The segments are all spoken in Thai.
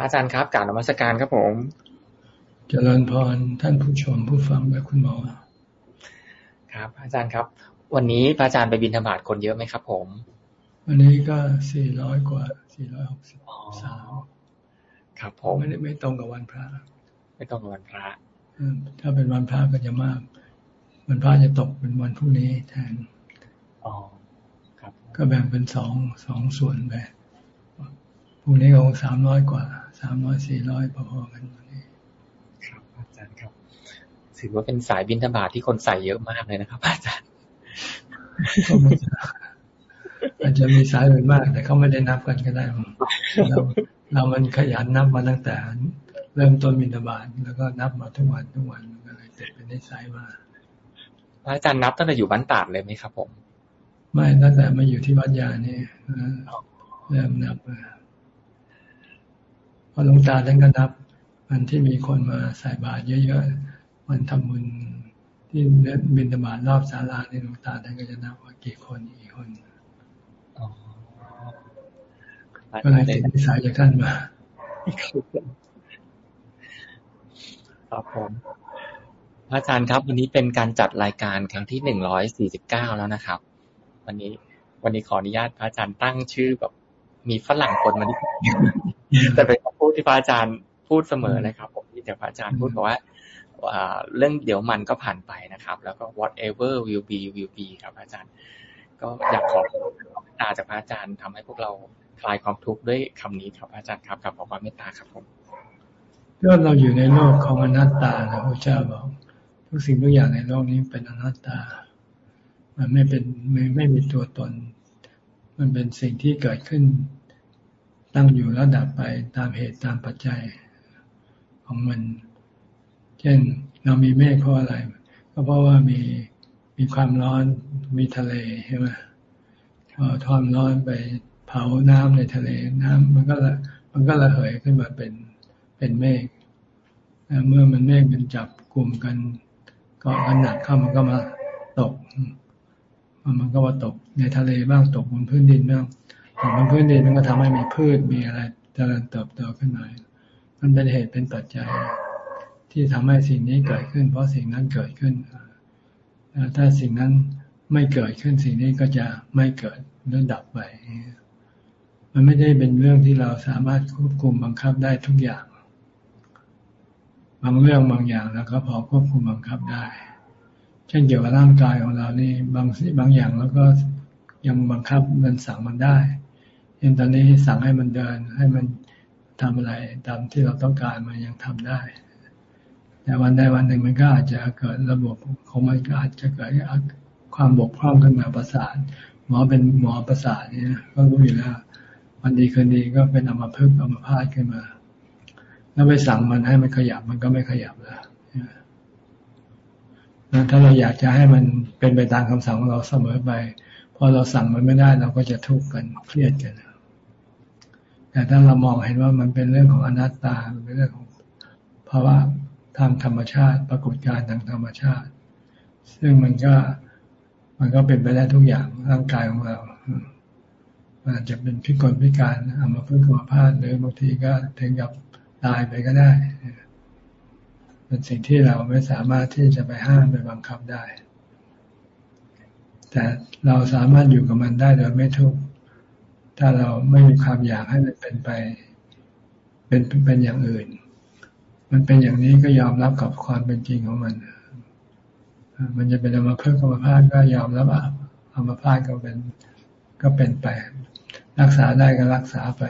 อาจารย์ครับกล่าวนมัสการครับผมเจริญพรท่านผู้ชมผู้ฟังและคุณหมอ ครับ อาจารย์ครับ วันนี้พระอาจารย์ไปบินธบาตคนเยอะไหมครับ ผม วันนี้ก็สี่ร้อยกว่าสี่ร้อยหกสิบสามครับผมไม่ได้ไม่ตรงกับวันพระ ไม่ตรงกับวันพระถ้าเป็นวันพระก็จะมาก วันพระจะตกเป็นวันพรุ่งนี้แทนอ๋อครับ ก็แบ่งเป็นสองสองส่วนไป พรุ่งนี้ก็คงสามร้อยกว่า สามร้อยสี่ร้อยพอๆกันวันนี้ครับอาจารย์ครับถือว่าเป็นสายบินธบาตที่คนใส่เยอะมากเลยนะครับ อาจารย์อาจจะมีสายอื่นมาก แต่เขาไม่ได้นับกันก็ได้เราเรามันขยันนับมาตั้งแต่ เริ่มต้นบินธบาตแล้วก็นับมาทุกวันทุกวันก็เลยติดเป็นนิสัยมาอาจารย์นับตั้งแต่อยู่บ้านตาดเลยไหมครับผม ไม่ตั้งแต่มาอยู่ที่วัดยานี่เริ่มนับ พอหลวงตาท่านก็นับวันที่มีคนมาใส่บาตรเยอะๆวันทำบุญที่บินธบาตรอบศาลาในหลวงตาท่านก็จะนับว่ากี่คนกี่คนก็เลยติดนิสัยจากท่านมาครับผมพระอาจารย์ครับวันนี้เป็นการจัดรายการครั้งที่หนึ่งร้อยสี่สิบเก้าแล้วนะครับ วันนี้วันนี้ขออนุญาตพระอาจารย์ตั้งชื่อแบบ มีฝรั่งคนมาที่ แต่เป็นคำพูดที่พระอาจารย์พูดเสมอนะครับ ผมที่แต่พระอาจารย์พูดบอกว่าเรื่องเดี๋ยวมันก็ผ่านไปนะครับ แล้วก็ whatever will be will be ครับอาจารย์ ก็อยากขอตาจากพระอาจารย์ทำให้พวกเราคลายความทุกข์ด้วยคำนี้ครับอาจารย์ครับกับขอความเมตตาครับผมก็เราอยู่ในโลกของอนัตตานะพระเจ้าบอกทุกสิ่งทุกอย่างในโลกนี้เป็นอนัตตา มันไม่เป็นไม่ไม่มีตัวตน มันเป็นสิ่งที่เกิดขึ้น ตั้งอยู่แล้วดับไปตามเหตุตามปัจจัยของมัน เช่นเรามีเมฆเพราะอะไร ก็เพราะว่ามีมีความร้อนมีทะเลใช่ไหมพอทอมร้อนไปเผาน้ำในทะเลน้ำมันก็ละมันก็ระเหยขึ้นมาเป็นเป็นเมฆเมื่อมันเมฆมันจับกลุ่มกันเกาะกันหนักเข้ามันก็มาตก มันก็มาตกในทะเลบ้างตกบนพื้นดินบ้าง ตกบนพื้นดินมันก็ทำให้มีพืชมีอะไรเจริญเติบโตขึ้นมามันเป็นเหตุเป็นปัจจัย ที่ทำให้สิ่งนี้เกิดขึ้น เพราะสิ่งนั้นเกิดขึ้น ถ้าสิ่งนั้นไม่เกิดขึ้นสิ่งนี้ก็จะไม่เกิดหรือดับไป มันไม่ได้เป็นเรื่องที่เราสามารถควบคุมบังคับได้ทุกอย่าง บางเรื่องบางอย่างเราก็พอควบคุมบังคับได้ เช่นเกี่ยวกับร่างกายของเรานี่บางบางอย่างแล้วก็ยังบังคับมันสั่งมันได้ เช่นตอนนี้สั่งให้มันเดิน ให้มันทำอะไรตามที่เราต้องการมันยังทำได้ แต่วันใดวันหนึ่งมันก็อาจจะเกิดระบบของมันก็อาจจะเกิดความบกพร่องขึ้นมาประสาทหมอเป็นหมอประสาทเนี่ยก็รู้อยู่แล้ววันดีคืนดีก็เป็นอมาพึกอมาพาดขึ้นมาแล้วไปสั่งมันให้มันขยับมันก็ไม่ขยับแล้วนะถ้าเราอยากจะให้มันเป็นไปตามคำสั่งของเราเสมอไปพอเราสั่งมันไม่ได้เราก็จะทุกข์กันเครียดกัน แต่ถ้าเรามองเห็นว่ามันเป็นเรื่องของอนัตตาเป็นเรื่องของภาวะทางธรรมชาติ ปรากฏการณ์ทางธรรมชาติ ซึ่งมันก็มันก็เป็นไปได้ทุกอย่างร่างกายของเราอาจจะเป็นพิกลพิการเอามาพึ่งมาพาดหรือบางทีก็ถึงกับตายไปก็ได้เป็นสิ่งที่เราไม่สามารถที่จะไปห้ามไปบังคับได้ แต่เราสามารถอยู่กับมันได้โดยไม่ทุกข์ ถ้าเราไม่มีความอยากให้มันเป็นไป เป็นเป็นอย่างอื่น มันเป็นอย่างนี้ก็ยอมรับกับความเป็นจริงของมัน มันจะเป็นอมาเพิ่มกรรมภาพก็ยอมรับอะอมาพาดก็เป็นก็เป็นไป รักษาได้ก็รักษาไป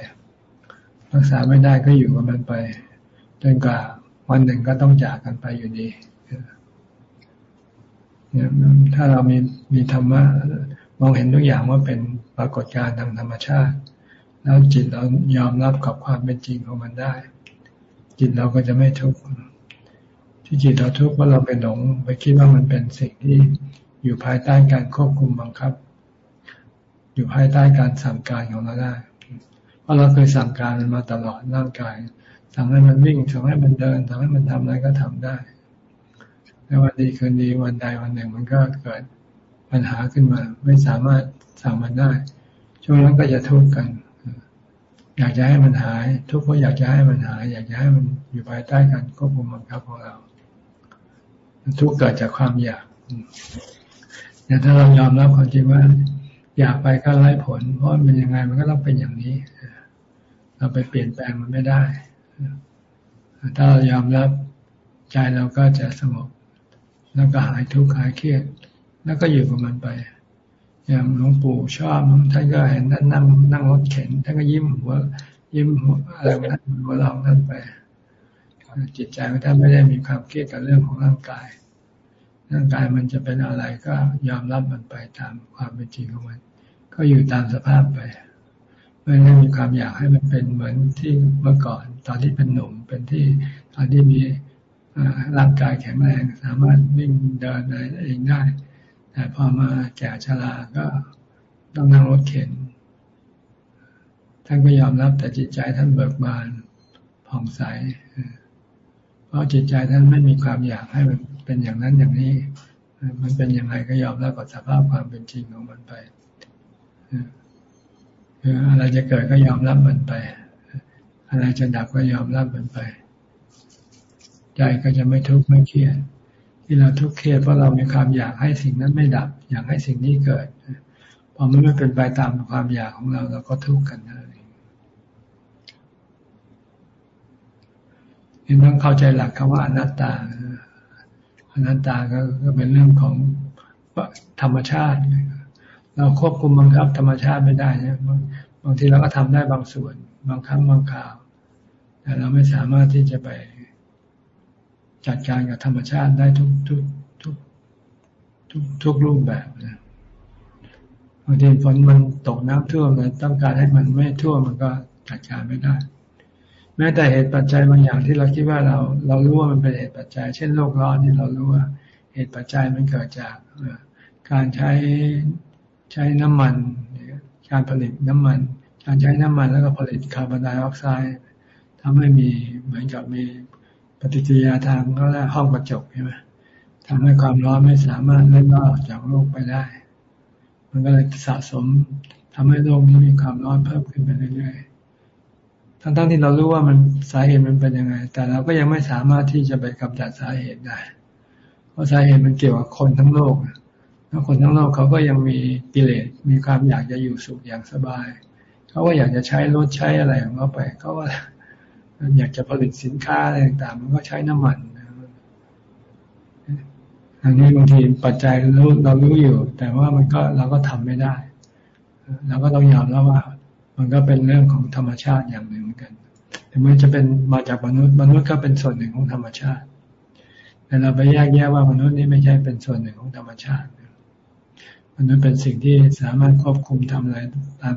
รักษาไม่ได้ก็อยู่กับมันไปจนกว่าวันหนึ่งก็ต้องจากกันไปอยู่ดีเนี่ยถ้าเรามีมีธรรมะมองเห็นทุกอย่างว่าเป็น รากฏการณ์ทางธรรมชาติ แล้วจิตเรายอมรับกับความเป็นจริงของมันได้ จิตเราก็จะไม่ทุกข์ที่จิตเราทุกข์เพราะเราไปหลงไปคิดว่ามันเป็นสิ่งที่อยู่ภายใต้การควบคุมบังคับ อยู่ภายใต้การสั่งการของเราได้เพราะเราเคยสั่งการมันมาตลอดร่างกายสั่งให้มันวิ่งสั่งให้มันเดินสั่งให้มันทำอะไรก็ทำได้แต่วันดีคืนดีวันใดวันหนึ่งมันก็เกิดปัญหาขึ้นมา ไม่สามารถ สั่งมันได้ ช่วงนั้นก็จะทุกข์กัน อยากจะให้มันหาย ทุกคนอยากจะให้มันหาย อยากจะให้มันอยู่ภายใต้การควบคุมบังคับของเราทุกเกิดจากความอยากแต่ถ้าเรายอมรับความจริงว่าอยากไปก็ไร้ผล เพราะมันยังไงมันก็ต้องเป็นอย่างนี้ เราไปเปลี่ยนแปลงมันไม่ได้ ถ้าเรายอมรับใจเราก็จะสงบแล้วก็หายทุกข์หายเครียด แล้วก็อยู่กับมันไป อย่างหลวงปู่ชอบท่านก็เห็นท่านนั่งนั่งรถเข็นท่านก็ยิ้มหัว ยิ้มอะไรนั่นหัวเรานั่นไป จิตใจของท่านไม่ได้มีความเครียดกับเรื่องของร่างกาย ร่างกายมันจะเป็นอะไรก็ยอมรับมันไปตามความเป็นจริงของมัน ก็อยู่ตามสภาพไปไม่ได้มีความอยากให้มันเป็นเหมือนที่เมื่อก่อน ตอนที่เป็นหนุ่มเป็นที่ตอนที่มีร่างกายแข็งแรงสามารถวิ่งเดินอะไรเองได้ แต่พอมาแก่ชราก็ต้องนั่งรถเข็น ท่านก็ยอมรับแต่จิตใจท่านเบิกบานผ่องใส เพราะจิตใจท่านไม่มีความอยากให้มันเป็นอย่างนั้นอย่างนี้ มันเป็นอย่างไรก็ยอมรับกับสภาพความเป็นจริงของมันไปอะไรจะเกิดก็ยอมรับมันไป อะไรจะดับก็ยอมรับมันไป ใจก็จะไม่ทุกข์ไม่เครียด ที่เราทุกข์เครียดเพราะเรามีความอยากให้สิ่งนั้นไม่ดับ อยากให้สิ่งนี้เกิดพอมันไม่เป็นไปตามความอยากของเราเราก็ทุกข์กันนั่นเองต้องเข้าใจหลักคำว่าอนัตตาอนัตตาก็เป็นเรื่องของธรรมชาติ เราควบคุมบังคับธรรมชาติไม่ได้นะบางทีเราก็ทำได้บางส่วน บางครั้งบางคราว แต่เราไม่สามารถที่จะไป จัดการกับธรรมชาติได้ทุกทุกทุกทุกทุกรูปแบบนะบางทีฝนมันตกน้ำท่วมเลยต้องการให้มันไม่ท่วมมันก็จัดการไม่ได้ แม้แต่เหตุปัจจัยบางอย่างที่เราคิดว่าเรา เรารู้ว่ามันเป็นเหตุปัจจัย เช่นโลกร้อนนี่เรารู้ว่า เหตุปัจจัยมันเกิดจากการใช้ใช้น้ำมันการผลิตน้ำมัน การใช้น้ำมันแล้วก็ผลิตคาร์บอนไดออกไซด์ทำให้มีเหมือนกับมี ปฏิกิริยาทางก็แล้ห้องกระจกใช่ไหมทำให้ความร้อนไม่สามารถเล่นลอดจากโลกไปได้ มันก็เลยสะสมทำให้โลกนี้มีความร้อนเพิ่มขึ้นไปเรื่อยๆ ทั้งๆที่เรารู้ว่ามันสาเหตุมันเป็นยังไง แต่เราก็ยังไม่สามารถที่จะไปกำจัดสาเหตุได้ เพราะสาเหตุมันเกี่ยวกับคนทั้งโลกแล้วคนทั้งโลกเขาก็ยังมีกิเลส มีความอยากจะอยู่สุขอย่างสบาย เขาก็อยากจะใช้รถใช้อะไรของเขาไป เขาก็ อยากจะผลิตสินค้าอะไรต่างๆมันก็ใช้น้ำมันอันนี้บางทีปัจจัยเราเรารู้อยู่ แต่ว่ามันก็เราก็ทำไม่ได้เราก็ต้องยอมแล้วว่า มันก็เป็นเรื่องของธรรมชาติอย่างหนึ่งเหมือนกันถึงแม้จะเป็นมาจากมนุษย์ มนุษย์ก็เป็นส่วนหนึ่งของธรรมชาติ แต่เราไปแยกแยะว่ามนุษย์นี้ไม่ใช่เป็นส่วนหนึ่งของธรรมชาติ มนุษย์เป็นสิ่งที่สามารถควบคุมทำอะไรตาม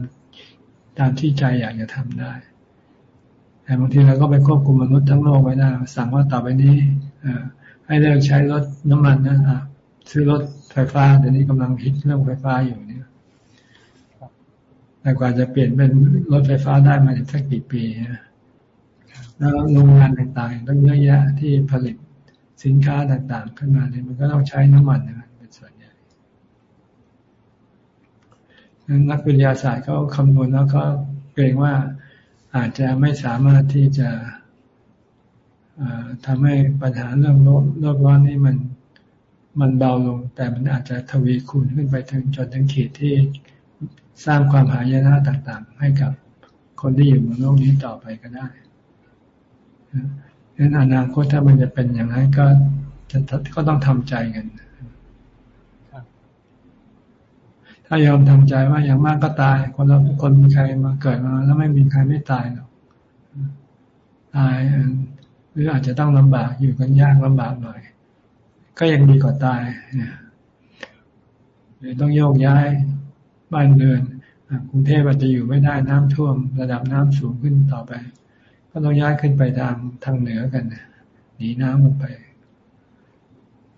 ตามที่ใจอยากจะทำได้ แต่บางทีเราก็ไปควบคุมมนุษย์ทั้งโลกไว้ได้สั่งว่าต่อไปนี้ให้เลิกใช้รถน้ำมันนะะซื้อรถไฟฟ้าเดี๋ยวนี้กำลังฮิตเรื่องไฟฟ้าอยู่เนี่ยแต่กว่าจะเปลี่ยนเป็นรถไฟฟ้าได้มาสักกี่ปีนะแล้วโรงงานต่างๆต้องเยอะแยะที่ผลิตสินค้าต่างๆ ขึ้นมาเนี่ยมันก็ต้องใช้น้ำมันนะเป็นส่วนใหญ่นักวิทยาศาสตร์เขาคำนวณแล้วก็เกรงว่า อาจจะไม่สามารถที่จะทำให้ปัญหาเรื่องโลกร้อนนี้มันมันเบาลง แต่มันอาจจะทวีคูณขึ้นไปถึงจนถึงขีดที่สร้างความหายนะต่างๆ ให้กับคนที่อยู่บนโลกนี้ต่อไปก็ได้ดังนั้นอนาคตถ้ามันจะเป็นอย่างนั้นก็จะก็ต้องทำใจกัน ถ้ายอมทำใจว่าอย่างมากก็ตาย คนเราทุกคนมีใครมาเกิดมาแล้วไม่มีใครไม่ตายหรอกตายหรืออาจจะต้องลำบากอยู่กันยากลำบากหน่อย ก็ยังดีกว่าตายหรือต้องโยกย้ายบ้านเรือนกรุงเทพอาจจะอยู่ไม่ได้น้ำท่วม ระดับน้ำสูงขึ้นต่อไป ก็ต้องย้ายขึ้นไปทางทางเหนือกันหนีน้ำลงไป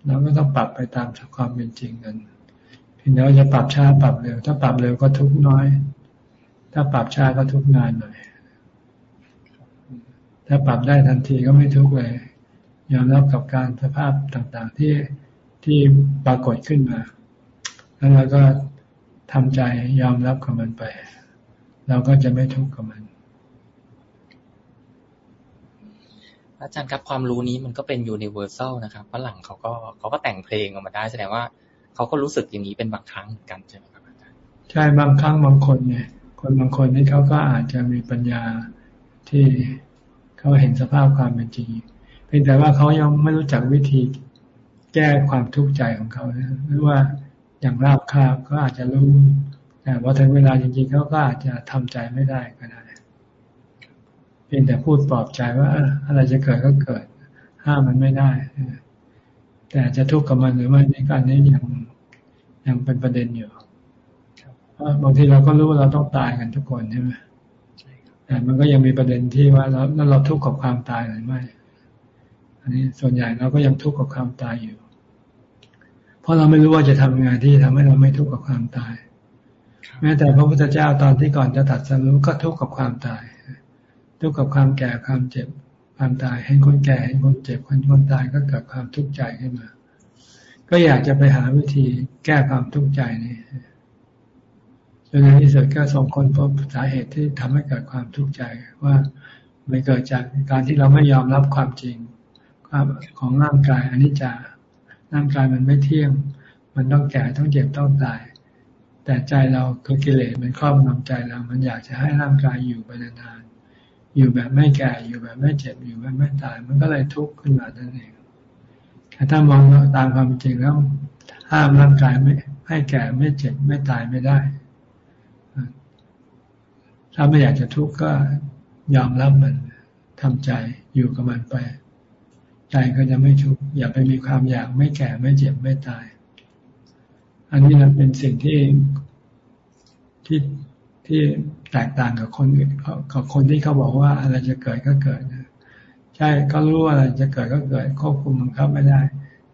เราก็ต้องปรับไปตามความเป็นจริงกัน เดี๋ยวจะปรับช้าปรับเร็ว ถ้าปรับเร็วก็ทุกน้อย ถ้าปรับช้าก็ทุกนานหน่อย ถ้าปรับได้ทันทีก็ไม่ทุกเลย ยอมรับกับการสภาพต่างๆที่ที่ปรากฏขึ้นมา แล้วเราก็ทำใจยอมรับกับมันไป เราก็จะไม่ทุกข์กับมัน อาจารย์ครับความรู้นี้มันก็เป็นยูนิเวอร์แซลนะครับฝรั่งเขาก็เขาก็แต่งเพลงออกมาได้แสดงว่า เขาก็รู้สึกอย่างนี้เป็นบางครั้งเหมือนกันใช่ไหมครับอาจารย์ใช่บางครั้งบางคนเนี่ย คนบางคนนี่เขาก็อาจจะมีปัญญาที่เขาเห็นสภาพความเป็นจริงเพียงแต่ว่าเขายังไม่รู้จักวิธีแก้ความทุกข์ใจของเขาหรือว่าอย่างราบคาบก็อาจจะรู้แต่พอถึงเวลาจริงๆเขาก็อาจจะทำใจไม่ได้ก็ได้เพียงแต่พูดปลอบใจว่าอะไรจะเกิดก็เกิด ห้ามมันไม่ได้ แต่จะทุกข์กับมันหรือไม่ในการนี้ยังยังเป็นประเด็นอยู่บางทีเราก็รู้ว่าเราต้องตายกันทุกคนใช่ไหมแต่มันก็ยังมีประเด็นที่ว่าแล้วเราทุกข์กับความตายหรือไม่ อันนี้ส่วนใหญ่เราก็ยังทุกข์กับความตายอยู่ เพราะเราไม่รู้ว่าจะทำยังไงที่ทำให้เราไม่ทุกข์กับความตาย แม้แต่พระพุทธเจ้าตอนที่ก่อนจะตัดสรู้ก็ทุกข์กับความตาย ทุกข์กับความแก่ความเจ็บ ความตายเห็นคนแก่เห็นคนเจ็บคนคนตายก็เกิดความทุกข์ใจขึ้นมา ก็อยากจะไปหาวิธีแก้ความทุกข์ใจนี้จนในที่สุดก็ส่งคนพบสาเหตุที่ทำให้เกิดความทุกข์ใจว่ามันเกิดจากการที่เราไม่ยอมรับความจริงความของร่างกายอนนี้จะร่างกายมันไม่เที่ยง มันต้องแก่ต้องเจ็บต้องตาย แต่ใจเราคือกิเลสมันครอบงำใจเรา มันอยากจะให้ร่างกายอยู่ไปนาน อยู่แบบไม่แก่อยู่แบบไม่เจ็บอยู่แบบไม่ตาย มันก็เลยทุกข์ขึ้นมานั่นเองถ้ามองตามความจริงแล้ว ห้ามร่างกายไม่ให้แก่ไม่เจ็บไม่ตายไม่ได้ ถ้าไม่อยากจะทุกข์ก็ยอมรับมันทำใจอยู่กับมันไป ใจก็จะไม่ทุกข์อย่าไปมีความอยากไม่แก่ไม่เจ็บไม่ตาย อันนี้มันเป็นสิ่งที่ที่ที่ แตกต่างกับคนอื่นกับคนที่เขาบอกว่าอะไรจะเกิดก็เกิดนะใช่เขารู้ว่าอะไรจะเกิดก็เกิด ควบคุมมันเขาไม่ได้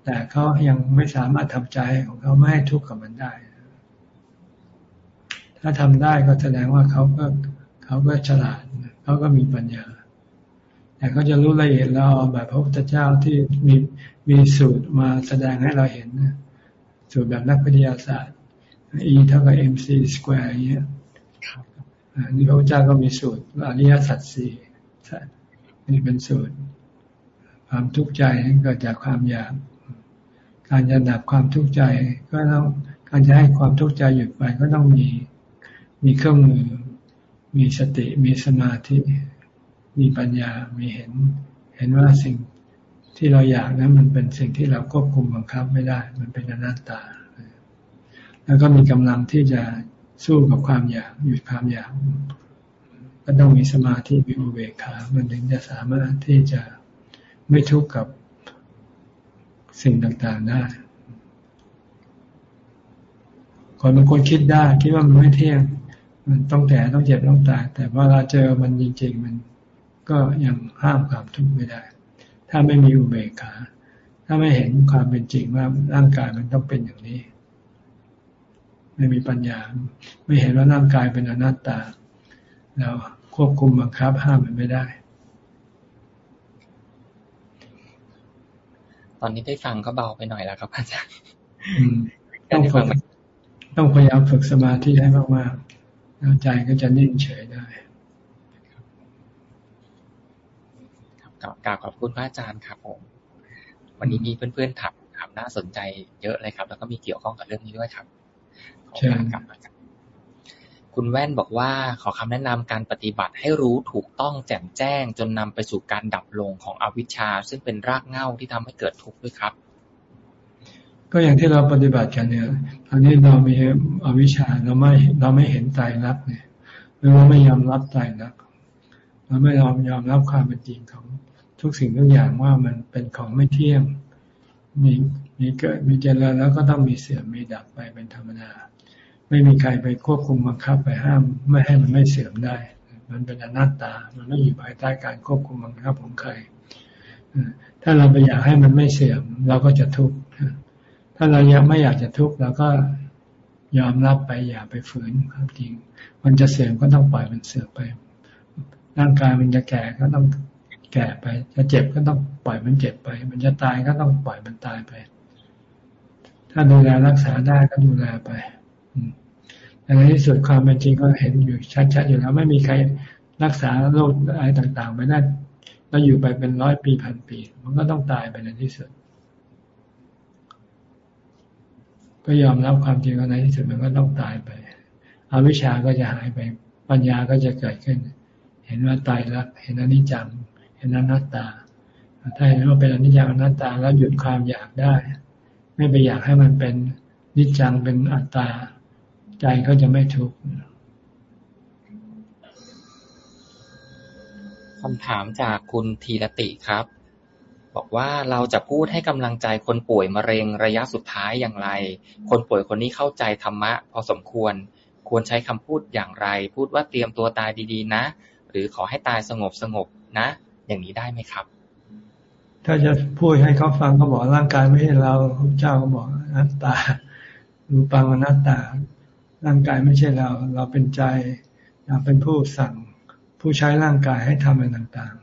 แต่เขายังไม่สามารถทำใจของเขาไม่ให้ทุกข์กับมันได้ ถ้าทำได้ก็แสดงว่าเขาก็เขาก็ฉลาดเขาก็มีปัญญา แต่เขาจะรู้ละเอียดเราแบบพระพุทธเจ้าที่มีมีสูตรมาแสดงให้เราเห็นสูตรแบบนักวิทยาศาสตร์ E เท่ากับ mc square อย่างเงี้ย นี่พระพุทธเจ้าก็มีสูตรอริยสัจสี่นี่เป็นสูตร ความทุกข์ใจเกิดจากความอยาก การจะดับความทุกข์ใจ ก็ต้องการจะให้ความทุกข์ใจหยุดไปก็ต้องมีมีเครื่องมือ มีสติ มีสมาธิ มีปัญญา มีเห็น เห็นว่าสิ่งที่เราอยากนั้นมันเป็นสิ่งที่เราควบคุมบังคับไม่ได้ มันเป็นอนัตตา แล้วก็มีกำลังที่จะ สู้กับความอยากหยุดความอยากก็ต้องมีสมาธิมีอุเบกขา มันถึงจะสามารถที่จะไม่ทุกข์กับสิ่งต่างๆได้คนบางคนคิดได้คิดว่ามันไม่เที่ยง มันต้องแก่ต้องเจ็บต้องตายแต่เวลาเจอมันจริงๆ มันก็ยังห้ามความทุกข์ไม่ได้ ถ้าไม่มีอุเบกขา ถ้าไม่เห็นความเป็นจริงว่าร่างกายมันต้องเป็นอย่างนี้ ไม่มีปัญญา ไม่เห็นว่าร่างกายเป็นอนัตตา เราควบคุมบังคับห้ามมันไม่ได้ ตอนนี้ได้ฟังก็เบาไปหน่อยแล้วครับอาจารย์ต้องฝึกต้องพยายามฝึกสมาธิให้มากๆแล้วใจก็จะนิ่งเฉยได้ครับกราบขอบคุณพระอาจารย์ครับผม วันนี้มีเพื่อนๆถามถามน่าสนใจเยอะเลยครับ แล้วก็มีเกี่ยวข้องกับเรื่องนี้ด้วยครับ ขอบคุณครับคุณแว่นบอกว่าขอคำแนะนำการปฏิบัติให้รู้ถูกต้องแจ่มแจ้ง จนนำไปสู่การดับลงของอวิชชา ซึ่งเป็นรากเหง้าที่ทำให้เกิดทุกข์ด้วยครับ ก็อย่างที่เราปฏิบัติกันเนี่ยอันนี้เรามีอวิชชาเราไม่เราไม่เห็นใจรักเนี่ยหรือว่าไม่ยอมรับใจรักเราไม่ยอมยอมรับความเป็นจริงของทุกสิ่งทุกอย่างว่ามันเป็นของไม่เที่ยงมีมีเกิดมีเจริญแล้วก็ต้องมีเสื่อมมีดับไปเป็นธรรมดา ไม่มีใครไปควบคุมบังคับไปห้าม ไม่ให้มันไม่เสื่อมได้ มันเป็นอนัตตา มันไม่อยู่ภายใต้การควบคุมบังคับของใครถ้าเราไปอยากให้มันไม่เสื่อม เราก็จะทุกข์ถ้าเรายังไม่อยากจะทุกข์เราก็ยอมรับไปอย่าไปฝืนความจริง มันจะเสื่อมก็ต้องปล่อยมันเสื่อมไป ร่างกายมันจะแก่ก็ต้องแก่ไป จะเจ็บก็ต้องปล่อยมันเจ็บไป มันจะตายก็ต้องปล่อยมันตายไป ถ้าดูแลรักษาได้ก็ดูแลไป แต่ในที่สุดความเป็นจริงก็เห็นอยู่ชัดๆอยู่แล้วไม่มีใครรักษาโรคอะไรต่างๆไปได้แล้วอยู่ไปเป็นร้อยปีพันปี มันก็ต้องตายไปในที่สุด ก็ยอมรับความจริงว่าในที่สุดมันก็ต้องตายไปอวิชชาก็จะหายไป ปัญญาก็จะเกิดขึ้น เห็นว่าตายแล้วเห็นอนิจจังเห็นอนัตตา ถ้าเห็นว่าเป็นอนิจจังอนัตตา แล้วหยุดความอยากได้ ไม่ไปอยากให้มันเป็นนิจจังเป็นอัตตา ใจก็จะไม่ทุกข์คำถามจากคุณธีรติครับ บอกว่าเราจะพูดให้กำลังใจคนป่วยมะเร็งระยะสุดท้ายอย่างไร คนป่วยคนนี้เข้าใจธรรมะ พอสมควร ควรใช้คำพูดอย่างไร พูดว่าเตรียมตัวตายดีๆ นะ หรือขอให้ตายสงบสงบนะ อย่างนี้ได้ไหมครับ ถ้าจะพูดให้เขาฟังเขาบอกร่างกายไม่ใช่เราเจ้าก็บอกนัตตารูปังอนัตตา ร่างกายไม่ใช่เรา เราเป็นใจเราเป็นผู้สั่งผู้ใช้ร่างกายให้ทำอะไรต่าง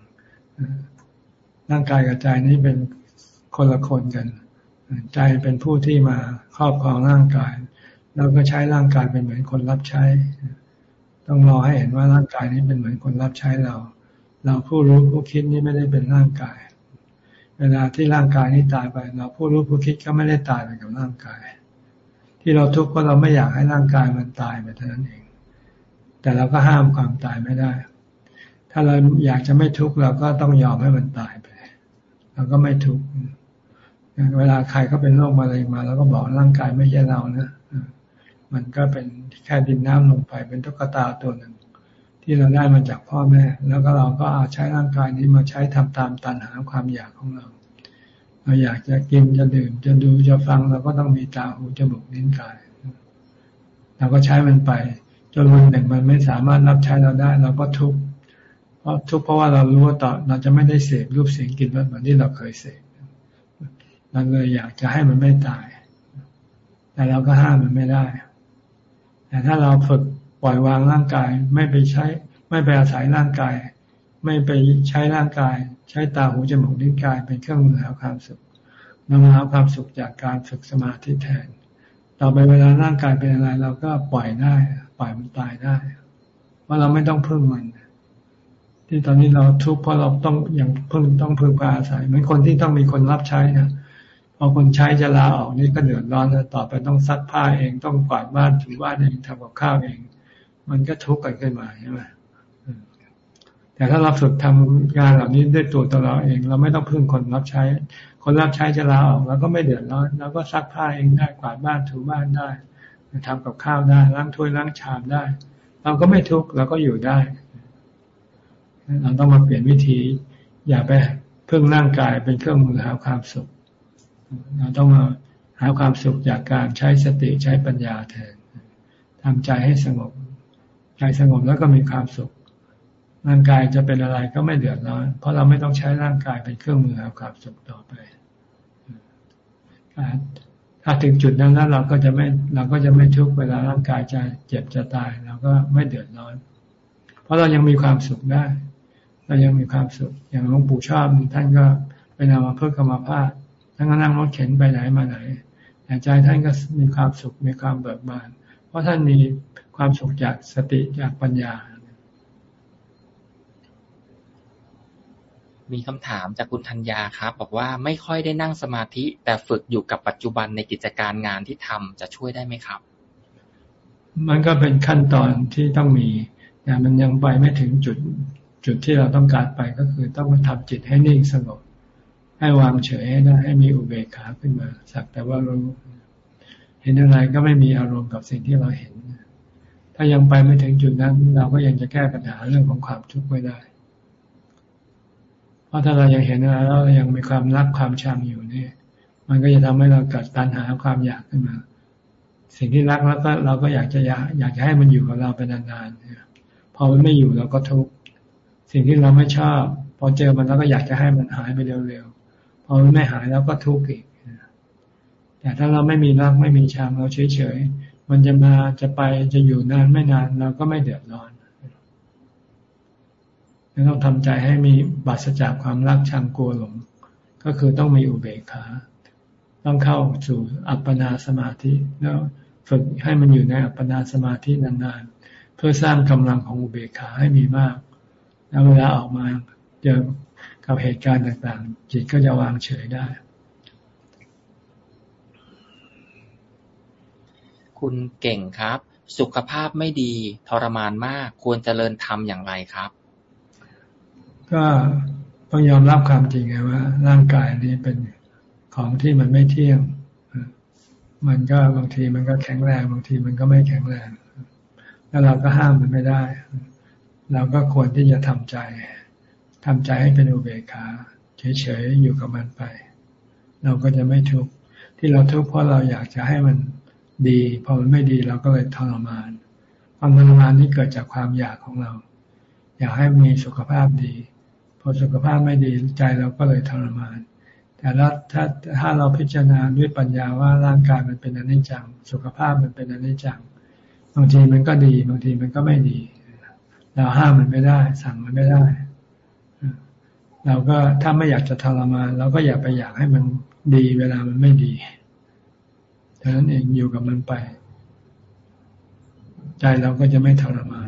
ๆ ร่างกายกับใจนี้เป็นคนละคนกัน ใจเป็นผู้ที่มาครอบครองร่างกาย แล้วก็ใช้ร่างกายเป็นเหมือนคนรับใช้ ต้องรอให้เห็นว่าร่างกายนี้เป็นเหมือนคนรับใช้เรา เราผู้รู้ผู้คิดนี้ไม่ได้เป็นร่างกาย เวลาที่ร่างกายนี้ตายไป เราผู้รู้ผู้คิดก็ไม่ได้ตายไปกับร่างกาย ที่เราทุกข์เพราะเราไม่อยากให้ร่างกายมันตายไปเท่านั้นเอง แต่เราก็ห้ามความตายไม่ได้ ถ้าเราอยากจะไม่ทุกข์เราก็ต้องยอมให้มันตายไปเราก็ไม่ทุกข์เวลาใครก็เป็นโรคมะเร็งมา แล้วก็บอกร่างกายไม่ใช่เรานะมันก็เป็นแค่ดินน้ำลงไป เป็นตุ๊กตาตัวหนึ่งที่เราได้มาจากพ่อแม่ แล้วก็เราก็เอาใช้ร่างกายนี้มาใช้ทำตามตันหาความอยากของเรา เราอยากจะกินจะดื่ม จะดูจะฟังเราก็ต้องมีตาหูจมูกนิ้นกายเราก็ใช้มันไป จนวันหนึ่งมันไม่สามารถรับใช้เราได้ เราก็ทุกข์เพราะทุกข์เพราะว่าเรารู้ว่าต่อเราจะไม่ได้เสพรูปเสียงกลิ่นรสเหมือนที่เราเคยเสพเราเลยอยากจะให้มันไม่ตาย แต่เราก็ห้ามมันไม่ได้ แต่ถ้าเราฝึกปล่อยวางร่างกาย ไม่ไปใช้ ไม่ไปอาศัยร่างกาย ไม่ไปใช้ร่างกาย ใช้ตาหูจมูกลิ้นกายเป็นเครื่องมือหาความสุขนำมาหาความสุขจากการฝึกสมาธิแทน ต่อไปเวลาร่างกายเป็นอะไรเราก็ปล่อยได้ ปล่อยมันตายได้ ว่าเราไม่ต้องพึ่งมัน ที่ตอนนี้เราทุกข์เพราะเราต้องอย่างพิ่งต้องพึ่งพาอาศัยเหมือนคนที่ต้องมีคนรับใช้นะพอคนใช้จะลาออกนี่ก็เดือดร้อนนะต่อไปต้องซักผ้าเองต้องกวาดบ้านถูบ้านเองทำกับข้าวเอง มันก็ทุกข์กันขึ้นมาใช่ไหม แต่ถ้าเราฝึกทำงานเหล่านี้ด้วยตัวตัวเราเอง เราไม่ต้องพึ่งคนรับใช้ คนรับใช้จะลาออกเราก็ไม่เดือดร้อนเราก็ซักผ้าเองได้กวาดบ้านถูบ้านได้ทำกับข้าวได้ล้างถ้วยล้างชามได้ เราก็ไม่ทุกข์เราก็อยู่ได้ เราต้องมาเปลี่ยนวิธี อย่าไปเพิ่งร่างกายเป็นเครื่องมือหาความสุข เราต้องมาหาความสุขจากการใช้สติใช้ปัญญาแทนทำใจให้สงบ ใจสงบแล้วก็มีความสุข ร่างกายจะเป็นอะไรก็ไม่เดือดร้อน เพราะเราไม่ต้องใช้ร่างกายเป็นเครื่องมือหาความสุขต่อไปถ้าถึงจุดนั้นแล้วเราก็จะไม่เราก็จะไม่ทุกเวลาร่างกายจะเจ็บจะตายเราก็ไม่เดือดร้อน เพราะเรายังมีความสุขได้ เรายังมีความสุข อย่างหลวงปู่ชอบท่านก็ไปนำมาเพื่อกรรมภาพท่านก็นั่งรถเข็นไปไหนมาไหนแต่ใจท่านก็มีความสุขมีความเบิกบาน เพราะท่านมีความสุขจากสติจากปัญญา มีคำถามจากคุณธัญญาครับ บอกว่าไม่ค่อยได้นั่งสมาธิ แต่ฝึกอยู่กับปัจจุบันในกิจการงานที่ทำจะช่วยได้ไหมครับ มันก็เป็นขั้นตอนที่ต้องมีแต่มันยังไปไม่ถึงจุดจุดที่เราต้องการไปก็คือต้องมาทำจิตให้นิ่งสงบให้วางเฉยให้ได้ให้มีอุเบกขาขึ้นมา สักแต่ว่ารู้เห็นอะไรก็ไม่มีอารมณ์กับสิ่งที่เราเห็น ถ้ายังไปไม่ถึงจุดนั้น เราก็ยังจะแก้ปัญหาเรื่องของความทุกข์ไม่ได้ เพราะถ้าเรายังเห็นอะไรแล้วเรายังมีความรักความชังอยู่นี่ มันก็จะทำให้เราเกิดตัณหาความอยากขึ้นมา สิ่งที่รักแล้วก็เราก็อยากจะอยากอยากจะให้มันอยู่กับเราเป็นนานๆพอมันไม่อยู่เราก็ทุกข์สิ่งที่เราไม่ชอบ พอเจอมันแล้วก็อยากจะให้มันหายไปเร็วๆพอมันไม่หายแล้วก็ทุกข์อีกแต่ถ้าเราไม่มีรักไม่มีชังเราเฉยๆมันจะมาจะไปจะอยู่นานไม่นานเราก็ไม่เดือดร้อน ต้องทำใจให้มีบาสจากความรักชังกลัวหลง ก็คือต้องมีอุเบกขา ต้องเข้าสู่อัปปนาสมาธิ แล้วฝึกให้มันอยู่ในอัปปนาสมาธินานๆ เพื่อสร้างกำลังของอุเบกขาให้มีมาก แล้วเวลาออกมาเจอกับเหตุการณ์ต่างๆ จิตก็จะวางเฉยได้ คุณเก่งครับ สุขภาพไม่ดีทรมานมากควรเจริญธรรมอย่างไรครับ ก็ต้องยอมรับความจริงไงว่า ร่างกายนี้เป็นของที่มันไม่เที่ยง มันก็บางทีมันก็แข็งแรง บางทีมันก็ไม่แข็งแรง แล้วเราก็ห้ามมันไม่ได้ เราก็ควรที่จะทำใจทำใจให้เป็นอุเบกขาเฉยๆอยู่กับมันไป เราก็จะไม่ทุกข์ที่เราทุกข์เพราะเราอยากจะให้มันดีพอมันไม่ดีเราก็เลยทรมาน ความทรมานนี้เกิดจากความอยากของเรา อยากให้มีสุขภาพดี พอสุขภาพไม่ดีใจเราก็เลยทรมาน แต่ถ้าถ้าถ้าเราพิจารณาด้วยปัญญาว่าร่างกายมันเป็นอนิจจัง สุขภาพมันเป็นอนิจจัง บางทีมันก็ดี บางทีมันก็ไม่ดี เราห้ามมันไม่ได้ สั่งมันไม่ได้เราก็ถ้าไม่อยากจะทรมานเราก็อย่าไปอยากให้มันดีเวลามันไม่ดีดังนั้นเองอยู่กับมันไป ใจเราก็จะไม่ทรมาน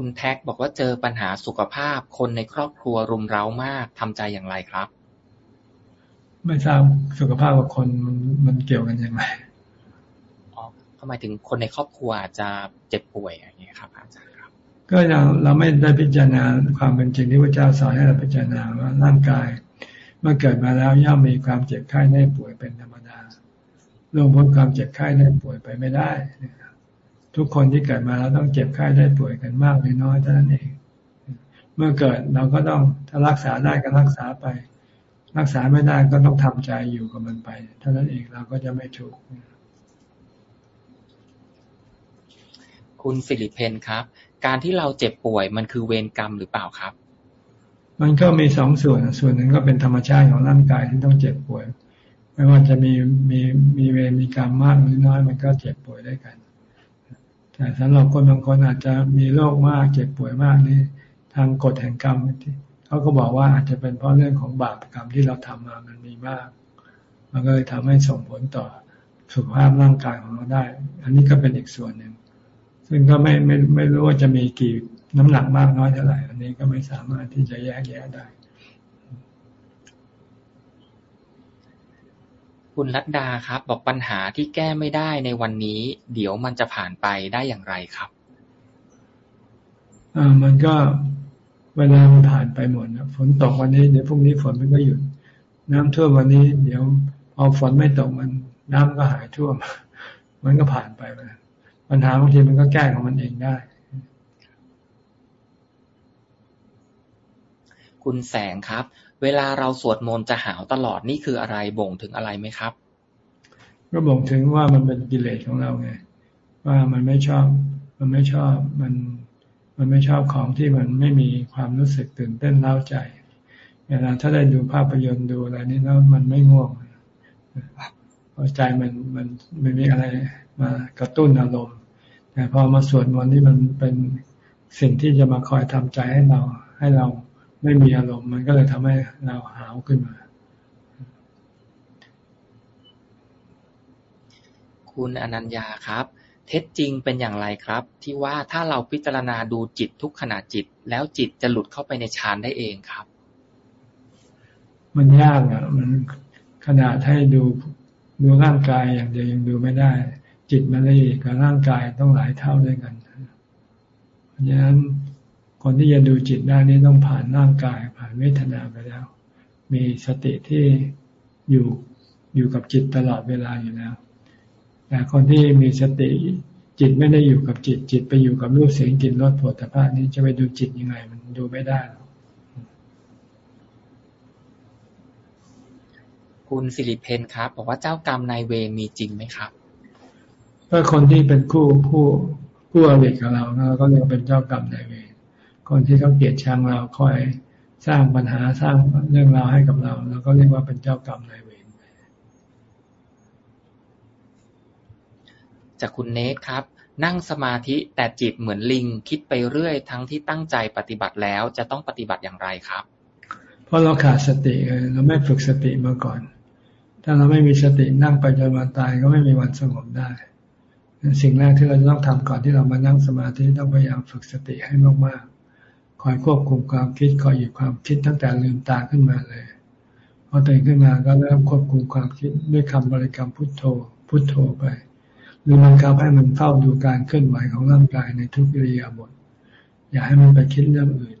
คุณแท็กบอกว่าเจอปัญหาสุขภาพ คนในครอบครัวรุมเร้ามากทำใจอย่างไรครับ ไม่ทราบสุขภาพกับคนมันมันเกี่ยวกันยังไงอ๋อทำไมถึงคนในครอบครัวอาจจะเจ็บป่วยอย่างนี้ครับอาจารย์ก็เราเราไม่ได้พิจารณาความเป็นจริงที่พระเจ้าสอนให้เราพิจารณาว่าร่างกาย เมื่อเกิดมาแล้วย่อมมีความเจ็บไข้ได้ป่วยเป็นธรรมดาลงพ้นความเจ็บไข้ได้ป่วยไปไม่ได้ ทุกคนที่เกิดมาแล้วต้องเจ็บไข้ได้ป่วยกันมากหรือน้อยเท่านั้นเอง เมื่อเกิดเราก็ต้องถ้ารักษาได้ก็รักษาไป รักษาไม่ได้ก็ต้องทำใจอยู่กับมันไปเท่านั้นเองเราก็จะไม่ทุกข์คุณฟิลิปเพนครับ การที่เราเจ็บป่วยมันคือเวรกรรมหรือเปล่าครับ มันก็มีสองส่วนส่วนหนึ่งก็เป็นธรรมชาติของร่างกายที่ต้องเจ็บป่วย ไม่ว่าจะมีมีมีเวรมีกรรมมากหรือน้อยมันก็เจ็บป่วยได้กัน แต่สำหรับคนบางคนอาจจะมีโรคมากเจ็บป่วยมากนี่ทางกฎแห่งกรรมเขาก็บอกว่าอาจจะเป็นเพราะเรื่องของบาปกรรมที่เราทำมามันมีมาก มันก็เลยทำให้ส่งผลต่อสุขภาพร่างกายของเราได้ อันนี้ก็เป็นอีกส่วนหนึ่ง ซึ่งก็ไม่ไม่ไม่รู้ว่าจะมีกี่น้ำหนักมากน้อยเท่าไหร่ อันนี้ก็ไม่สามารถที่จะแยกแยะได้ คุณรัตดาครับ บอกปัญหาที่แก้ไม่ได้ในวันนี้ เดี๋ยวมันจะผ่านไปได้อย่างไรครับอ่ามันก็เวลามันผ่านไปหมดนะฝนตกวันนี้เดี๋ยวพรุ่งนี้ฝนมันก็หยุด น้ำท่วมวันนี้ เดี๋ยวพอฝนไม่ตกมันน้ำก็หายท่วม มันก็ผ่านไปไปปัญหาบางทีมันก็แก้ของมันเองได้ คุณแสงครับ เวลาเราสวดมนต์จะหาวตลอดนี่คืออะไร บ่งถึงอะไรไหมครับ ก็บ่งถึงว่ามันเป็นกิเลสของเราไง ว่ามันไม่ชอบ มันไม่ชอบ มัน มันไม่ชอบของที่มันไม่มีความรู้สึกตื่นเต้นเล้าใจ เวลาถ้าได้ดูภาพยนตร์ดูอะไรนี่แล้วมันไม่ง่วงเพราะใจมันมันไม่มีอะไรมากระตุ้นอารมณ์ แต่พอมาสวดมนต์นี่มันเป็นสิ่งที่จะมาคอยทำใจให้เราให้เรา ไม่มีอารมณ์มันก็เลยทำให้เราหาวขึ้นมา คุณอนัญญาครับ เท็จจริงเป็นอย่างไรครับ ที่ว่าถ้าเราพิจารณาดูจิตทุกขณะจิต แล้วจิตจะหลุดเข้าไปในฌานได้เองครับ มันยากอะ มันขนาดให้ดูดูร่างกายอย่างเดียวยังดูไม่ได้ จิตมันละเอียดกับร่างกายต้องหลายเท่าด้วยกัน เพราะฉะนั้น คนที่จะดูจิตได้นี้ต้องผ่านร่างกายผ่านเวทนาไปแล้ว มีสติที่อยู่อยู่กับจิตตลอดเวลาอยู่แล้ว แต่คนที่มีสติจิตไม่ได้อยู่กับจิตจิตไปอยู่กับรูปเสียงกลิ่นรสผลิภัณฑ์นี้จะไปดูจิตยังไง มันดูไม่ได้หรอกคุณสิริเพนครับบอกว่าเจ้ากรรมนายเวรมีจริงไหมครับก็คนที่เป็นคู่ผู้ผู้อริกับเราเราก็เรียกเป็นเจ้ากรรมนายเวร คนที่เขาเกลียดชังเราคอยสร้างปัญหาสร้างเรื่องราวให้กับเราเราก็เรียกว่าเป็นเจ้ากรรมนายเวรจากคุณเนทครับ นั่งสมาธิแต่จิตเหมือนลิง คิดไปเรื่อย ทั้งที่ตั้งใจปฏิบัติแล้วจะต้องปฏิบัติอย่างไรครับ เพราะเราขาดสติเราไม่ฝึกสติมาก่อน ถ้าเราไม่มีสตินั่งไปจนวันตายก็ไม่มีวันสงบได้สิ่งแรกที่เราจะต้องทำก่อนที่เรามานั่งสมาธิต้องพยายามฝึกสติให้มาก คอยควบคุมความคิดคอยหยุดความคิดตั้งแต่ลืมตาขึ้นมาเลยพอตื่นขึ้นมาก็เริ่มควบคุมความคิดด้วยคำบริกรรมพุทโธ พุทโธไป หรือมันคับให้มันเฝ้าดูการเคลื่อนไหวของร่างกายในทุกอิริยาบถอย่าให้มันไปคิดเรื่องอื่น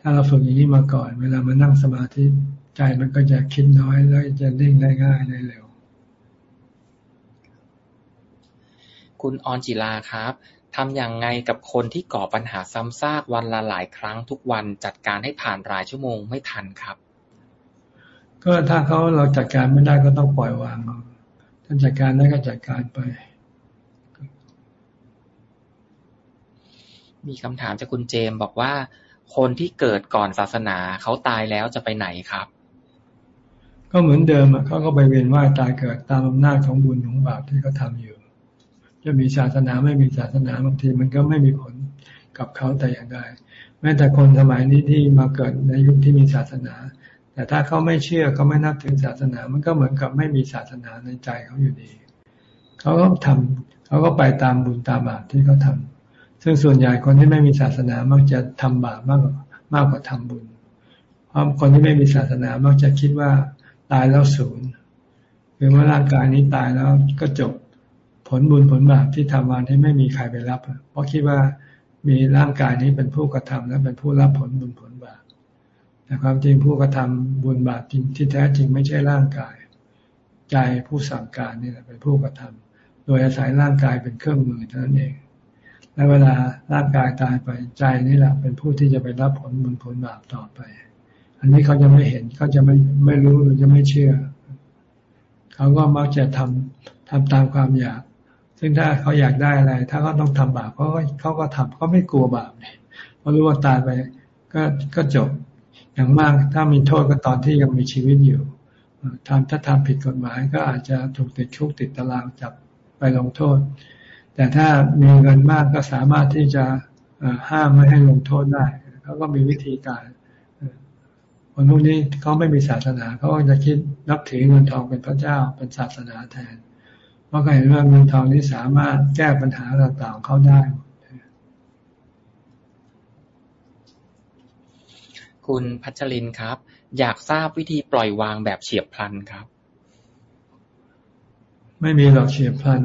ถ้าเราฝึกอย่างนี้มาก่อน เวลามานั่งสมาธิใจมันก็จะคิดน้อยแล้วจะนิ่งได้ง่ายได้เร็ว คุณออนจิลาครับ ทำอย่างไงกับคนที่ก่อปัญหาซ้ำซากวันละหลายครั้งทุกวันจัดการให้ผ่านรายชั่วโมงไม่ทันครับ ก็ถ้าเขาเราจัดการไม่ได้ก็ต้องปล่อยวางถ้าจัดการได้ก็จัดการไป มีคำถามจากคุณเจมบอกว่า คนที่เกิดก่อนศาสนาเขาตายแล้วจะไปไหนครับ ก็เหมือนเดิมเขาก็ไปเวียนว่ายตายเกิดตามอำนาจของบุญของบาปที่เขาทาอยู่ จะมีศาสนาไม่มีศาสนาบางทีมันก็ไม่มีผลกับเขาแต่อย่างใดแม้แต่คนสมัยนี้ที่มาเกิดในยุคที่มีศาสนา แต่ถ้าเขาไม่เชื่อเขาไม่นับถือศาสนา มันก็เหมือนกับไม่มีศาสนาในใจเขาอยู่ดี เขาก็ทำเขาก็ไปตามบุญตามบาปที่เขาทาซึ่งส่วนใหญ่คนที่ไม่มีศาสนามักจะทำบาปมากกว่ามากกว่าทำบุญ เพราะคนที่ไม่มีศาสนามักจะคิดว่าตายแล้วศูนย์คือเมื่อร่างกายนี้ตายแล้วก็จบ ลบุญผลบาปที่ทำมาที่ไม่มีใครไปรับ เพราะคิดว่ามีร่างกายนี้เป็นผู้กระทำและเป็นผู้รับผลบุญผลบาปแต่ความจริงผู้กระทำบุญบาปจริงที่แท้จริงไม่ใช่ร่างกาย ใจผู้สั่งการนี่แหละเป็นผู้กระทำโดยอาศัยร่างกายเป็นเครื่องมือเท่านั้นเอง และเวลาร่างกายตายไปใจนี่แหละเป็นผู้ที่จะไปรับผลบุญผลบาปต่อไป อันนี้เขาจะไม่เห็นเขาจะไม่ไม่รู้หรือจะไม่เชื่อ เขาก็มักจะทำทำตามความอยาก ซึ่งถ้าเขาอยากได้อะไร ถ้าเขาต้องทำบาปเขาก็เขาก็ทำเขาไม่กลัวบาปเนี่ยเพราะรู้ว่าตายไปก็ก็จบอย่างมากถ้ามีโทษก็ตอนที่ยังมีชีวิตอยู่ทำถ้าทำผิดกฎหมายก็อาจจะถูกติดคุกติดตารางจับไปลงโทษ แต่ถ้ามีเงินมากก็สามารถที่จะห้ามไม่ให้ลงโทษได้เขาก็มีวิธีการคนพวกนี้เขาไม่มีศาสนาเขาก็จะคิดนับถือเงินทองเป็นพระเจ้าเป็นศาสนาแทน ราะเขาเห็นว่าเงินทองนี้สามารถแก้ปัญหาต่างๆเขาได้คุณพัชรินครับ อยากทราบวิธีปล่อยวางแบบเฉียบพลันครับ ไม่มีหรอกเฉียบพลัน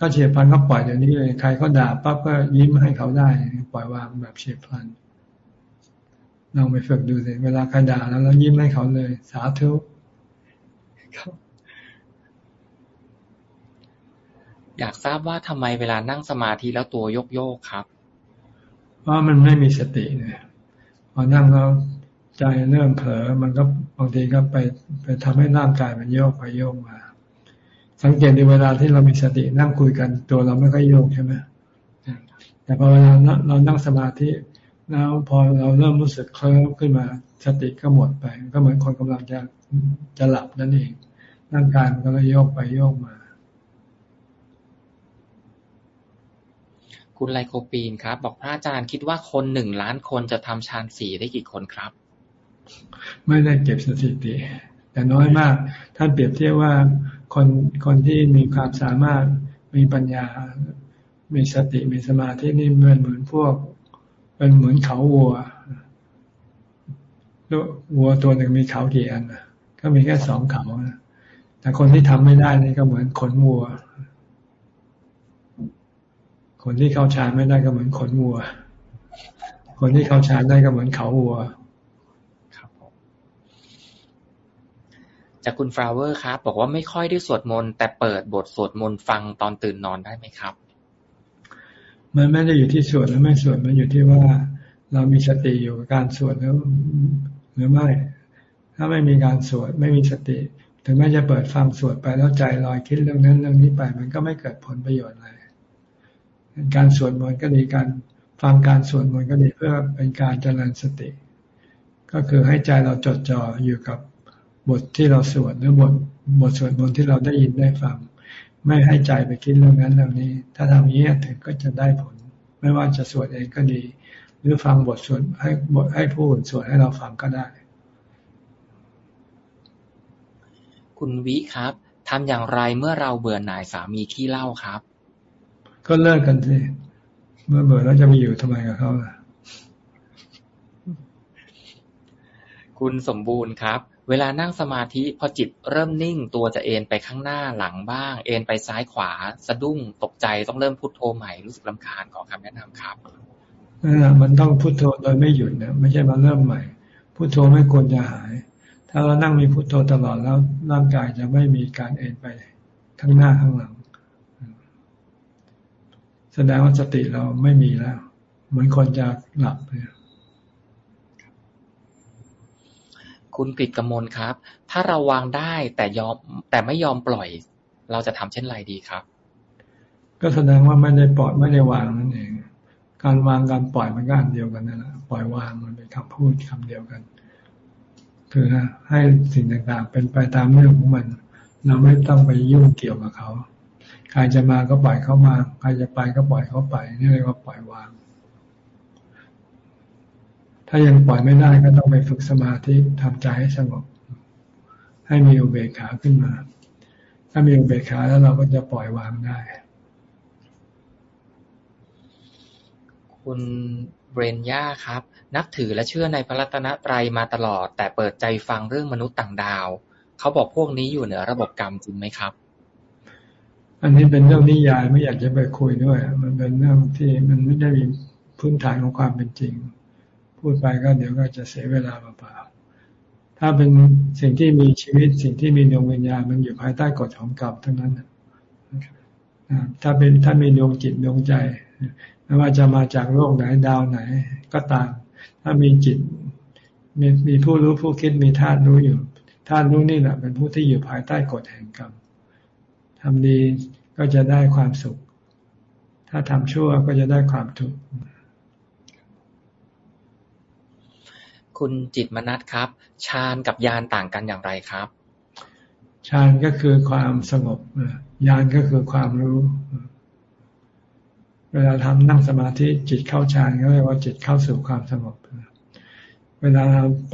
ก็เฉียบพลันก็ปล่อยเดี๋ยวนี้เลยใครเขาด่าปั๊บก็ยิ้มให้เขาได้ ปล่อยวางแบบเฉียบพลันลองไปฝึกดูสิเวลาใครด่าแล้วเรายิ้มให้เขาเลย สาธุ อยากทราบว่าทำไมเวลานั่งสมาธิแล้วตัวโยกโยกครับเพราะมันไม่มีสติเนี่ยพอนั่งแล้วใจเริ่มเผลอ มันก็บางทีก็ไปไปทำให้ร่างกายมันโยกไปโยกมา สังเกตในเวลาที่เรามีสตินั่งคุยกันตัวเราไม่ค่อยโยกใช่ไหมแต่พอเวลาเรานั่งสมาธิแล้วพอเราเริ่มรู้สึกเคลิ้มขึ้นมาสติก็หมดไป ก็เหมือนคนกำลังจะจะหลับนั่นเองร่างกายมันก็เลยโยกไปโยกมา คุณไลโคปีนครับ บอกพระอาจารย์คิดว่าคนหนึ่งล้านคนจะทำฌานสี่ได้กี่คนครับ ไม่ได้เก็บสถิติ แต่น้อยมาก ท่านเปรียบเทียบว่าคนคนที่มีความสามารถมีปัญญา มีสติมีสมาธินี่เหมือนเหมือนพวกเป็นเหมือนเขาวัววัวตัวหนึ่งมีเขากี่อันก็มีแค่สองเขาแต่คนที่ทำไม่ได้นี่ก็เหมือนขนวัว คนที่เข้าฌานไม่ได้ก็เหมือนขนวัว คนที่เข้าฌานได้ก็เหมือนเขาวัวครับผมจากคุณฟลาเวอร์ครับ บอกว่าไม่ค่อยได้สวดมนต์แต่เปิดบทสวดมนต์ฟังตอนตื่นนอนได้ไหมครับ มันไม่ได้อยู่ที่สวดหรือไม่สวดมันอยู่ที่ว่า เรามีสติอยู่กับการสวดหรือหรือไม่ ถ้าไม่มีการสวดไม่มีสติ ถึงแม้จะเปิดฟังสวดไปแล้วใจลอยคิดเรื่องนั้นเรื่องนี้ไป มันก็ไม่เกิดผลประโยชน์อะไร การสวดมนต์ก็ดีการฟังการสวดมนต์ก็ดีเพื่อเป็นการเจริญสติ ก็คือให้ใจเราจดจ่ออยู่กับบทที่เราสวดหรือบทบทสวดมนต์ที่เราได้ยินได้ฟัง ไม่ให้ใจไปคิดเรื่องนั้นเรื่องนี้ ถ้าทำอย่างนี้ถึงก็จะได้ผล ไม่ว่าจะสวดเองก็ดี หรือฟังบทสวดให้บทให้ผู้อื่นสวดให้เราฟังก็ได้ คุณวิครับทำอย่างไรเมื่อเราเบื่อหน่ายสามีขี้เล่าครับ ก็เลิกกันสิเมื่อเบื่อแล้วจะไปอยู่ทำไมกับเขาล่ะคุณสมบูรณ์ครับ เวลานั่งสมาธิพอจิตเริ่มนิ่งตัวจะเอนไปข้างหน้าหลังบ้าง เอนไปซ้ายขวา สะดุ้งตกใจต้องเริ่มพูดโทโใหม่รู้สึกลำคาญขอคำแนะนำครับมันต้องพุโทโธโดยไม่หยุดนะไม่ใช่มาเริ่มใหม่พุโทโธไม่ควรจะหาย ถ้าเรานั่งมีพุโทโธตลอดแล้วร่างกายจะไม่มีการเอ็นไปข้างหน้าข้างหลัง แสดงว่าสติเราไม่มีแล้ว เหมือนคนจะหลับเลยคุณกฤษกมลครับ ถ้าเราวางได้แต่ยอม แต่ไม่ยอมปล่อย เราจะทำเช่นไรดีครับ ก็แสดงว่าไม่ได้ปล่อยไม่ได้วางนั่นเอง การวางการปล่อยมันก็อันเดียวกันนั่นแหละปล่อยวางมันเป็นคำพูดคำเดียวกัน คือให้สิ่งต่างๆเป็นไปตามเรื่องของมัน เราไม่ต้องไปยุ่งเกี่ยวกับเขาใค รจะมาก็ปล่อยเขามา ใครจะไปก็ปล่อยเขาไป นี่เรียกว่าปล่อยวาง ถ้ายังปล่อยไม่ได้ก็ต้องไปฝึกสมาธิทำใจให้สงบ ให้มีอุเบกขาขึ้นมา ถ้ามีอุเบกขาแล้วเราก็จะปล่อยวางได้ คุณเบรนย่าครับ นับถือและเชื่อในพระรัตนตรัยมาตลอด แต่เปิดใจฟังเรื่องมนุษย์ต่างดาว เขาบอกพวกนี้อยู่เหนือระบบกรรมจริงไหมครับ อันนี้เป็นเรื่องนิยายไม่อยากจะไปคุยด้วย มันเป็นเรื่องที่มันไม่ได้มีพื้นฐานของความเป็นจริง พูดไปก็เดี๋ยวก็จะเสียเวลาเปล่าๆถ้าเป็นสิ่งที่มีชีวิตสิ่งที่มีดวงวิญญาณมันอยู่ภายใต้กฎของกรรมทั้งนั้นถ้าเป็นถ้ามีดวงจิตดวงใจไม่ว่าจะมาจากโลกไหนดาวไหน ก็ตาม ถ้ามีจิตมีมีผู้รู้ผู้คิดมีธาตุรู้อยู่ธาตุรู้นี่แหละเป็นผู้ที่อยู่ภายใต้กฎแห่งกรรม ทำดีก็จะได้ความสุข ถ้าทำชั่วก็จะได้ความทุกข์คุณจิตมนัสครับฌานกับยานต่างกันอย่างไรครับฌานก็คือความสงบยานก็คือความรู้ เวลาทำนั่งสมาธิจิตเข้าฌานก็เรียกว่าจิตเข้าสู่ความสงบ เวลา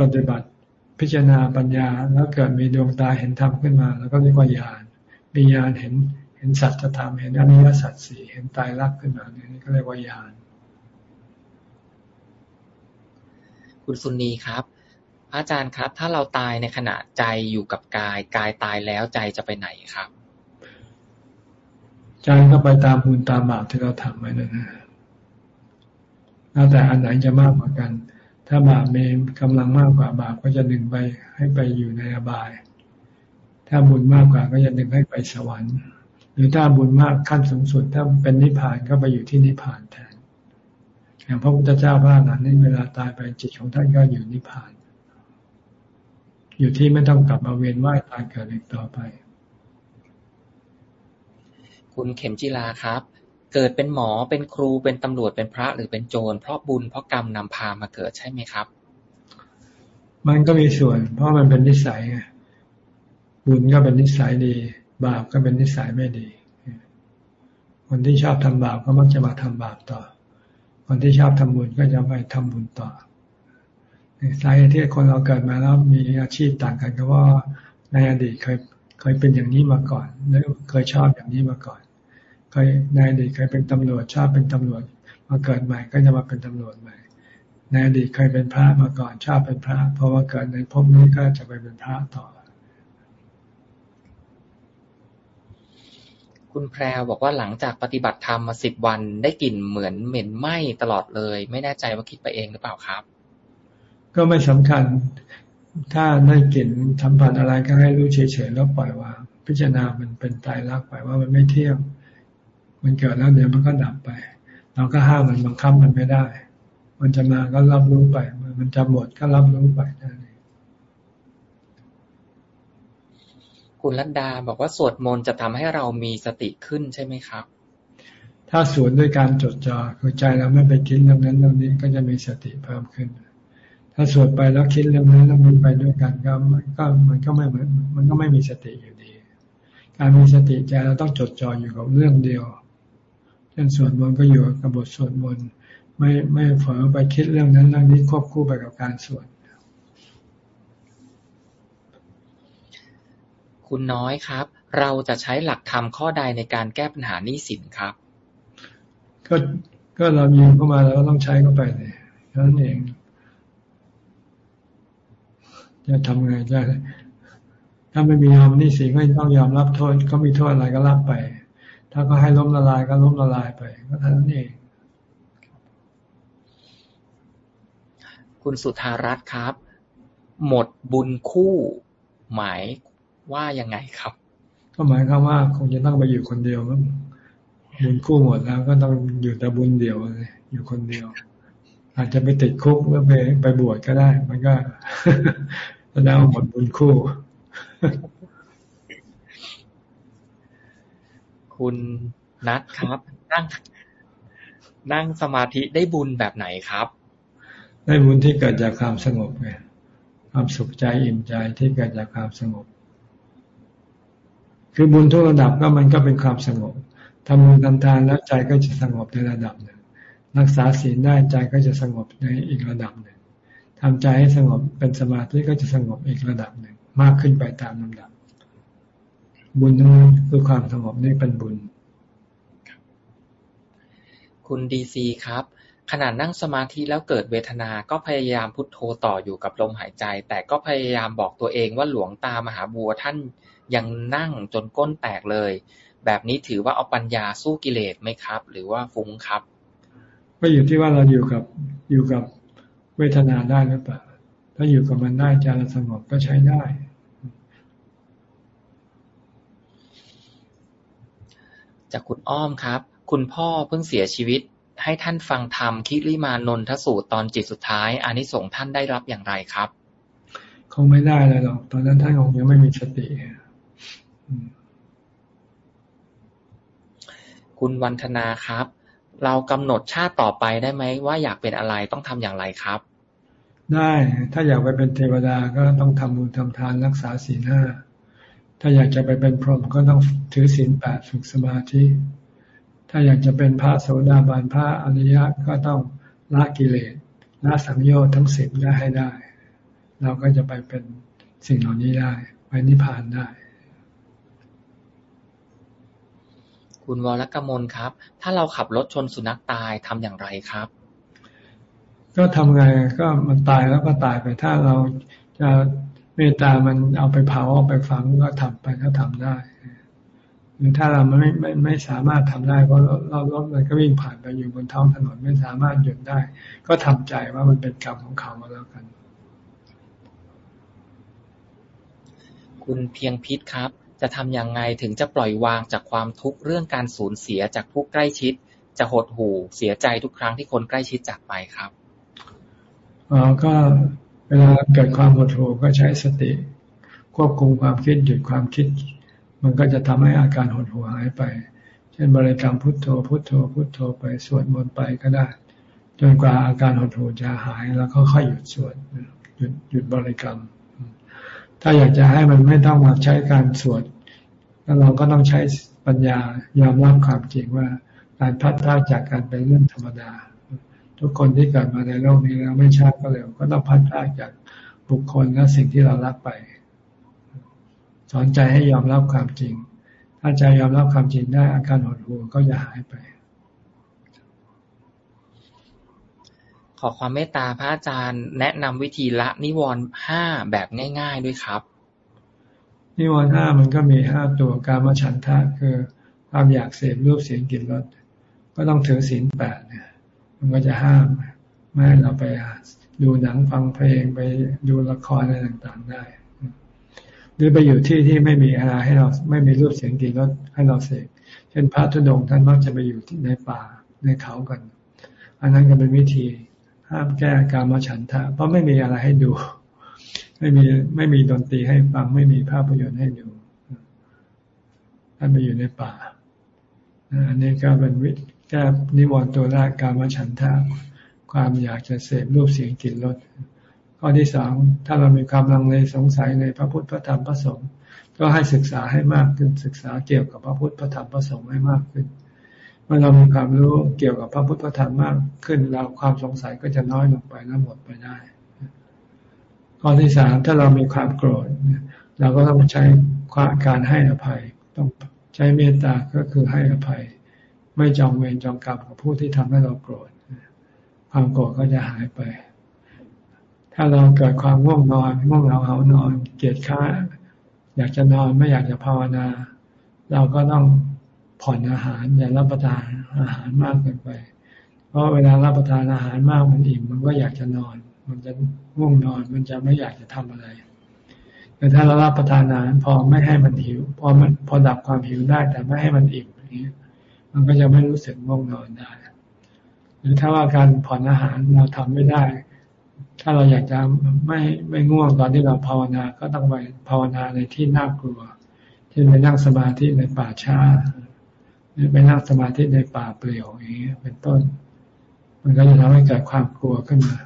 ปฏิบัติพิจารณาปัญญาแล้วเกิดมีดวงตาเห็นธรรมขึ้นมา แล้วก็เรียกว่าญาณ มีญาณเห็นเห็นสัจธรรมเห็นอนิยสัจสี่เห็นตายรักขึ้นมาเนี่ยนี่ก็เรียกว่าญาณคุณสุนีครับอาจารย์ครับ ถ้าเราตายในขณะใจอยู่กับกาย กายตายแล้วใจจะไปไหนครับ ใจก็ไปตามบุญตามบาปที่เราทำไว้นั่นนะแล้วแต่อันไหนจะมากกว่ากัน ถ้าบาปมีกำลังมากกว่าบาปก็จะดึงไปให้ไปอยู่ในอบาย ถ้าบุญมากกว่าก็จะดึงให้ไปสวรรค์ หรือถ้าบุญมากขั้นสูงสุดถ้าเป็นนิพพานก็ไปอยู่ที่นิพพานแทน อย่างพระพุทธเจ้าพระนั้นนี่เวลาตายไปจิตของท่านก็อยู่นิพพาน อยู่ที่ไม่ต้องกลับมาเวียนว่ายตายเกิดอีกต่อไป คุณเข็มจิลาครับ เกิดเป็นหมอเป็นครูเป็นตำรวจเป็นพระหรือเป็นโจรเพราะบุญเพราะกรรมนำพามาเกิดใช่ไหมครับ มันก็มีส่วน เพราะมันเป็นนิสัยไง บุญก็เป็นนิสัยดี บาปก็เป็นนิสัยไม่ดี คนที่ชอบทำบาปก็มักจะมาทำบาปต่อ คนที่ชอบทำบุญก็จะไปทำบุญต่อสาเหตุที่คนเราเกิดมาแล้วมีอาชีพต่างกันก็ว่าในอดีตเคยเคยเป็นอย่างนี้มาก่อนหรือเคยชอบอย่างนี้มาก่อน เคยในอดีตเคยเป็นตำรวจชอบเป็นตำรวจ มาเกิดใหม่ก็จะมาเป็นตำรวจใหม่ในอดีตเคยเป็นพระมาก่อนชอบเป็นพระเพราะว่าเกิดในภพนี้ก็จะไปเป็นพระต่อ คุณแพรวบอกว่าหลังจากปฏิบัติธรรมมาสิบวันได้กลิ่นเหมือนเหม็นไหม้ตลอดเลย ไม่แน่ใจว่าคิดไปเองหรือเปล่าครับ ก็ไม่สำคัญ ถ้าได้กลิ่นทำผันอะไรก็ให้รู้เฉยๆแล้วปล่อยวางพิจารณามันเป็นตายรักไปว่ามันไม่เที่ยงมันเกิดแล้วเดี๋ยวมันก็ดับไป เราก็ห้ามมันบังคับมันไม่ได้ มันจะมาก็รับรู้ไป มันจะหมดก็รับรู้ไปนั่นเอง คุณลัดดาบอกว่าสวดมนต์จะทำให้เรามีสติขึ้นใช่ไหมครับ ถ้าสวดด้วยการจดจ่อคือใจเราไม่ไปคิดเรื่องนั้นเรื่องนี้ก็จะมีสติเพิ่มขึ้น ถ้าสวดไปแล้วคิดเรื่องนั้นแล้วมันไปด้วยกันก็ก็มันก็ไม่เหมือนมันก็ไม่มีสติอยู่ดี การมีสติใจเราต้องจดจ่ออยู่กับเรื่องเดียวเช่นสวดมนต์ก็อยู่กับบทสวดมนต์ไม่ไม่เผลอไปคิดเรื่องนั้นเรื่องนี้ควบคู่ไปกับการสวด คุณน้อยครับ เราจะใช้หลักธรรมข้อใดในการแก้ปัญหาหนี้สินครับ ก็ก็เรายืมเข้ามาแล้วก็ต้องใช้เข้าไปเลยนั่นเอง จะทำไงจะถ้าไม่มียอมนี่สิไม่ต้องยอมรับโทษเขามีโทษอะไรก็รับไป ถ้าก็ให้ล้มละลายก็ล้มละลายไปก็เท่านั้นเอง คุณสุธารัตน์ครับ หมดบุญคู่ หมาย ว่ายังไงครับ ก็หมายความว่าคงจะต้องไปอยู่คนเดียวมั้งบุญคู่หมดแล้วก็ต้องอยู่แต่บุญเดียวเลยอยู่คนเดียว อาจจะไปติดคุกหรือไปไปบวชก็ได้ มันก็แสดงว่าหมดบุญคู่ คุณนัทครับ นั่ง นั่งสมาธิได้บุญแบบไหนครับ ได้บุญที่เกิดจากความสงบไงความสุขใจอิ่มใจที่เกิดจากความสงบ คือบุญทุกระดับก็มันก็เป็นความสงบทำบุญทำทานแล้วใจก็จะสงบในระดับหนึ่งรักษาศีลได้ใจก็จะสงบในอีกระดับหนึ่งทำใจให้สงบเป็นสมาธิก็จะสงบอีกระดับหนึ่งมากขึ้นไปตามลำดับ บุญนั้นคือความสงบนี่เป็นบุญ คุณดีซีครับขณะนั่งสมาธิแล้วเกิดเวทนา ก็พยายามพุทโธต่ออยู่กับลมหายใจ แต่ก็พยายามบอกตัวเองว่าหลวงตามหาบัวท่าน ยังนั่งจนก้นแตกเลย แบบนี้ถือว่าเอาปัญญาสู้กิเลสไหมครับ หรือว่าฟุ้งครับ ก็อยู่ที่ว่าเราอยู่กับอยู่กับเวทนาได้หรือเปล่าถ้าอยู่กับมันได้ใจเราสงบก็ใช้ได้จากคุณอ้อมครับ คุณพ่อเพิ่งเสียชีวิต ให้ท่านฟังธรรมคิริมานนทสูตรตอนจิตสุดท้ายอานิสงส์ท่านได้รับอย่างไรครับ คงไม่ได้เลยหรอก ตอนนั้นท่านคงยังไม่มีสติ คุณวันธนาครับ เรากำหนดชาติต่อไปได้ไหมว่าอยากเป็นอะไรต้องทำอย่างไรครับ ได้ถ้าอยากไปเป็นเทวดาก็ต้องทำบุญทำทานรักษาศีลห้าถ้าอยากจะไปเป็นพรหมก็ต้องถือศีลแปดฝึกสมาธิถ้าอยากจะเป็นพระโสดาบันพระอริยะก็ต้องละกิเลสละสังโยชน์ทั้งสิบได้ให้ได้ เราก็จะไปเป็นสิ่งเหล่านี้ได้ ไปนิพพานได้ คุณวรกมลครับ ถ้าเราขับรถชนสุนัขตายทำอย่างไรครับ ก็ทำไงก็มันตายแล้วก็ตายไป ถ้าเราจะเมตตามันเอาไปเผาเอาไปฝังก็ทำไปก็ทำได้รือถ้าเราไม่ไม่ไม่สามารถทำได้เพราะเรารถมันก็วิ่งผ่านไปอยู่บนท้องถนนไม่สามารถหยุดได้ ก็ทำใจว่ามันเป็นกรรมของเขามาแล้วกัน คุณเพียงพิษครับ จะทำยังไงถึงจะปล่อยวางจากความทุกข์เรื่องการสูญเสียจากผู้ใกล้ชิด จะหดหู่เสียใจทุกครั้งที่คนใกล้ชิดจากไปครับอ๋อก็เวลาเกิดความหดหู่ก็ใช้สติ ควบคุมความคิดหยุดความคิด มันก็จะทำให้อาการหดหัวหายไป เช่นบริกรรมพุทโธ พุทโธ พุทโธไปสวดมนต์ไปก็ได้ จนกว่าอาการหดหัวจะหายแล้วก็ค่อยหยุดสวดหยุดหยุดบริกรรม ถ้าอยากจะให้มันไม่ต้องมาใช้การสวด แล้วเราก็ต้องใช้ปัญญายอมรับความจริงว่า การพัดพลาดจากการเป็นเรื่องธรรมดา ทุกคนที่เกิดมาในโลกนี้แล้วไม่ช้าก็เร็ว ก็ต้องพัดพลาดจากบุคคลและสิ่งที่เรารักไป สอนใจให้ยอมรับความจริง ถ้าใจยอมรับความจริงได้อาการหดหู่ก็จะหายไป ขอความเมตตาพระอาจารย์ แนะนำวิธีละนิวรณ์ห้าแบบง่าย ๆด้วยครับ นิวรณ์ห้ามันก็มีห้าตัวการมาฉันทะคือความอยากเสพรูปเสียงกลิ่นรสก็ต้องถือศีลแปดเนี่ยมันก็จะห้ามไม่ให้เราไปดูหนังฟังเพลงไปดูละครอะไรต่างๆได้ หรือไปอยู่ที่ที่ไม่มีอะไรให้เราไม่มีรูปเสียงกลิ่นรสให้เราเสกเช่นพระธุดงค์ท่านมักจะไปอยู่ที่ในป่าในเขากัน อันนั้นก็เป็นวิธีห้ามแก้การมาฉันทะเพราะไม่มีอะไรให้ดู ไม่มีไม่มีดนตรีให้ฟัง ไม่มีภาพยนตร์ให้ดูท่านไปอยู่ในป่าอันนี้ก็เป็นวิธีแก้นิวรณ์ตัวแรกการมาฉันทะความอยากจะเสพรูปเสียงกลิ่นรสข้อที่สองถ้าเรามีความลังเลสงสัยในพระพุทธพระธรรมพระสงฆ์ก็ให้ศึกษาให้มากขึ้นศึกษาเกี่ยวกับพระพุทธพระธรรมพระสงฆ์ให้มากขึ้นเมื่อเรามีความรู้เกี่ยวกับพระพุทธพระธรรมมากขึ้นเราความสงสัยก็จะน้อยลงไปและหมดไปได้ ข้อที่สามถ้าเรามีความโกรธเราก็ต้องใช้การให้อภัย ต้องใช้เมตตาก็คือให้อภัย ไม่จองเวรจองกรรมกับผู้ที่ทำให้เราโกรธความโกรธก็จะหายไป ถ้าเราเกิดความง่วงนอนง่วงเหงาเหานอน เกียดค้าอยากจะนอนไม่อยากจะภาวนา เราก็ต้องผ่อนอาหารอย่ารับประทานอาหารมากเกินไป เพราะเวลารับประทานอาหารมากมันอิ่มมันก็อยากจะนอน มันจะ ง่วงนอน มันจะไม่อยากจะทำอะไร แต่ถ้าเรารับประทานอาหารพอไม่ให้มันหิว พอมันพอดับความหิวได้ แต่ไม่ให้มันอิ่มอย่างนี้มันก็จะไม่รู้สึกง่วงนอนได้ หรือถ้าว่าการผ่อนอาหารเราทำไม่ได้ ถ้าเราอยากจะไม่ไม่ง่วงตอนที่เราภาวนา ก็ต้องไปภาวนาในที่น่ากลัวที่ไปนั่งสมาธิในป่าช้าหรือไปนั่งสมาธิในป่าเปลี่ยวอย่างนี้เป็นต้น มันก็จะทำให้เกิดความกลัวขึ้นมา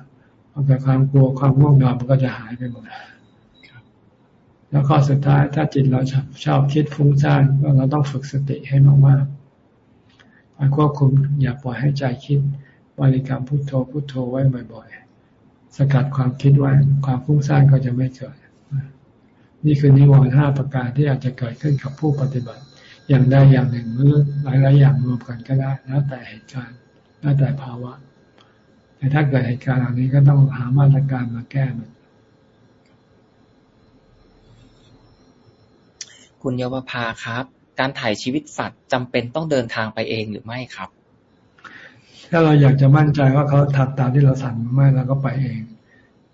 พอเกิดความกลัวความง่วงนอนมันก็จะหายไปหมดแล้วข้อสุดท้ายถ้าจิตเราชอบชอบคิดฟุ้งซ่านก็เราต้องฝึกสติให้มากๆคอยควบคุมอย่าปล่อยให้ใจคิดบริกรรมพุทโธพุทโธไว้บ่อยๆ สกัดความคิดไว้ ความฟุ้งซ่านก็จะไม่เกิด นี่คือนิวรณ์ห้าประการที่อาจจะเกิดขึ้นกับผู้ปฏิบัติ อย่างใดอย่างหนึ่งหรือหลายๆอย่างรวมกันก็ได้แล้วแต่เหตุการณ์แล้วแต่ภาวะ แต่ถ้าเกิดเหตุการณ์เหล่านี้ก็ต้องหามาตรการมาแก้มันคุณเยาวภาครับ การถ่ายชีวิตสัตว์จำเป็นต้องเดินทางไปเองหรือไม่ครับ ถ้าเราอยากจะมั่นใจว่าเขาทำตามที่เราสั่งหรือไม่เราก็ไปเอง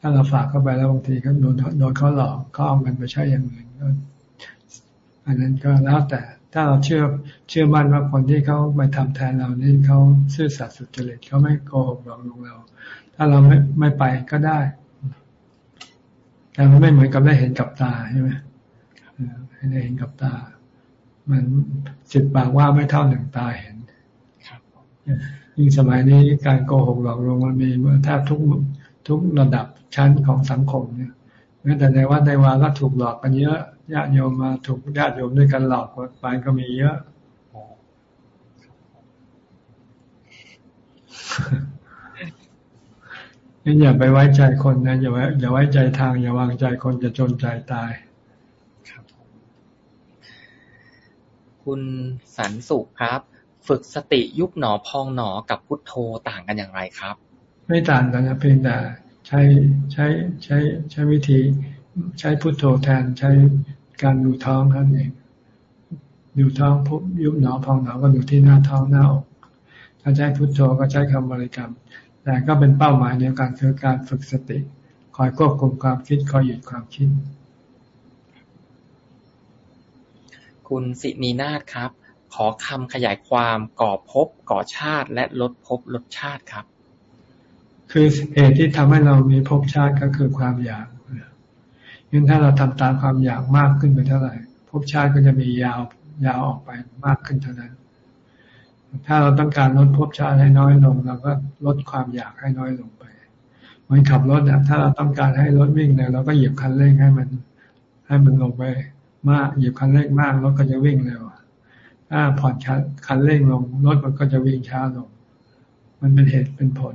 ถ้าเราฝากเข้าไปแล้วบางทีก็โดนโดนเขาหลอกเขาเอาเงินไปใช้อย่างอื่นก็อันนั้นก็แล้วแต่ ถ้าเราเชื่อเชื่อมั่นว่าคนที่เขาไปทำแทนเรานี่เขาซื่อสัตย์สุจริตเขาไม่โกหกหลอกลวงเรา ถ้าเราไม่ไม่ไปก็ได้ แต่มันไม่เหมือนกับได้เห็นกับตาใช่ไหมได้เห็นกับตา มันสิบปากว่าไม่เท่าหนึ่งตาเห็นยิ่งสมัยนี้การโกหกหลอกลวงมันมีแทบทุกทุกระดับชั้นของสังคมเนี่ยแม้แต่ในวัดในวาก็ถูกหลอกกันเยอะ ญาติโยมมาถูกญาติโยมด้วยกันหลอกไปก็มีเยอะนี่อย่าไปไว้ใจคนนะอย่าไว้อย่าไว้ใจทาง อย่าวางใจคนจะจนใจตายคุณสันสุขครับ ฝึกสติยุบหนอพองหนอกับพุทโธต่างกันอย่างไรครับ ไม่ต่างกันนะเพียงแต่ใช้ใช้ใช้ใช้วิธี ใช้พุทโธแทนใช้ การดูท้องนั่นเองดูท้องพุยุบหนอพองหนอก็ดูที่หน้าท้องหน้าอก ถ้าใช้พุทโธก็ใช้คำบริกรรม แต่ก็เป็นเป้าหมายเดียวกันคือการฝึกสติ คอยควบคุมความคิดคอยหยุดความคิด คุณสินีนาฏครับ ขอคำขยายความก่อภพก่อชาติ และลดภพลดชาติครับ คือเหตุที่ทำให้เรามีภพชาติก็คือความอยาก งั้นถ้าเราทำตามความอยากมากขึ้นไปเท่าไหร่ภพชาติก็จะมียาวยาวออกไปมากขึ้นเท่านั้น ถ้าเราต้องการลดภพชาติให้น้อยลงเราก็ลดความอยากให้น้อยลงไปเหมือนขับรถนะถ้าเราต้องการให้รถวิ่งเนี่ยเราก็เหยียบคันเร่งให้มัน ให้มันลงไปมากเหยิบคันเร่งมากรถก็จะวิ่งเร็วถ้าผ่อนคันเร่งลงรถมันก็จะวิ่งช้าลง มันเป็นเหตุเป็นผล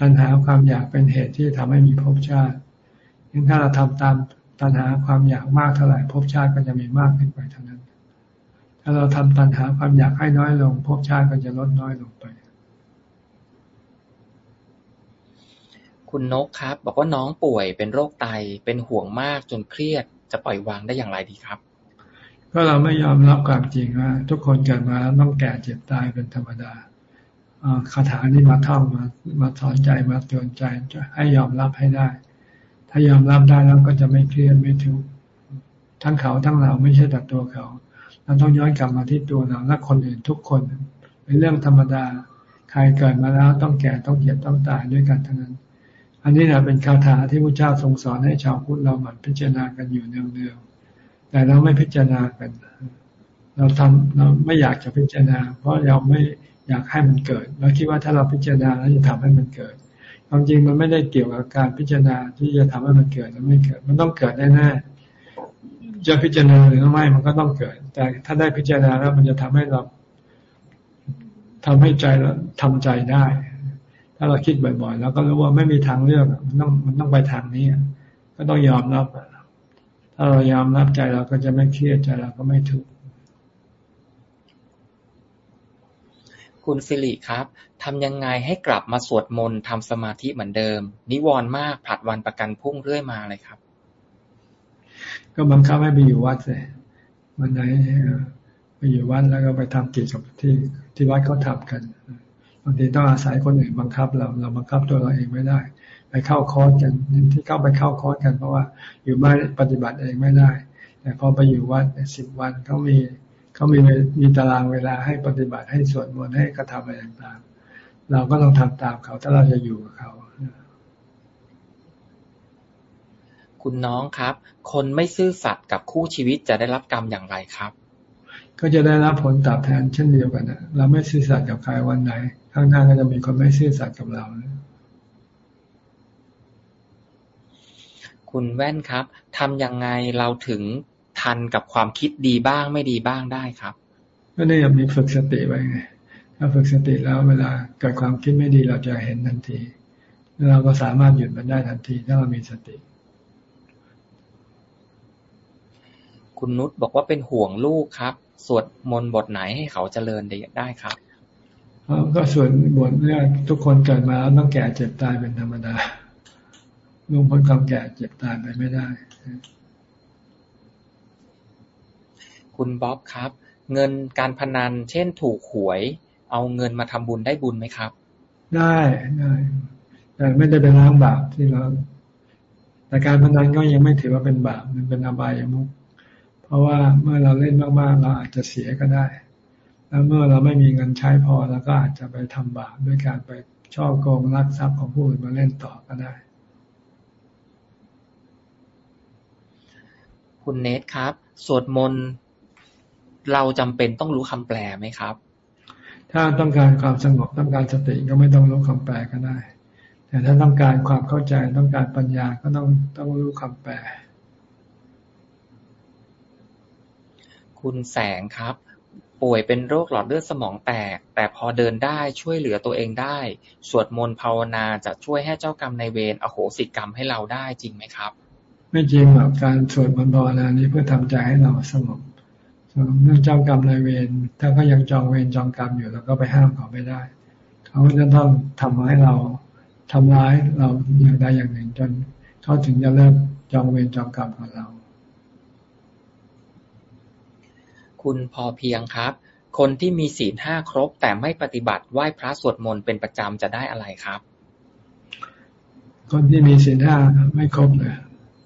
ตัณหาความอยากเป็นเหตุที่ทำให้มีภพชาติยิ่งถ้าเราทำตาม ตัณหาความอยากมากเท่าไหร่ภพชาติก็จะมีมากขึ้นไปเท่านั้น ถ้าเราทำตัณหาความอยากให้น้อยลงภพชาติก็จะลดน้อยลงไป คุณนกครับ บอกว่าน้องป่วยเป็นโรคไตเป็นห่วงมากจนเครียด จะปล่อยวางได้อย่างไรดีครับ ก็เราไม่ยอมรับความจริงว่าทุกคนเกิดมาแล้วต้องแก่เจ็บตายเป็นธรรมดาคาถานี้มาท่องมามาสอนใจมาเตือนใจจะให้ยอมรับให้ได้ ถ้ายอมรับได้แล้วก็จะไม่เครียดไม่ทุกข์ทั้งเขาทั้งเราไม่ใช่แต่ตัวเขาเราต้องย้อนกลับมาที่ตัวเราและคนอื่นทุกคนเป็นเรื่องธรรมดาใครเกิดมาแล้วต้องแก่ต้องเจ็บต้องตายด้วยกันทั้งนั้น อันนี้นะเป็นคาถาที่พระเจ้าทรงสอนให้ชาวพุทธเราหมั่นพิจารณากันอยู่เนืองๆแต่เราไม่พิจารณากัน เราทำเราไม่อยากจะพิจารณา เพราะเราไม่อยากให้มันเกิดเราคิดว่าถ้าเราพิจารณาแล้วจะทำให้มันเกิด ความจริงมันไม่ได้เกี่ยวกับการพิจารณาที่จะทำให้มันเกิดหรือไม่เกิด มันต้องเกิดแน่ๆจะพิจารณาหรือไม่มันก็ต้องเกิด แต่ถ้าได้พิจารณาแล้วมันจะทำให้เราทำให้ใจเราทำใจได้ ถ้าเราคิดบ่อยๆ แล้วก็รู้ว่าไม่มีทางเลือกมันต้องมันต้องไปทางนี้ก็ต้องยอมรับถ้าเรายอมรับใจเราก็จะไม่เครียดใจเราก็ไม่ทุกข์คุคุณสิริครับ ทำยังไงให้กลับมาสวดมนต์ทำสมาธิเหมือนเดิม นิวรณ์มากผลัดวันประกันพุ่งเรื่อยมาเลยครับ ก็บังคับให้ไปอยู่วัดเลยวันไหนไปอยู่วัดแล้วก็ไปทำกิจกับที่ที่วัดเขาทากันบางทีต้องอาศัยคนอื่นบังคับเราเราบังคับตัวเราเองไม่ได้ ไปเข้าคอร์สกันที่เข้าไปเข้าคอร์สกันเพราะว่าอยู่บ้านปฏิบัติเองไม่ได้ แต่พอไปอยู่วัดสิบวันเขามีเขามีมีตารางเวลาให้ปฏิบัติให้สวดมนต์ให้กระทำอะไรต่างๆ เราก็ต้องทำตามเขา ถ้าเราจะอยู่กับเขาคุณน้องครับ คนไม่ซื่อสัตย์กับคู่ชีวิตจะได้รับกรรมอย่างไรครับ ก็จะได้รับผลตอบแทนเช่นเดียวกันนะเราไม่ซื่อสัตย์กับใครวันไหน ข้างหน้าก็จะมีคนไม่ซื่อสัตย์กับเรานะคุณแว่นครับทำยังไงเราถึงทันกับความคิดดีบ้างไม่ดีบ้างได้ครับ ก็ได้ยังมีฝึกสติไว้ไง ถ้าฝึกสติแล้วเวลาเกิดความคิดไม่ดีเราจะเห็นทันทีแล้วเราก็สามารถหยุดมันได้ทันที ถ้าเรามีสติ คุณนุชบอกว่าเป็นห่วงลูกครับ สวดมนต์บทไหนให้เขาเจริญได้ครับก็ส่วนบทเนี่ยทุกคนเกิดมาแล้วต้องแก่เจ็บตายเป็นธรรมดาลงพ้นความแก่เจ็บตายไปไม่ได้ คุณบ๊อบครับ เงินการพนันเช่นถูกหวย เอาเงินมาทำบุญได้บุญไหมครับ ได้ได้แต่ไม่ได้เป็นล้างบาปที่เราแต่การพนันก็ยังไม่ถือว่าเป็นบาปมันเป็นอบายมุกเพราะว่าเมื่อเราเล่นมากๆ เราอาจจะเสียก็ได้ แล้วเมื่อเราไม่มีเงินใช้พอเราก็อาจจะไปทำบาปด้วยการไปช่อโกงลักทรัพย์ของผู้อื่นมาเล่นต่อก็ได้ คุณเนทครับ สวดมนต์เราจำเป็นต้องรู้คำแปลไหมครับ ถ้าต้องการความสงบต้องการสติก็ไม่ต้องรู้คำแปลก็ได้ แต่ถ้าต้องการความเข้าใจต้องการปัญญาก็ต้องต้องรู้คำแปล คุณแสงครับ ป่วยเป็นโรคหลอดเลือดสมองแตก แต่พอเดินได้ช่วยเหลือตัวเองได้ สวดมนต์ภาวนาจะช่วยให้เจ้ากรรมในเวรอโหสิกรรมให้เราได้จริงไหมครับ ไม่จริงหรอกการสวดมนต์ภาวนานี้เพื่อทำใจให้เราสงบ เรื่องเจ้ากรรมนายเวรถ้าเขายังจองเวรจองกรรมอยู่เราก็ไปห้ามเขาไม่ได้ เขาจะต้องทำให้เราทำร้ายเราอย่างใดอย่างหนึ่ง จนเขาถึงจะเลิกจองเวรจองกรรมของเรา คุณพอเพียงครับ คนที่มีศีลห้าครบ แต่ไม่ปฏิบัติไหว้พระสวดมนต์เป็นประจำจะได้อะไรครับ คนที่มีศีลห้าไม่ครบเลย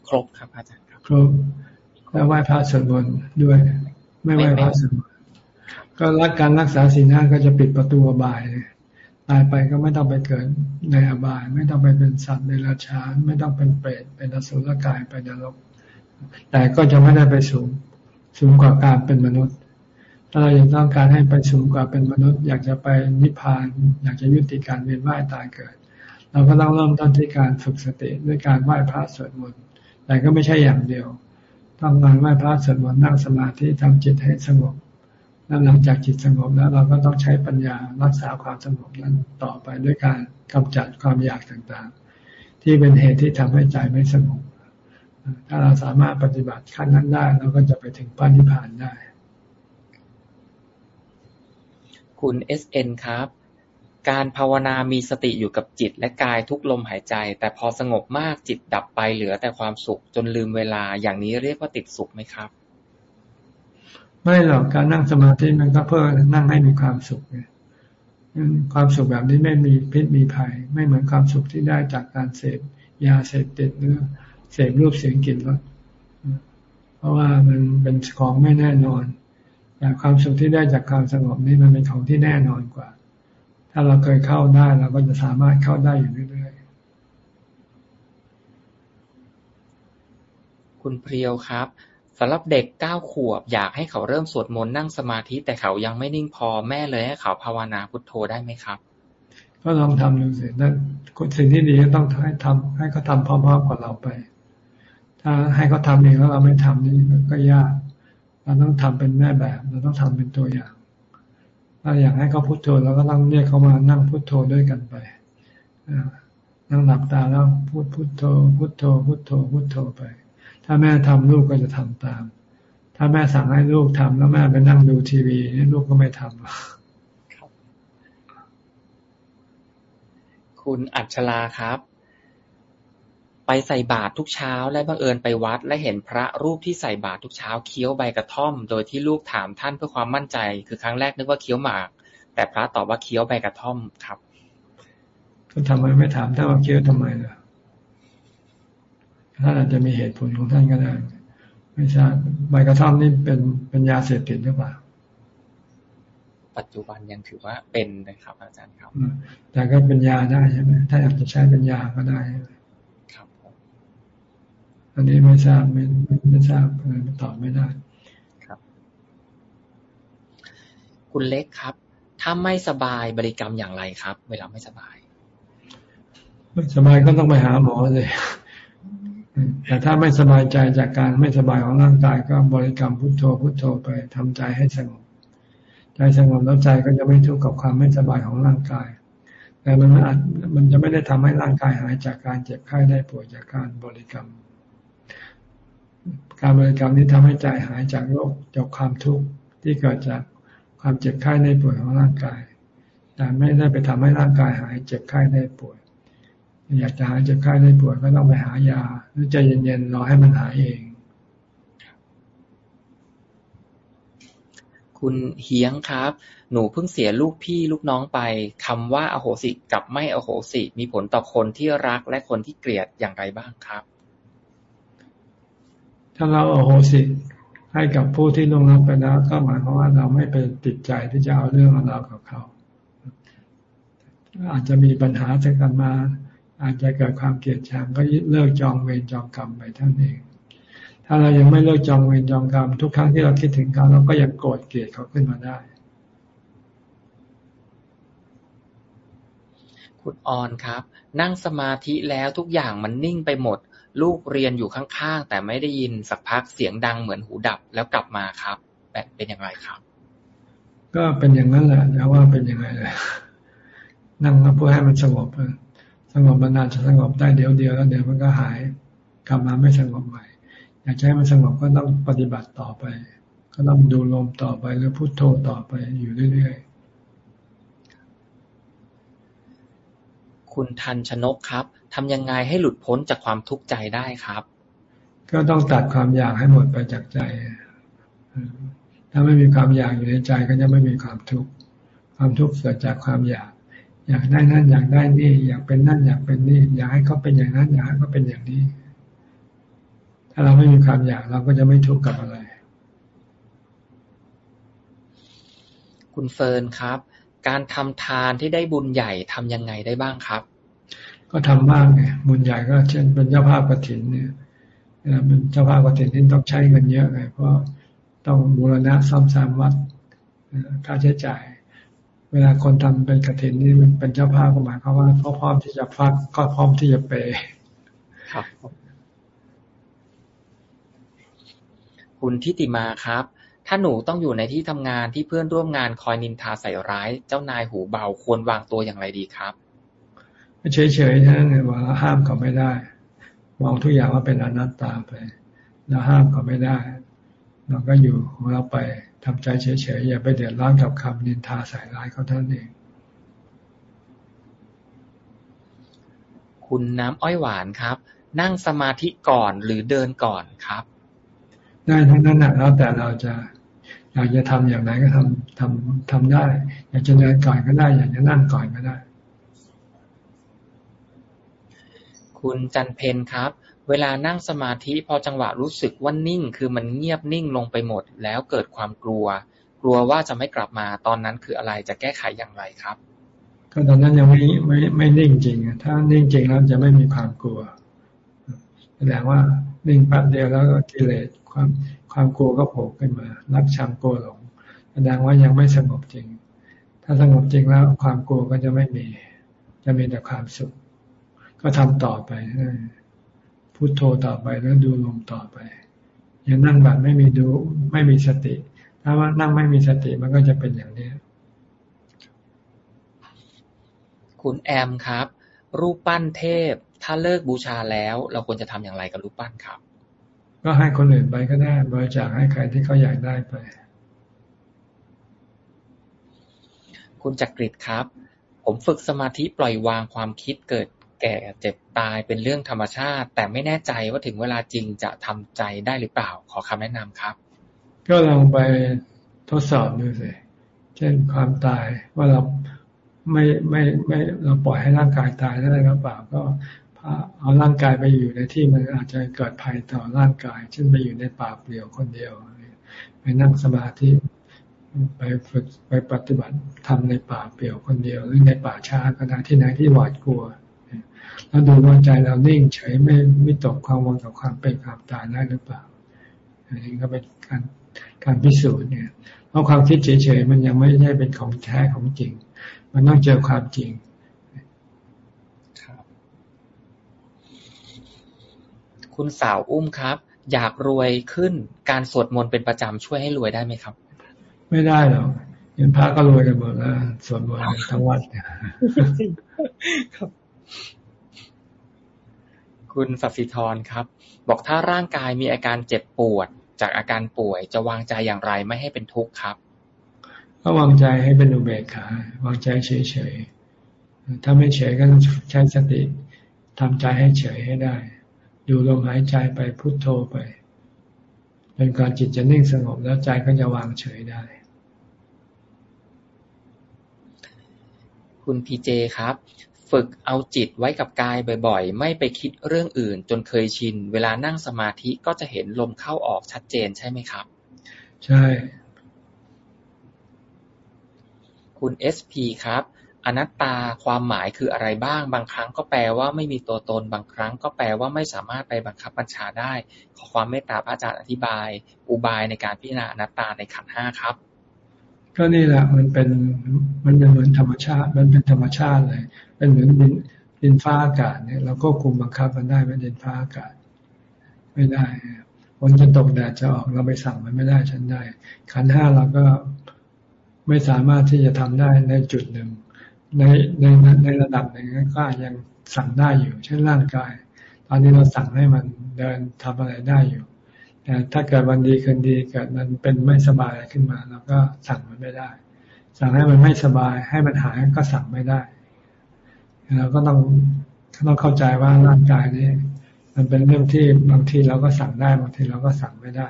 ครบครับอาจารย์ครับ ครบแล้วไหว้พระสวดมนต์ด้วย ไม่ไหว้พระสงฆ์ก็รักการรักษาศีลห้าก็จะปิดประตูอบายตายไปก็ไม่ต้องไปเกิดในอบาย ไม่ต้องไปเป็นสัตว์ในราชานไม่ต้องเป็นเปรตเป็นอสุรกายไปนรก แต่ก็จะไม่ได้ไปสูงสูงกว่าการเป็นมนุษย์ ถ้าเรายังต้องการให้ไปสูงกว่าเป็นมนุษย์ อยากจะไปนิพพาน อยากจะยุติการเวียนว่ายตายเกิด เราก็ต้องเริ่มต้นที่การฝึกสติด้วยการไหว้พระสวดมนต์แต่ก็ไม่ใช่อย่างเดียว ทำงานไหว้พระสวดมนต์นั่งสมาธิทำจิตให้สงบแล้วหลังจากจิตสงบแล้วเราก็ต้องใช้ปัญญารักษาความสงบนั้นต่อไปด้วยการกำจัดความอยากต่างๆ ที่เป็นเหตุที่ทำให้ใจไม่สงบถ้าเราสามารถปฏิบัติขั้นนั้นได้เราก็จะไปถึงปัญญพานได้ คุณเอสเอ็นครับ การภาวนามีสติอยู่กับจิตและกายทุกลมหายใจ แต่พอสงบมากจิตดับไปเหลือแต่ความสุขจนลืมเวลาอย่างนี้เรียกว่าติดสุขไหมครับ ไม่หรอกการนั่งสมาธิมันก็เพื่อนั่งให้มีความสุขไงความสุขแบบนี้ไม่มีพิษมีภัย ไม่เหมือนความสุขที่ได้จากการเสพยาเสพติดหรือเสพรูปเสียงกลิ่นรสเพราะว่ามันเป็นของไม่แน่นอนแต่ความสุขที่ได้จากความสงบนี่มันเป็นของที่แน่นอนกว่า ถ้าเราเคยเข้าได้เราก็จะสามารถเข้าได้อยู่เรื่อยๆ คุณเพียวครับสำหรับเด็กเก้าขวบอยากให้เขาเริ่มสวดมนต์นั่งสมาธิแต่เขายังไม่นิ่งพอแม่เลยให้เขาภาวนาพุทโธได้ไหมครับ ก็ลองทำดูสินั่นสิ่งที่ดีก็ต้องให้ทำให้เขาทาพร้อมๆกับเราไป ถ้าให้เขาทาเองแล้วเราไม่ทำนี่ก็ยากเราต้องทำเป็นแม่แบบ เราต้องทำเป็นตัวอย่าง ถ้าอยากให้เขาพุโทโธเราก็ต้องเรียกเขามานั่งพุโทโธด้วยกันไปนั่งหลับตาแล้วพูดพุโทโธ พุโทโธ พุโทโธ พุโทโธไป ถ้าแม่ทำลูกก็จะทำตาม ถ้าแม่สั่งให้ลูกทำ แล้วแม่ไปนั่งดูทีวีลูกก็ไม่ทำคุณอัจฉราครับ ไปใส่บาตรทุกเช้า และบังเอิญไปวัด และเห็นพระรูปที่ใส่บาตรทุกเช้าเคี้ยวใบกระท่อม โดยที่ลูกถามท่านเพื่อความมั่นใจ คือครั้งแรกนึกว่าเคี้ยวหมาก แต่พระตอบว่าเคี้ยวใบกระท่อมครับก็ทำไมไม่ถามท่านว่าเคี้ยวทำไมล่ะท่านอาจจะมีเหตุผลของท่านก็ได้ไม่ทราบใบกระท่อมนี่เป็นเป็นยาเสพติดหรือเปล่าปัจจุบันยังถือว่าเป็นนะครับ อาจารย์ครับ แต่ก็เป็นยาได้ใช่ไหมถ้าอยากจะใช้เป็นยาก็ได้ครับผม อันนี้ไม่ทราบไม่ไม่ไม่ทราบเลยตอบไม่ได้ครับ คุณเล็กครับ ถ้าไม่สบายบริกรรมอย่างไรครับ เวลาไม่สบาย ไม่สบายก็ต้องไปหาหมอเลยแต่ถ้าไม่สบายใจจากการไม่สบายของร่างกายก็บริกรรมพุทโธพุทโธไปทำใจให้สงบใจสงบแล้วใจก็จะไม่ทุกข์กับความไม่สบายของร่างกาย แต่มันอาจมันจะไม่ได้ทำให้ร่างกายหายจากการเจ็บไข้ได้ป่วยจากการบริกรรม การบริกรรมนี้ทำให้ใจหายจากโรคจากความทุกข์ที่เกิดจากความเจ็บไข้ได้ป่วยของร่างกาย แต่ไม่ได้ไปทำให้ร่างกายหายเจ็บไข้ได้ป่วย อยากจะหายเจ็บไข้ได้ป่วยก็ต้องไปหายาหรือใจเย็นๆรอให้มันหายเอง คุณเฮียงครับ หนูเพิ่งเสียลูกพี่ลูกน้องไปคำว่าอโหสิกับไม่อโหสิมีผลต่อคนที่รักและคนที่เกลียดอย่างไรบ้างครับ ถ้าเราโอโหสิให้กับผู้ที่ล่วงลับไปแล้ว ก็หมายความว่าเราไม่ไปติดใจที่จะเอาเรื่องเอารากับเขา อาจจะมีปัญหาจากกันมา อาจจะเกิดความเกลียดชังก็เลิกจองเวรจองกรรมไปเท่านั้นเอง ถ้าเรายังไม่เลิกจองเวรจองกรรมทุกครั้งที่เราคิดถึงเขาเราก็ยังโกรธเกลียดเขาขึ้นมาได้คุณออนครับ นั่งสมาธิแล้วทุกอย่างมันนิ่งไปหมด ลูกเรียนอยู่ข้าง ๆ แต่ไม่ได้ยินสักพักเสียงดังเหมือนหูดับแล้วกลับมาครับแบบเป็นอย่างไรครับ ก็เป็นอย่างนั้นแหละแล้วว่าเป็นยังไงเลยนั่งเพื่อให้มันสงบสงบมันนานจะสงบได้เดี๋ยวเดียวแล้วเดี๋ยวมันก็หายกลับมาไม่สงบใหม่อยากให้มันสงบก็ต้องปฏิบัติต่อไป ก็ต้องดูลมต่อไปหรือพุโทโธต่อไปอยู่เรื่อยๆ คุณทันชนกครับทำยังไงให้หลุดพ้นจากความทุกข์ใจได้ครับ ก็ต้องตัดความอยากให้หมดไปจากใจ ถ้าไม่มีความอยากอยู่ในใจก็จะไม่มีความทุกข์ความทุกข์เกิดจากความอยาก อยากได้นั่นอยากได้นี่ อยากเป็นนั่นอยากเป็นนี่ อยากให้เขาเป็นอย่างนั้นอยากให้เขาเป็นอย่างนี้ ถ้าเราไม่มีความอยากเราก็จะไม่ทุกข์กับอะไร คุณเฟิร์นครับ การทำทานที่ได้บุญใหญ่ทำยังไงได้บ้างครับ ก็ทำบ้างไงบุญใหญ่ก็เช่นเป็นเจ้าภาพกฐินเนี่ยเป็นเจ้าภาพกฐินที่ต้องใช้เงินเยอะไงเพราะต้องบูรณะซ่อมแซมวัดค่าใช้จ่าย เวลาคนทำเป็นกฐินนี่มันเป็นเจ้าภาพก็หมายความว่าเขาพร้อมที่จะฟักก็พร้อมที่จะเปย์ครับ คุณทิติมาครับ ถ้าหนูต้องอยู่ในที่ทำงานที่เพื่อนร่วมงานคอยนินทาใส่ร้าย เจ้านายหูเบาควรวางตัวอย่างไรดีครับเฉยๆนั่นเองว่าห้ามเขาไม่ได้ มองทุกอย่างว่าเป็นอนัตตาไปแล้วห้ามเขาไม่ได้ เราก็อยู่ของเราไปทำใจเฉยๆอย่าไปเดือดร้อนกับคำนินทาใส่ร้ายเขาเท่านั้นเอง คุณน้ำอ้อยหวานครับ นั่งสมาธิก่อนหรือเดินก่อนครับ ได้ทั้งนั้นนะแล้วแต่เราจะ อยากจะทำอย่างไรก็ทำทำทำได้ อยากจะเดินก่อนก็ได้ อยากจะนั่งก่อนก็ได้ คุณจันเพนครับ เวลานั่งสมาธิพอจังหวะรู้สึกว่านิ่ง คือมันเงียบนิ่งลงไปหมด แล้วเกิดความกลัว กลัวว่าจะไม่กลับมาตอนนั้นคืออะไรจะแก้ไขอย่างไรครับ ก็ตอนนั้นยังไม่ไม่ไม่นิ่งจริงถ้านิ่งจริงแล้วจะไม่มีความกลัวแสดงว่านิ่งแป๊บเดียวแล้วก็กิเลสความ ความกลัวก็โผล่ขึ้นมา รักชังกลัวหลง แสดงว่ายังไม่สงบจริง ถ้าสงบจริงแล้วความกลัวก็จะไม่มี จะมีแต่ความสุข ก็ทำต่อไปพุโทโธต่อไปแล้วดูลมต่อไป อย่านั่งแบบไม่มีดูไม่มีสติ ถ้าว่านั่งไม่มีสติมันก็จะเป็นอย่างนี้คุณแอมครับ รูปปั้นเทพ ถ้าเลิกบูชาแล้ว เราควรจะทำอย่างไรกับรูปปั้นครับ ก็ให้คนอื่นไปก็ได้ บริจาคให้ใครที่เขาอยากได้ไป คุณจักริดครับ ผมฝึกสมาธิปล่อยวางความคิดเกิดแก่เจ็บตายเป็นเรื่องธรรมชาติ แต่ไม่แน่ใจว่าถึงเวลาจริงจะทำใจได้หรือเปล่า ขอคำแนะนำครับ ก็ลองไปทดสอบดูสิเช่นความตายว่าเราไม่ไม่ไม่เราปล่อยให้ร่างกายตายได้หรือเปล่า ก็ เอาร่างกายไปอยู่ในที่มันอาจจะเกิดภัยต่อร่างกาย เช่นไปอยู่ในป่าเปลี่ยวคนเดียว ไปนั่งสมาธิไปฝึกไปปฏิบัติทำในป่าเปลี่ยวคนเดียว หรือในป่าช้าก็ได้ที่ไหนที่หวาดกลัว แล้วดูว่าใจเรานิ่งเฉยไม่ไม่ตกความวังกับความเป็นความตายได้หรือเปล่า อันนี้ก็เป็นการการพิสูจน์เนี่ย เพราะความคิดเฉยๆมันยังไม่ใช่เป็นของแท้ของจริง มันต้องเจอความจริง คุณสาวอุ้มครับ อยากรวยขึ้น การสวดมนต์เป็นประจำช่วยให้รวยได้ไหมครับ ไม่ได้หรอกเห็นพระก็รวยกันหมดแล้วสวดมนต์ทั้งวัดครับ คุณสัสิธรครับ บอกถ้าร่างกายมีอาการเจ็บปวด จากอาการป่วยจะวางใจอย่างไรไม่ให้เป็นทุกข์ครับก็วางใจให้เป็นอุเบกขาวางใจเฉยๆถ้าไม่เฉยก็ต้องใช้สติทำใจให้เฉยให้ได้ ดูลมหายใจไปพุโทโธไปจนการจิตจะนิ่งสงบแล้วใจก็จะวางเฉยได้ คุณพีเจครับ ฝึกเอาจิตไว้กับกายบ่อยๆ ไม่ไปคิดเรื่องอื่น จนเคยชิน เวลานั่งสมาธิก็จะเห็นลมเข้าออกชัดเจนใช่ไหมครับ ใช่ คุณเอสพีครับ อนัตตา ความหมายคืออะไรบ้าง บางครั้งก็แปลว่าไม่มีตัวตน บางครั้งก็แปลว่าไม่สามารถไปบังคับบัญชาได้ ขอความเมตตาพระอาจารย์อธิบาย อุบายในการพิจารณาอนัตตาในขันห้าครับ ก็นี่แหละมันเป็นมันเป็นเหมือนธรรมชาติ มันเป็นธรรมชาติเลยเป็นเหมือนดินดินฟ้าอากาศเนี่ยเราก็คุมบังคับมันได้ไม่ดินฟ้าอากาศ ไม่ได้ฝนจะตกแดดจะออกเราไปสั่งมันไม่ได้ฉันได้ ขันห้าเราก็ไม่สามารถที่จะทำได้ในจุดหนึ่ง ในในในระดับหนึ่งก็ยังสั่งได้อยู่ เช่นร่างกาย ตอนนี้เราสั่งให้มันเดินทำอะไรได้อยู่แต่ถ้าเกิดวันดีคืนดีเกิดมันเป็นไม่สบายขึ้นมาเราก็สั่งมันไม่ได้ สั่งให้มันไม่สบายให้มันหายก็สั่งไม่ได้เราก็ต้องต้องเข้าใจว่าร่างกายนี้ มันเป็นเรื่องที่บางทีเราก็สั่งได้บางทีเราก็สั่งไม่ได้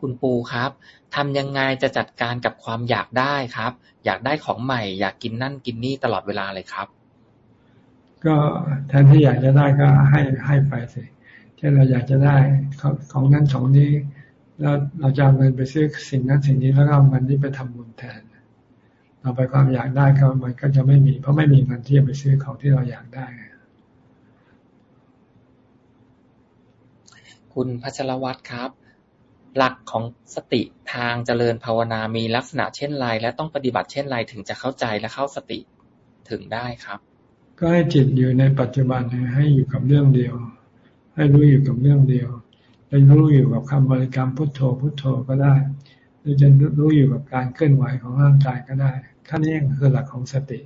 คุณปูครับทำยังไงจะจัดการกับความอยากได้ครับ อยากได้ของใหม่ อยากกินนั่นกินนี่ตลอดเวลาเลยครับ ก็แทนที่อยากจะได้ก็ให้ให้ไปสิเช่นเราอยากจะได้ของนั้นของนี้แล้วเราจะเอาเงินไปซื้อสิ่งนั้นสิ่งนี้แล้วก็เอาเงินนี้ไปทำบุญแทนเราไปความอยากได้ก็มันก็จะไม่มี เพราะไม่มีเงินที่จะไปซื้อของที่เราอยากได้ คุณพัชรวัตรครับ หลักของสติทางเจริญภาวนามีลักษณะเช่นไรและต้องปฏิบัติเช่นไรถึงจะเข้าใจและเข้าสติถึงได้ครับ ก็ให้จิตอยู่ในปัจจุบันให้อยู่กับเรื่องเดียว ให้รู้อยู่กับเรื่องเดียวให้รู้อยู่กับคำบริกรรมพุทโธพุทโธก็ได้ หรือจะรู้อยู่กับการเคลื่อนไหวของร่างกายก็ได้ขั้นนี้คือหลักของสติ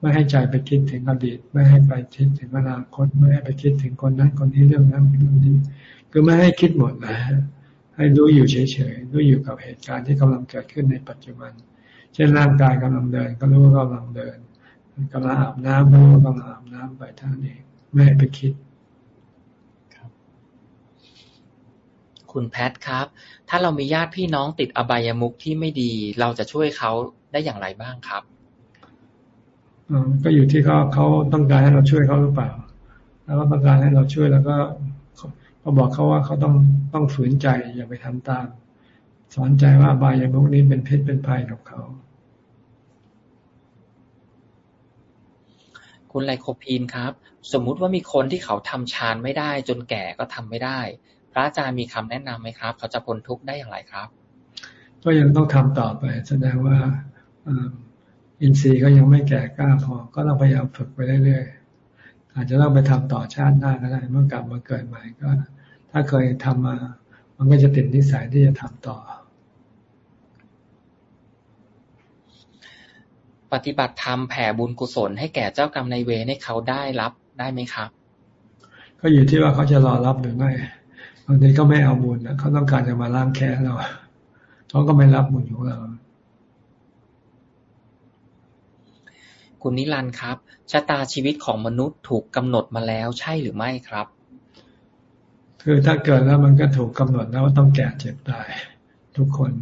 ไม่ให้ใจไปคิดถึงอดีต ไม่ให้ไปคิดถึงอนาคต ไม่ให้ไปคิดถึงคนนั้นคนนี้เรื่องนั้นเรื่องนี้ คือไม่ให้คิดหมดนะ ให้รู้อยู่เฉยๆรู้อยู่กับเหตุการณ์ที่กำลังเกิดขึ้นในปัจจุบัน เช่นร่างกายกำลังเดิน ก็รู้ว่ากำลังเดินกำลังอาบน้ำรู้ว่ากำลังอาบน้ำไปท่านเองไม่ให้ไปคิดครับคุณแพทครับ ถ้าเรามีญาติพี่น้องติดอบายามุขที่ไม่ดี เราจะช่วยเขาได้อย่างไรบ้างครับก็อยู่ที่เขาเขาต้องการให้เราช่วยเขาหรือเปล่า แล้วก็ต้องการให้เราช่วยแล้วก็ ก็บอกเขาว่าเขาต้องต้องฝืนใจอย่าไปทำตาม สอนใจว่าบายามุกนี้เป็นเพชรเป็นภัยกับเขาคุณไลโคพีนครับ สมมุติว่ามีคนที่เขาทำฌานไม่ได้ จนแก่ก็ทำไม่ได้ พระอาจารย์มีคำแนะนำไหมครับ เขาจะพ้นทุกข์ได้อย่างไรครับ ก็ยังต้องทำต่อไป แสดงว่าอินทรีย์ก็ยังไม่แก่กล้าพอ ก็ต้องพยายามฝึกไปเรื่อยๆ อาจจะต้องไปทำต่อชาติหน้าก็ได้เมื่อกลับมาเกิดใหม่ก็ ถ้าเคยทำมา มันก็จะติดนิสัยที่จะทำต่อ ปฏิบัติธรรมแผ่บุญกุศลให้แก่เจ้ากรรมในเวรให้เขาได้รับได้ไหมครับ ก็อยู่ที่ว่าเขาจะรอรับหรือไม่บางทีก็ไม่เอาบุญนะเขาต้องการจะมาล้างแค้นเราเขาก็ไม่รับบุญของเรา คุณนิรันดร์ครับ ชะตาชีวิตของมนุษย์ถูกกำหนดมาแล้วใช่หรือไม่ครับ คือถ้าเกิดแล้วมันก็ถูกกำหนดแล้วว่าต้องแก่เจ็บตายทุกคน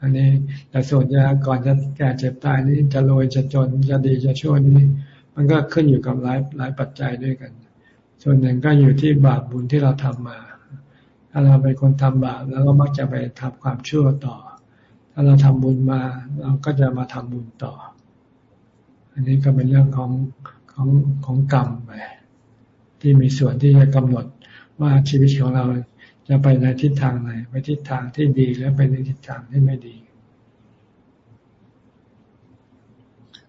อันนี้แต่ส่วนจะก่อนจะแก่เจ็บตายนี่จะรวยจะจนจะดีจะชั่วนี่มันก็ขึ้นอยู่กับหลายหลายปัจจัยด้วยกัน ส่วนหนึ่งก็อยู่ที่บาปบุญที่เราทำมา ถ้าเราเป็นคนทำบาปแล้วก็มักจะไปทำความชั่วต่อ ถ้าเราทำบุญมา เราก็จะมาทำบุญต่อ อันนี้ก็เป็นเรื่องของของของกรรมไปที่มีส่วนที่จะกำหนดว่าชีวิตของเราจะไปในทิศทางไหนไปทิศทางที่ดีแล้วไปในทิศทางที่ไม่ดี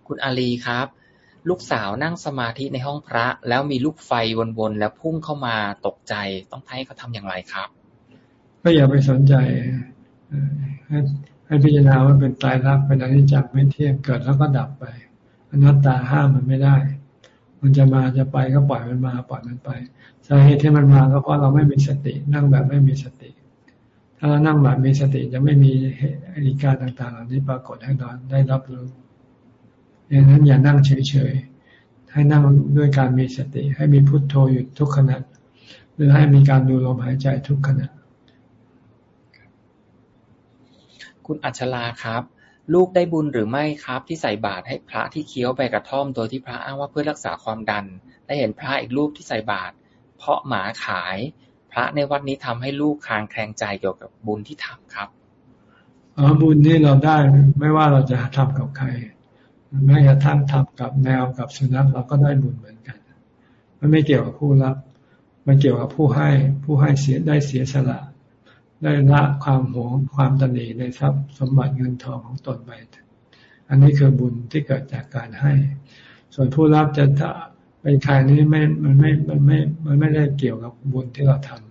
คุณอาลีครับ ลูกสาวนั่งสมาธิในห้องพระ แล้วมีลูกไฟวนๆแล้วพุ่งเข้ามาตกใจต้องให้เขาทำอย่างไรครับ ก็อย่าไปสนใจให้ให้พิจารณาว่าเป็นตายรักเป็นอนิจจังไม่เที่ยงเกิดแล้วก็ดับไป อนัตตาห้ามมันไม่ได้ มันจะมาจะไปก็ปล่อยมันมา ปล่อยมันไปสาเหตุที่มันมาก็เพราะเราไม่มีสติ นั่งแบบไม่มีสติ ถ้าเรานั่งแบบมีสติจะไม่มีเหตุการต่างๆ เหล่านี้ปรากฏให้เราได้รับรู้ดังนั้นอย่านั่งเฉยๆ ให้นั่งด้วยการมีสติ ให้มีพุทโธอยู่ทุกขณะ หรือให้มีการดูลมหายใจทุกขณะ คุณอัชลาครับ ลูกได้บุญหรือไม่ครับ ที่ใส่บาตรให้พระที่เคี้ยวใบกระท่อมโดยที่พระอ้างว่าเพื่อรักษาความดัน ได้เห็นพระอีกรูปที่ใส่บาตรเพราะหมาขาย พระในวัดนี้ทำให้ลูกคางแคลงใจเกี่ยวกับบุญที่ทำครับออบุญที่เราได้ไม่ว่าเราจะทำกับใครแม้กระทั่งทำกับแมวกับสุนัขเราก็ได้บุญเหมือนกัน มันไม่เกี่ยวกับผู้รับ มันเกี่ยวกับผู้ให้ผู้ให้เสียได้เสียสละ ได้ละความหวงความตนีในทรัพย์สมบัติเงินทองของตนไป อันนี้คือบุญที่เกิดจากการให้ ส่วนผู้รับจะเป็นใครนี้ไม่ มันไม่ มันไม่ มันไม่ได้เกี่ยวกับบุญที่เราทำ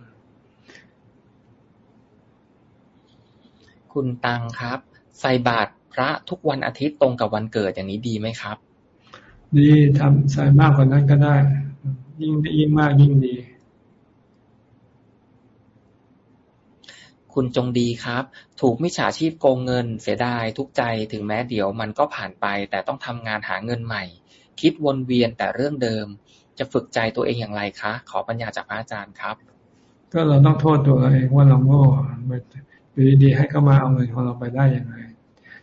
คุณตังครับ ใส่บาตรพระทุกวันอาทิตย์ตรงกับวันเกิดอย่างนี้ดีไหมครับ ดีทำใส่มากกว่านั้นก็ได้ ยิ่งยิ่งมากยิ่งดี คุณจงดีครับ ถูกมิจฉาชีพโกงเงินเสียดายทุกใจถึงแม้เดี๋ยวมันก็ผ่านไป แต่ต้องทำงานหาเงินใหม่ คิดวนเวียนแต่เรื่องเดิม จะฝึกใจตัวเองอย่างไรคะ ขอปัญญาจากพระอาจารย์ครับ ก็เราต้องโทษตัวเราเองว่าเราโง่ไปดีๆให้เขามาเอาเงินของเราไปได้ยังไง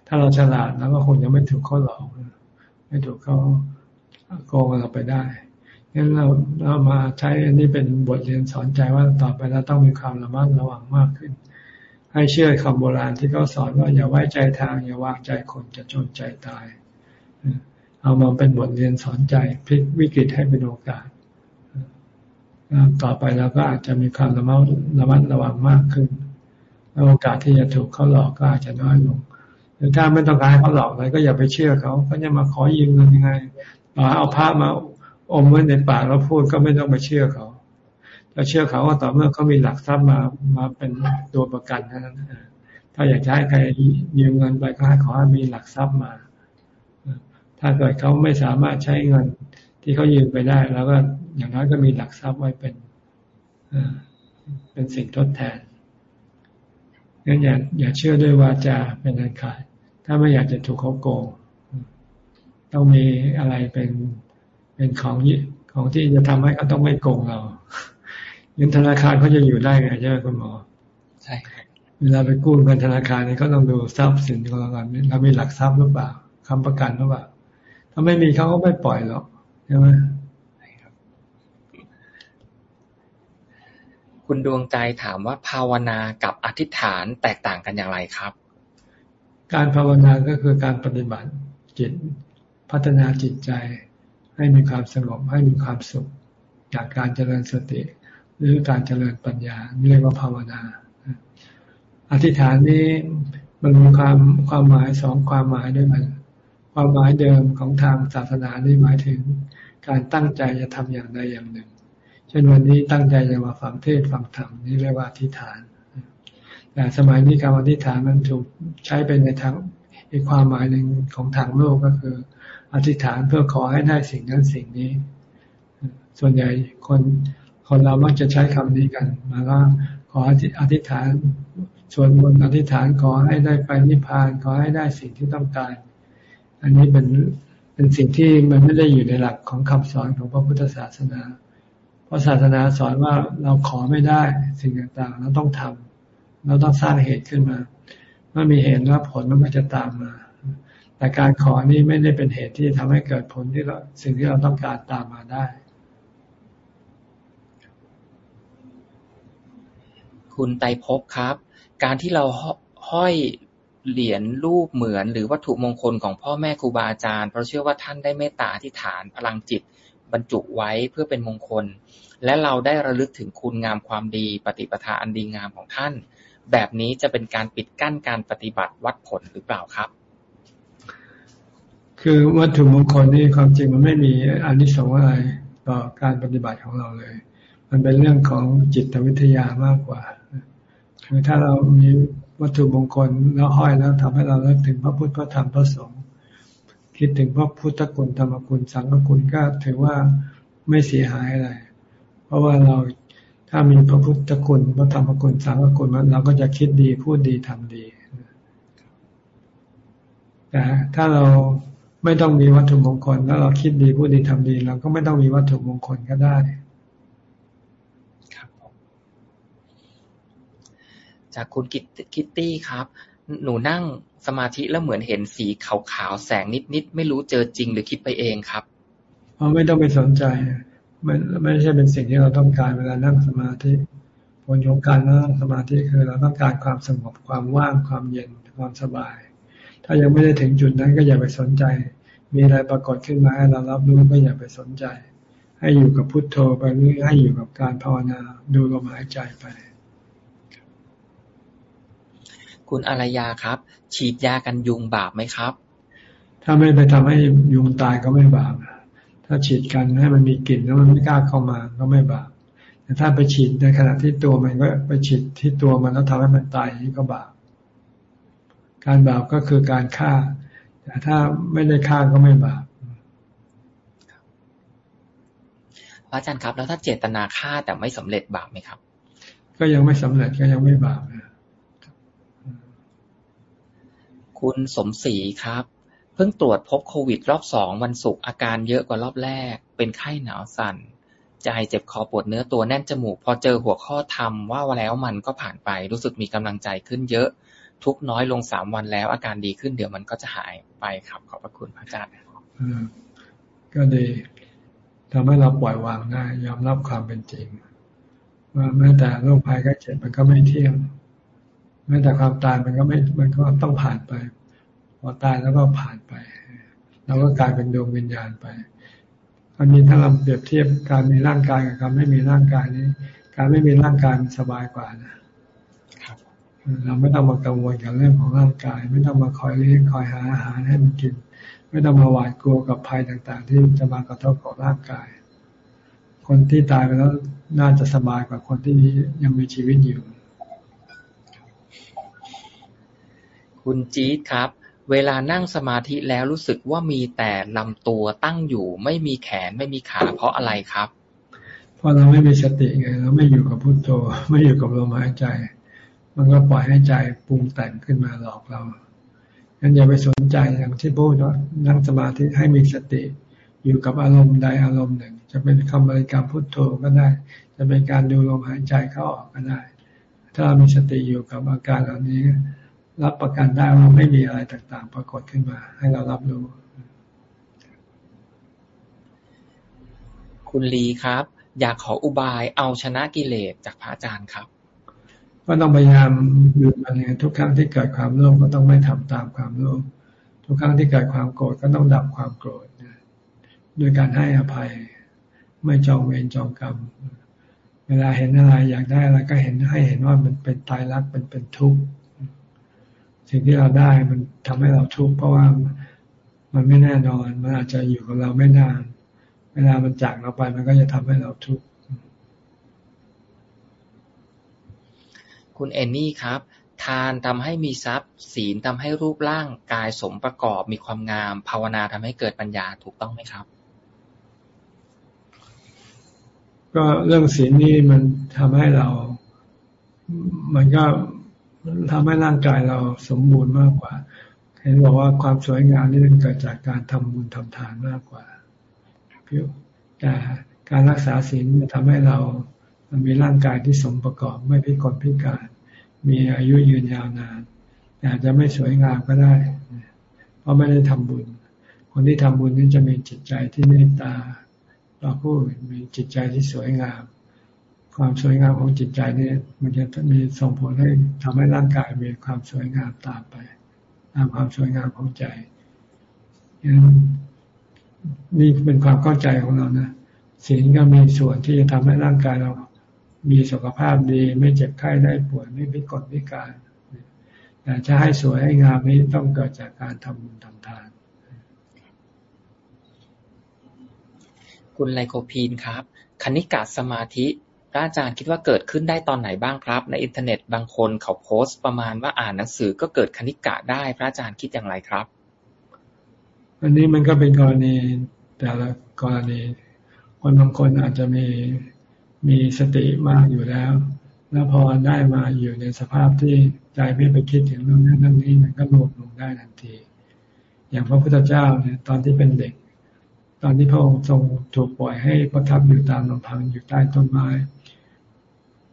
ถ้าเราฉลาดแล้วก็คงจะไม่ถูกเขาหลอกไม่ถูกเขาโกงเราไปได้งั้นเราเรามาใช้อันนี้เป็นบทเรียนสอนใจว่าต่อไปเราต้องมีความระมัดระวังมากขึ้น ให้เชื่อคำโบราณที่เขาสอนว่าอย่าไว้ใจทาง อย่าวางใจคนจะจนใจตาย เอามาเป็นบทเรียนสอนใจพลิกวิกฤตให้เป็นโอกาสต่อไปเราก็อาจจะมีความระมัดระมัดระวังมากขึ้นโอกาสที่จะถูกเขาหลอกก็อาจจะน้อยลงรือถ้าไม่ต้องการให้เขาหลอกอะไรก็อย่าไปเชื่อเขาเขาจะมาขอยืมเงินยังไงเอาผ้ามาอมไว้ในปากแล้วพูดก็ไม่ต้องไปเชื่อเขา ถ้าเชื่อเขาก็ต่อเมื่อเขามีหลักทรัพย์มามาเป็นตัวประกันนั้นถ้าอยากจะให้ใครยืมเงินไปก็ให้ขอให้มีหลักทรัพย์มา ถ้าเกิดเขาไม่สามารถใช้เงินที่เขายืมไปได้ แล้วก็อย่างน้อยก็มีหลักทรัพย์ไว้เป็นเป็นสิ่งทดแทนงั้นอย่าอย่าเชื่อด้วยวาจาเป็นอันขาดถ้าไม่อยากจะถูกเขาโกงต้องมีอะไรเป็นเป็นของของที่จะทำให้เขาต้องไม่โกงเรา เงินธนาคารเขาจะอยู่ได้ไงใช่ไหมคุณหมอ ใช่เวลาไปกู้เงินธนาคารนี่ก็ต้องดูทรัพย์สินของเราก่อนเรามีหลักทรัพย์หรือเปล่าคำประกันหรือเปล่าถ้าไม่มีเขาก็ไม่ปล่อยหรอกใช่ไหมคุณดวงใจถามว่าภาวนากับอธิษฐานแตกต่างกันอย่างไรครับ การภาวนาก็คือการปฏิบัติจิตพัฒนาจิตใจ ให้มีความสงบให้มีความสุข จากการเจริญสติ หรือการเจริญปัญญาเรียกว่าภาวนา อธิษฐานนี้มันมีความความหมายสองความหมายด้วยกันความหมายเดิมของทางศาสนานี่หมายถึงการตั้งใจจะทำอย่างใดอย่างหนึ่ง เช่นวันนี้ตั้งใจจะมาฟังเทศฟังธรรมนี่เรียกว่าอธิษฐาน แต่สมัยนี้กาอธิษฐานมันถูกใช้เป็นในทางอีกความหมายหนึ่งของทางโลกก็คือ อธิษฐานเพื่อขอให้ได้สิ่งนั้นสิ่งนี้ ส่วนใหญ่คน คนเรามักจะใช้คำนี้กันมาว่าขออธิษฐานสวดมนต์อธิษฐานขอให้ได้ไปนิพพาน ขอให้ได้สิ่งที่ต้องการ อันนี้เป็นเป็นสิ่งที่มันไม่ได้อยู่ในหลักของคำสอนของพระพุทธศาสนา เพราะศาสนาสอนว่าเราขอไม่ได้สิ่งต่างๆ เราต้องทำเราต้องสร้างเหตุขึ้นมา เมื่อมีเหตุแล้วผลมันก็จะตามมา แต่การขอนี้ไม่ได้เป็นเหตุที่ทำให้เกิดผลที่เราสิ่งที่เราต้องการตามมาได้ คุณไตภพครับ การที่เราห้อยเหรียญรูปเหมือนหรือวัตถุมงคลของพ่อแม่ครูบาอาจารย์ เพราะเชื่อว่าท่านได้เมตตาที่ฐานพลังจิตบรรจุไว้เพื่อเป็นมงคล และเราได้ระลึกถึงคุณงามความดี ปฏิปทาอันดีงามของท่าน แบบนี้จะเป็นการปิดกั้นการปฏิบัติวัดผลหรือเปล่าครับ คือวัตถุมงคลนี่ความจริงมันไม่มีอันนี้สงอะไรต่อการปฏิบัติของเราเลย มันเป็นเรื่องของจิตวิทยามากกว่า คือถ้าเรามีวัตถุมงคลแล้วห้อยแล้วทำให้เราเลิกถึงพระพุทธพระธรรมพระสงฆ์คิดถึงพระพุทธคุณธรรมคุณสังฆคุณก็ถือว่าไม่เสียหายอะไร เพราะว่าเราถ้ามีพระพุทธคุณพระธรรมคุณสังฆคุณมันเราก็จะคิดดีพูดดีทำดีแต่ถ้าเราไม่ต้องมีวัตถุมงคลแล้วเราคิดดีพูดดีทำดี เราก็ไม่ต้องมีวัตถุมงคลก็ได้ จากคุณคิตตี้ครับ หนูนั่งสมาธิแล้วเหมือนเห็นสีขาวๆแสงนิดๆไม่รู้เจอจริงหรือคิดไปเองครับเราไม่ต้องไปสนใจไม่ไม่ใช่เป็นสิ่งที่เราต้องการเวลานั่งสมาธิผลของการนั่งสมาธิคือเราต้องการความสงบความว่างความเย็นความสบาย ถ้ายังไม่ได้ถึงจุดนั้นก็อย่าไปสนใจ มีอะไรปรากฏขึ้นมาให้เรารับรู้ก็อย่าไปสนใจ ให้อยู่กับพุทโธไปหรือให้อยู่กับการภาวนาดูลมหายใจไป คุณอารยาครับ ฉีดยากันยุงบาปไหมครับ ถ้าไม่ไปทำให้ยุงตายก็ไม่บาปถ้าฉีดกันให้มันมีกลิ่นแล้วมันไม่กล้าเข้ามาก็ไม่บาปแต่ถ้าไปฉีดในขณะที่ตัวมันก็ไปฉีดที่ตัวมันแล้วทำให้มันตายนี่ก็บาปการบาปก็คือการฆ่า แต่ถ้าไม่ได้ฆ่าก็ไม่บาปอาจารย์ครับ แล้วถ้าเจตนาฆ่าแต่ไม่สำเร็จบาปไหมครับ ก็ยังไม่สำเร็จก็ยังไม่บาปนะ คุณสมศรีครับ เพิ่งตรวจพบโควิดรอบสองวันศุกร์อาการเยอะกว่ารอบแรก เป็นไข้หนาวสั่น ใจเจ็บคอปวดเนื้อตัวแน่นจมูก พอเจอหัวข้อธรรมว่าแล้วมันก็ผ่านไปรู้สึกมีกำลังใจขึ้นเยอะ ทุกน้อยลงสามวันแล้ว อาการดีขึ้นเดี๋ยวมันก็จะหายไปครับ ขอบพระคุณพระอาจารย์ก็ดีทำให้เราปล่อยวางได้ยอมรับความเป็นจริงว่าแม้แต่โรคภัยก็เจ็บมันก็ไม่เที่ยง แม้แต่ความตายมันก็ไม่มันก็ต้องผ่านไป พอตายแล้วก็ผ่านไปเราก็กลายเป็นดวงวิญญาณไปอันนี้ถ้าเราเปรียบเทียบการมีร่างกายกับการไม่มีร่างกายนี้ การไม่มีร่างกายมันสบายกว่านะเราไม่ต้องมากังวลกับเรื่องของร่างกาย ไม่ต้องมาคอยเลี้ยงคอยหาอาหารให้มันกิน ไม่ต้องมาหวาดกลัวกับภัยต่าง ๆ ที่จะมากระทบกับร่างกาย คนที่ตายไปแล้วน่าจะสบายกว่าคนที่ยังมีชีวิตอยู่ คุณจี๊ดครับ เวลานั่งสมาธิแล้วรู้สึกว่ามีแต่ลำตัวตั้งอยู่ ไม่มีแขนไม่มีขาเพราะอะไรครับ เพราะเราไม่มีสติไงเราไม่อยู่กับพุโทโธ ไม่อยู่กับลมหายใจ มันก็ปล่อยให้ใจปรุงแต่งขึ้นมาหลอกเรางั้นอย่าไปสนใจอย่างที่พูดว่านั่งสมาธิให้มีสติ อยู่กับอารมณ์ใดอารมณ์หนึ่ง จะเป็นคำบริกรรมพุทโธก็ได้ จะเป็นการดูลมหายใจเข้าออกก็ได้ ถ้ามีสติอยู่กับอาการเหล่านี้ รับประกันได้ว่าไม่มีอะไรต่างๆ ปรากฏขึ้นมา ให้เรารับรู้ คุณลีครับ อยากขออุบายเอาชนะกิเลสจากพระอาจารย์ครับ ก็ต้องพยายามหยุดมันเทุกครั้งที่เกิดความโลภก็ต้องไม่ทำตามความโลภทุกครั้งที่เกิดความโกรธก็ต้องดับความโกรธด้วยการให้อภัย ไม่จองเวรจองกรรม เวลาเห็นอะไรอยากได้อะไรก็เห็นให้เห็นว่ามันเป็นตายรักเป็นเป็นทุกข์ สิ่งที่เราได้มันทำให้เราทุกข์เพราะว่ามันไม่แน่นอน มันอาจจะอยู่กับเราไม่นาน เวลามันจากเราไปมันก็จะทำให้เราทุกข์คุณเอนนี่ครับ ทานทำให้มีทรัพย์ ศีลทำให้รูปร่างกายสมประกอบมีความงาม ภาวนาทำให้เกิดปัญญาถูกต้องไหมครับ ก็เรื่องศีลนี่มันทำให้เรา มันก็ ทำให้ร่างกายเราสมบูรณ์มากกว่า เห็นบอกว่าความสวยงามนี่มันเกิดจากการทำบุญทำทานมากกว่าแต่การรักษาศีลทำให้เรามีร่างกายที่สมประกอบไม่พิกลพิการ มีอายุยืนยาวนานอาจจะไม่สวยงามก็ได้ เพราะไม่ได้ทำบุญ คนที่ทำบุญนี่จะมีจิตใจที่เมตตาเราผู้มีจิตใจที่สวยงาม ความสวยงามของจิตใจนี่มันจะมีส่งผลให้ทำให้ร่างกายมีความสวยงามตามไป ตามความสวยงามของใจนี่เป็นความเข้าใจของเรานะศีลก็มีส่วนที่จะทำให้ร่างกายเรา มีสุขภาพดี ไม่เจ็บไข้ได้ป่วยไม่พิกลพิการแต่จะให้สวยให้งามนี้ต้องเกิดจากการทำบุญทำทาน คุณไลโคพีนครับคณิกาสมาธิ พระอาจารย์คิดว่าเกิดขึ้นได้ตอนไหนบ้างครับ ในอินเทอร์เน็ตบางคนเขาโพสต์ประมาณว่าอ่านหนังสือก็เกิดคณิกะได้พระอาจารย์คิดอย่างไรครับ อันนี้มันก็เป็นกรณีแต่ละกรณี คนบางคนอาจจะมีมีสติมากอยู่แล้ว แล้วพอได้มาอยู่ในสภาพที่ใจไม่ไปคิดถึงเรื่องนั้นเรื่องนี้มันก็รวมลงได้ทันที อย่างพระพุทธเจ้าเนี่ยตอนที่เป็นเด็ก ตอนที่พระองค์ทรงถูกปล่อยให้ประทับอยู่ตามลำพังอยู่ใต้ต้นไม้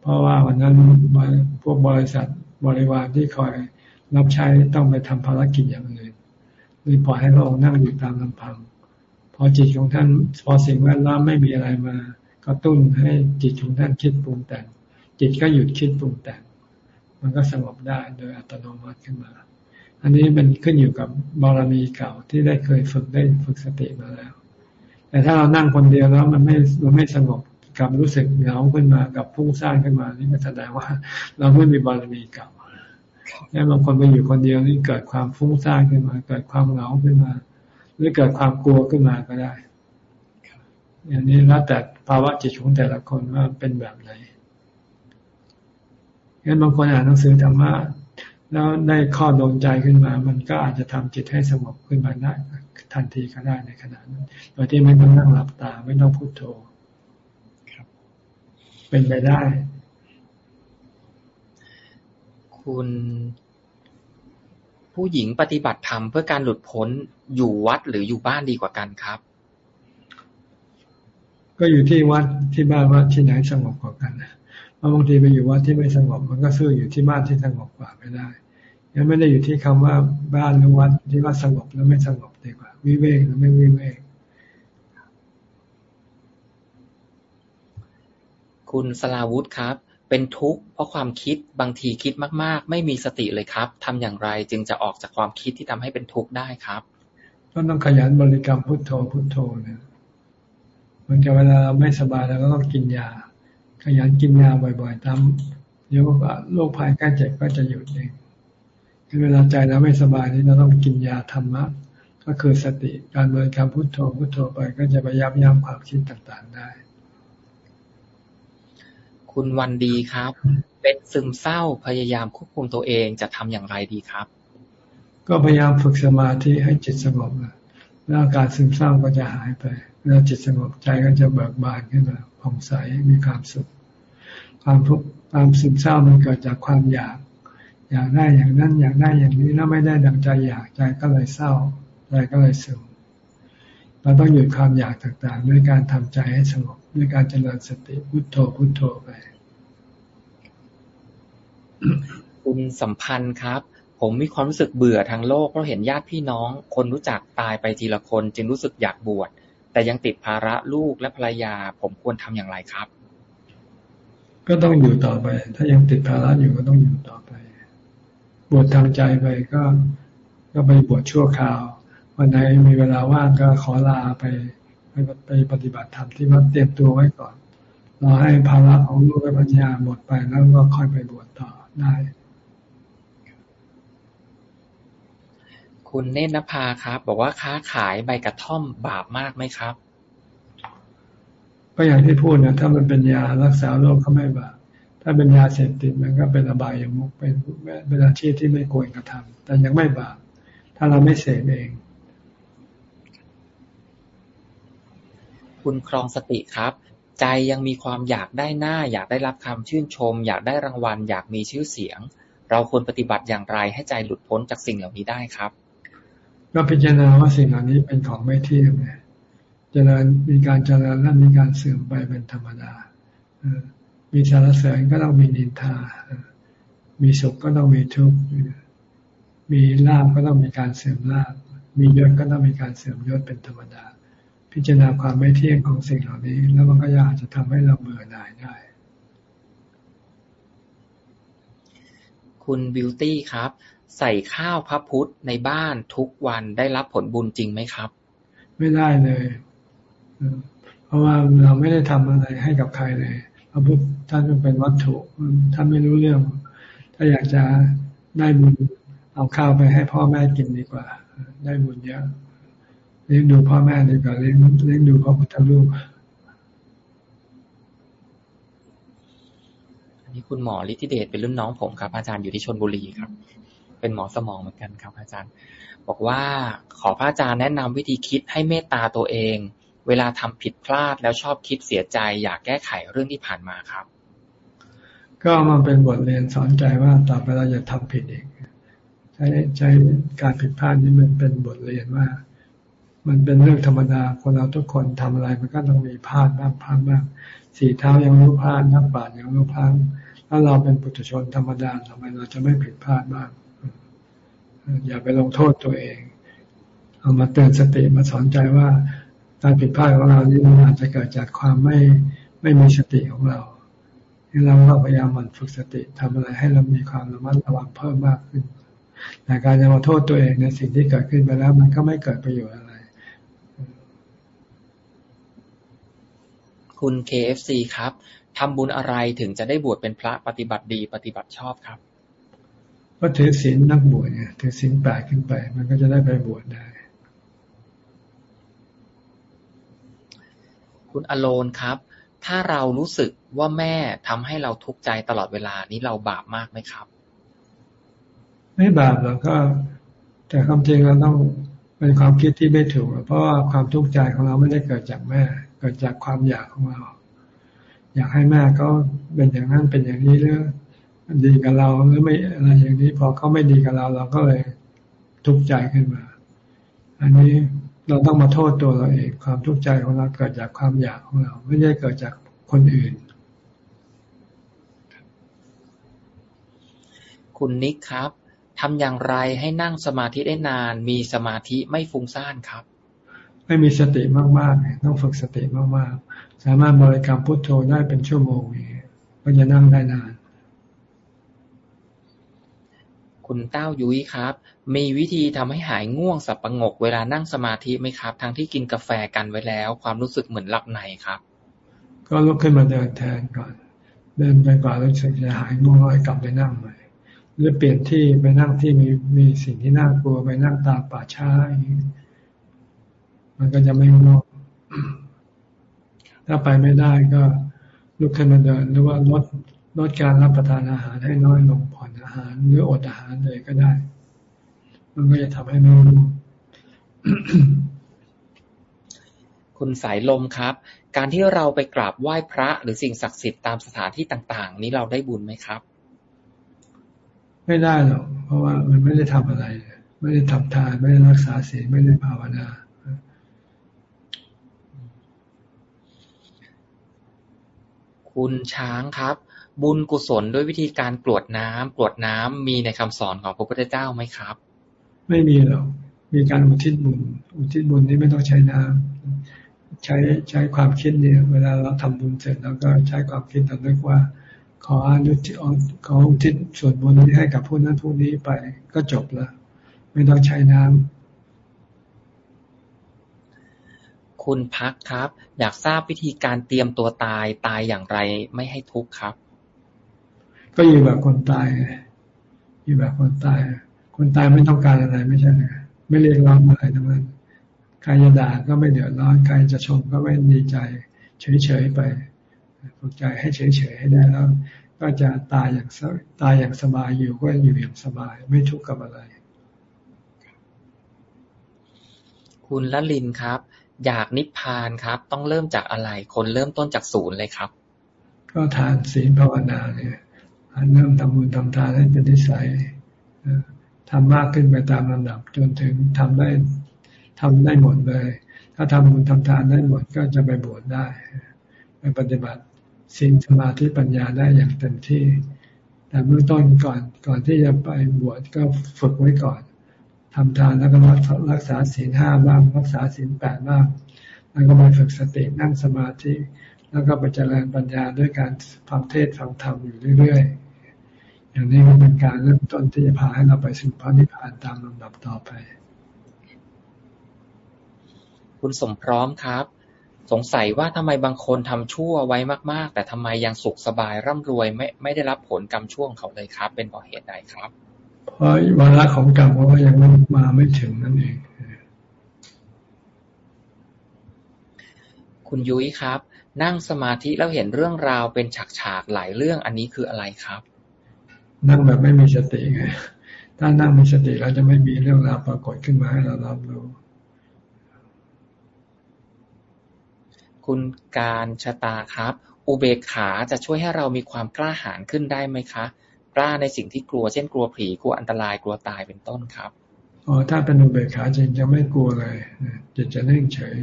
เพราะว่าวันนั้นพวกบริษัทบริวารที่คอยรับใช้ต้องไปทำภารกิจอย่างอื่นเลยปล่อยให้พระองค์นั่งอยู่ตามลำพัง พอจิตของท่านพอสิ่งแวดล้อมไม่มีอะไรมากระตุ้นให้จิตของท่านคิดปรุงแต่งจิตก็หยุดคิดปรุงแต่งมันก็สงบได้โดยอัตโนมัติขึ้นมา อันนี้มันขึ้นอยู่กับบารมีเก่าที่ได้เคยฝึกได้ฝึกสติมาแล้ว แต่ถ้าเรานั่งคนเดียวแล้วมันไม่มันไม่สงบ กับรู้สึกเหงาขึ้นมากับพุ่งสร้างขึ้นมา นี่ก็แสดงว่า เราไม่มีบารมีเก่าแล้วบางคนไปอยู่คนเดียวนี่เกิดความฟุ้งซ่านขึ้นมา เกิดความเหงาขึ้นมา หรือเกิดความกลัวขึ้นมาก็ได้อย่างนี้แล้วแต่ภาวะจิตของแต่ละคนว่าเป็นแบบไหนงั้นบางคนอ่านหนังสือธรรมะแล้วได้ข้อโดนใจขึ้นมา มันก็อาจจะทำจิตให้สงบขึ้นมาได้ทันทีก็ได้ในขณะนั้นโดยที่ไม่ต้องนั่งหลับตาไม่ต้องพูดโธ เป็นไปได้ คุณผู้หญิงปฏิบัติธรรมเพื่อการหลุดพ้นอยู่วัดหรืออยู่บ้านดีกว่ากันครับ ก็อยู่ที่วัดที่บ้านวัดที่ไหนสงบกว่ากันนะพราะบางทีไปอยู่วัดที่ไม่สงบมันก็สู้อยู่ที่บ้านที่สงบกว่าไม่ได้ยังไม่ได้อยู่ที่คำว่าบ้านหรือวัดที่ว่าสงบแล้วไม่สงบดีกว่า วิเวกหรือไม่วิเวก คุณสลาวุธครับ เป็นทุกข์เพราะความคิดบางทีคิดมาก ๆ ไม่มีสติเลยครับทำอย่างไรจึงจะออกจากความคิดที่ทำให้เป็นทุกข์ได้ครับก็ต้องขยันบริกรรมพุทโธพุทโธเนี่ยมันจะเวลาเราไม่สบายเราก็ต้องกินยา ขยันกินยาบ่อยๆตามเดี๋ยวโรคภัยใกล้เจ็บก็จะหยุดเองเวลาใจเราไม่สบายนี่เราต้องกินยาธรรมะก็คือสติการบริกรรมพุทโธพุทโธไปก็จะไปยับยั้งความคิดต่างๆได้ คุณวันดีครับ เป็นซึมเศร้าพยายามควบคุมตัวเองจะทำอย่างไรดีครับ ก็พยายามฝึกสมาธิให้จิตสงบแล้วอาการซึมเศร้าก็จะหายไปแล้วจิตสงบใจก็จะเบิกบานขึ้นมาผ่องใสมีความสุข ความทุกข์ความซึมเศร้ามันเกิดจากความอยาก อยากได้อย่างนั้น อยากได้อย่างนี้แล้วไม่ได้ดังใจอยากใจก็เลยเศร้าใจก็เลยซึมเราต้องหยุดความอยากต่างๆ ด้วยการทำใจให้สงบ ด้วยการเจริญสติพุโทโธพุโทโธไป คุณสัมพันธ์ครับ ผมมีความรู้สึกเบื่อทางโลกเพราะเห็นญาติพี่น้อง คนรู้จักตายไปทีละคน จึงรู้สึกอยากบวชแต่ยังติดภาระลูกและภรรยา ผมควรทำอย่างไรครับ ก็ต้องอยู่ต่อไป ถ้ายังติดภาระอยู่ก็ต้องอยู่ต่อไป บวชทางใจไปก็ ก็ไปบวชชั่วคราว วันไหนมีเวลาว่างก็ขอลาไป ไปไปปฏิบัติธรรมที่วัดเตรียมตัวไว้ก่อนรอให้ภาระของลูกและปัญญาหมดไปแล้วก็ค่อยไปบวชต่อได้ คุณเนตรนภาครับ บอกว่าค้าขายใบกระท่อมบาปมากไหมครับ ก็อย่างที่พูดนะถ้ามันเป็นยารักษาโรคก็ไม่บาปถ้าเป็นยาเสพติดมันก็เป็นอบายอย่างมุกเป็นเป็นอาชีพที่ไม่ควรกระทำแต่ยังไม่บาปถ้าเราไม่เสพเอง คุณครองสติครับ ใจยังมีความอยากได้หน้า อยากได้รับคำชื่นชม อยากได้รางวัล อยากมีชื่อเสียง เราควรปฏิบัติอย่างไรให้ใจหลุดพ้นจากสิ่งเหล่านี้ได้ครับ ก็พิจารณาว่าสิ่งเหล่านี้เป็นของไม่เที่ยงเนี่ยเจริญมีการเจริญและมีการเสื่อมไปเป็นธรรมดามีสารเสริญก็ต้องมีนินทา มีสุขก็ต้องมีทุกข์ มีลาบก็ต้องมีการเสื่อมลาบ มียศก็ต้องมีการเสื่อมยศเป็นธรรมดา พิจารณาความไม่เที่ยงของสิ่งเหล่านี้ แล้วมันก็ยากจะทำให้เราเบื่อหน่ายได้ คุณบิวตี้ครับ ใส่ข้าวพระพุทธในบ้านทุกวันได้รับผลบุญจริงไหมครับ ไม่ได้เลย เพราะว่าเราไม่ได้ทำอะไรให้กับใครเลย พระพุทธท่านเป็นวัตถุท่านไม่รู้เรื่อง ถ้าอยากจะได้บุญเอาข้าวไปให้พ่อแม่กินดีกว่า ได้บุญเยอะ เลี้ยงดูพ่อแม่ดีกว่าเลี้ยงเลี้ยงดูพระพุทธรูปอันนี้คุณหมอฤทธิเดชเป็นรุ่นน้องผมครับ อาจารย์อยู่ที่ชนบุรีครับ เป็นหมอสมองเหมือนกันครับ อาจารย์ บอกว่าขอพระอาจารย์แนะนำวิธีคิดให้เมตตาตัวเอง เวลาทำผิดพลาดแล้วชอบคิดเสียใจ อยากแก้ไขเรื่องที่ผ่านมาครับ ก็มันเป็นบทเรียนสอนใจว่าต่อไปเราจะทำผิดอีกใช้ใช้การผิดพลาดนี้มันเป็นบทเรียนว่า มันเป็นเรื่องธรรมดาคนเราทุกคนทำอะไร มันก็ต้องมีพลาดบ้างพลาดบ้างสี่เท้ายังรู้พลาดนักบาตยังรู้พลาดถ้าเราเป็นปุถุชนธรรมดาทำไมเราจะไม่ผิดพลาดบ้างอย่าไปลงโทษตัวเอง เอามาเตือนสติมาสอนใจว่าการผิดพลาดของเรานี่มันอาจจะเกิดจากความไม่ไม่มีสติของเราที่เราพยายามมันฝึกสติทำอะไรให้เรามีความระมัดระวังเพิ่มมากขึ้นแต่การจะมาโทษตัวเองในสิ่งที่เกิดขึ้นไปแล้ว มันก็ไม่เกิดประโยชน์อะไร คุณ KFC ครับทำบุญอะไรถึงจะได้บวชเป็นพระปฏิบัติดีปฏิบัติชอบครับ ก็ถือศีลนักบวชไงถือศีลแปดขึ้นไป มันก็จะได้ไปบวชได้ คุณอโลนครับ ถ้าเรารู้สึกว่าแม่ทำให้เราทุกข์ใจตลอดเวลานี้เราบาปมากไหมครับ ไม่บาปหรอกก็ แต่ความจริงเราต้องเป็นความคิดที่ไม่ถูกเพราะว่าความทุกข์ใจของเราไม่ได้เกิดจากแม่ เกิดจากความอยากของเรา อยากให้แม่เขาเป็นอย่างนั้นเป็นอย่างนี้หรือดีกับเราหรือไม่อะไรอย่างนี้ พอเขาไม่ดีกับเรา เราก็เลยทุกข์ใจขึ้นมา อันนี้เราต้องมาโทษตัวเราเองความทุกข์ใจของเราเกิดจากความอยากของเรา ไม่ใช่เกิดจากคนอื่น คุณนิกครับทำอย่างไรให้นั่งสมาธิได้นาน มีสมาธิไม่ฟุ้งซ่านครับ ไม่มีสติมากๆต้องฝึกสติมากๆ สามารถบริกรรมพุทโธได้เป็นชั่วโมงก็จะนั่งได้นาน คุณเต้ายุ้ยครับ มีวิธีทำให้หายง่วงสับประงก เวลานั่งสมาธิไหมครับ ทั้งที่กินกาแฟกันไว้แล้ว ความรู้สึกเหมือนหลับในครับ ก็ลุกขึ้นมาเดินแทนก่อน เดินไปกว่ารู้สึกจะหายง่วงแล้วกลับไปนั่งใหม่หรือเปลี่ยนที่ไปนั่งที่มีมีสิ่งที่น่ากลัวไปนั่งตามป่าช้า มันก็จะไม่ง่วงถ้าไปไม่ได้ก็ลุกขึ้นมาเดิน หรือว่าลดลดการรับประทานอาหารให้น้อยลงผ่อนอาหาร หรืออดอาหารเลยก็ได้ มันก็จะทำให้ไม่รู้คุณสายลมครับ การที่เราไปกราบไหว้พระ หรือสิ่งศักดิ์สิทธิ์ตามสถานที่ต่าง ๆ นี้เราได้บุญไหมครับ ไม่ได้หรอกเพราะว่ามันไม่ได้ทำอะไร ไม่ได้ทำทาน ไม่ได้รักษาศีลไม่ได้ภาวนา คุณช้างครับ บุญกุศลด้วยวิธีการกรวดน้ำกรวดน้ำมีในคำสอนของพระพุทธเจ้าไหมครับ ไม่มีหรอกมีการอุทิศบุญ อุทิศบุญนี่ไม่ต้องใช้น้ำใช้ใช้ความคิดเนี่ย เวลาเราทำบุญเสร็จแล้วก็ใช้ความคิดตระลึกว่า ขออนุทิศขออุทิศส่วนบุญนี้ให้กับผู้นั้นผู้นี้ไปก็จบแล้วไม่ต้องใช้น้ำ คุณพักครับ อยากทราบวิธีการเตรียมตัวตายตายอย่างไรไม่ให้ทุกข์ครับ ก็อยู่แบบคนตายอยู่แบบคนตาย คนตายไม่ต้องการอะไรไม่ใช่ไหมไม่เรียกร้องอะไรทั้งนั้นใครจะด่าก็ไม่เดือดร้อนใครจะชมก็ไม่ดีใจ เฉยๆไปฝึกใจให้เฉยๆให้ได้แล้ว ก็จะตายอย่างตายอย่างสบายอยู่ก็อยู่อย่างสบาย ไม่ทุกข์กับอะไร คุณละลินครับ อยากนิพพานครับ ต้องเริ่มจากอะไร คนเริ่มต้นจากศูนย์เลยครับ ก็ทานศีลภาวนาเนี่ยเริ่มทำบุญทำทานให้เป็นนิสัยทำมากขึ้นไปตามลำดับ จนถึงทำได้ทำได้หมดเลย ถ้าทำบุญทำทานได้หมดก็จะไปบวชได้ ไปปฏิบัติสิ่งสมาธิปัญญาได้อย่างเต็มที่ แต่เบื้องต้นก่อนก่อนที่จะไปบวชก็ฝึกไว้ก่อน ทำทานแล้วก็รักษาศีลห้าบ้าง รักษาศีลแปดบ้าง แล้วก็ไปฝึกสตินั่งสมาธิ แล้วก็ไปเจริญปัญญาด้วยการฟังเทศฟังธรรมอยู่เรื่อยๆ อย่างนี้มันเป็นการเริ่มต้นที่จะพาให้เราไปสู่พระนิพพานตามลำดับต่อไป คุณสมพร้อมครับ สงสัยว่าทำไมบางคนทำชั่วไว้มาก ๆ แต่ทำไมยังสุขสบายร่ำรวยไม่ไม่ได้รับผลกรรมช่วงเขาเลยครับ เป็นเพราะเหตุใดครับ เพราะวาระของกรรมเขายังไม่มาไม่ถึงนั่นเอง คุณยุ้ยครับ นั่งสมาธิแล้วเห็นเรื่องราวเป็นฉากๆหลายเรื่องอันนี้คืออะไรครับ นั่งแบบไม่มีสติไงถ้านั่งมีสติเราจะไม่มีเรื่องราวปรากฏขึ้นมาให้เรารับรู้คุณการชะตาครับ อุเบกขาจะช่วยให้เรามีความกล้าหาญขึ้นได้ไหมคะ กล้าในสิ่งที่กลัว เช่นกลัวผีกลัวอันตรายกลัวตายเป็นต้นครับอ๋อถ้าเป็นอุเบกขาจริงจะไม่กลัวเลยจิตจะนิ่งเฉย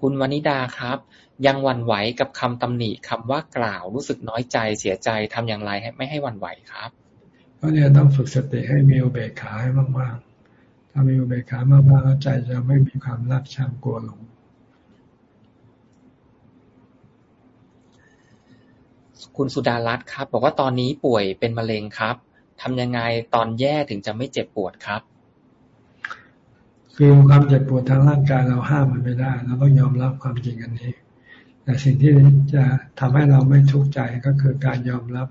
คุณวนิดาครับ ยังหวั่นไหวกับคำตำหนิคำว่ากล่าวรู้สึกน้อยใจเสียใจทำอย่างไรให้ไม่ให้หวั่นไหวครับก็เนี่ยต้องฝึกสติให้มีอุเบกขาให้มากๆถ้ามีอุเบกขามากๆใจจะไม่มีความรักชังกลัวหลง คุณสุดารัตน์ครับ บอกว่าตอนนี้ป่วยเป็นมะเร็งครับทำยังไงตอนแย่ถึงจะไม่เจ็บปวดครับ คือความเจ็บปวดทางร่างกายเราห้ามมันไม่ได้เราต้องยอมรับความจริงอันนี้ แต่สิ่งที่จะทำให้เราไม่ทุกข์ใจก็คือการยอมรับ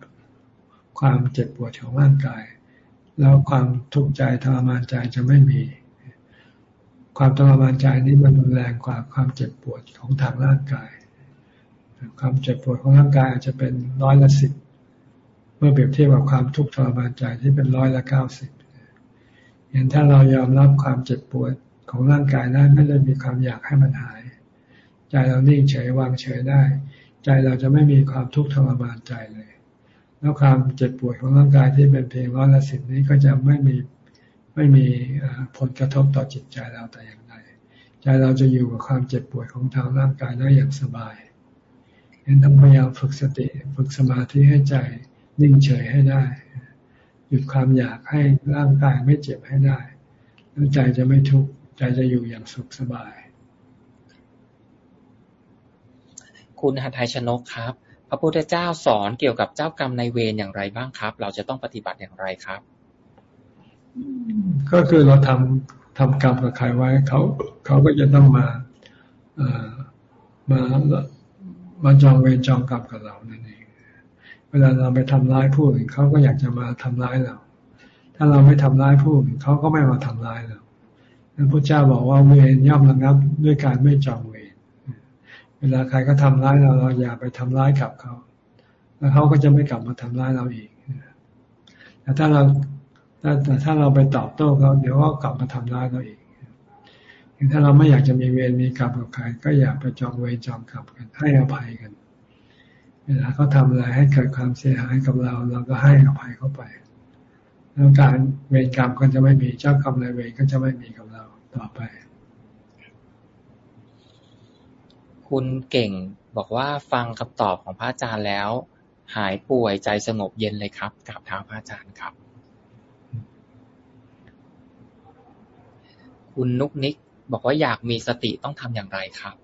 ความเจ็บปวดของร่างกาย แล้วความทุกข์ใจทรมานใจจะไม่มี ความทรมานใจนี้มันรุนแรงกว่าความเจ็บปวดของทางร่างกาย ความเจ็บปวดของร่างกายอาจจะเป็นร้อยละสิบเมื่อเปรียบเทียบกับความทุกข์ทรมานใจที่เป็นร้อยละเก้าสิบเห็นถ้าเรายอมรับความเจ็บปวดของร่างกายได้ไม่ได้มีความอยากให้มันหาย ใจเรานิ่งเฉยวางเฉยได้ ใจเราจะไม่มีความทุกข์ทรมานใจเลย แล้วความเจ็บปวดของร่างกายที่เป็นเพียงร้อยละสิบนี้ก็จะไม่มีไม่มีผลกระทบต่อจิตใจเราแต่อย่างใดใจเราจะอยู่กับความเจ็บปวดของทางร่างกายได้อย่างสบาย เห็นต้องพยายามฝึกสติ ฝึกสมาธิให้ใจนิ่งเฉยให้ได้ หยุดความอยากให้ร่างกายไม่เจ็บให้ได้ แล้วใจจะไม่ทุกข์ใจจะอยู่อย่างสุขสบาย คุณหัทายชนกครับ พระพุทธเจ้าสอนเกี่ยวกับเจ้ากรรมในเวรอย่างไรบ้างครับ เราจะต้องปฏิบัติอย่างไรครับ ก็คือเราทำทำกรรมกับใครไว้เขาเขาก็จะต้องมาเอ่อมา มาจองเวรจองกรรมกับเรานั่นเอง เวลาเราไปทำร้ายผู้อื่นเขาก็อยากจะมาทำร้ายเรา ถ้าเราไม่ทำร้ายผู้อื่นเขาก็ไม่มาทำร้ายเราพระพุทธเจ้าบอกว่าเวรย่อมระงับด้วยการไม่จองเวร เวลาใครก็ทำร้ายเราเราอย่าไปทำร้ายกับเขา แล้วเขาก็จะไม่กลับมาทำร้ายเราอีก แต่ถ้าเราแต่ถ้าเราไปตอบโต้เขาเดี๋ยวก็กลับมาทำร้ายเราอีก ถ้าเราไม่อยากจะมีเวรมีกรรมกับใครก็อย่าไปจองเวรจองกรรมกัน ให้อภัยกัน เวลาเขาทาอะไรให้เกิดความเสียหายกับเรา เราก็ให้อภัยเขาไป แล้วการเวรกรรมก็จะไม่มีเจ้ากรรมนายเวรก็จะไม่มีกับเราต่อไป คุณเก่งบอกว่าฟังคำตอบของพระอาจารย์แล้ว หายป่วยใจสงบเย็นเลยครับกับท้าพระอาจารย์ครับ คุณนุกนิก บอกว่าอยากมีสติต้องทำอย่างไรครับ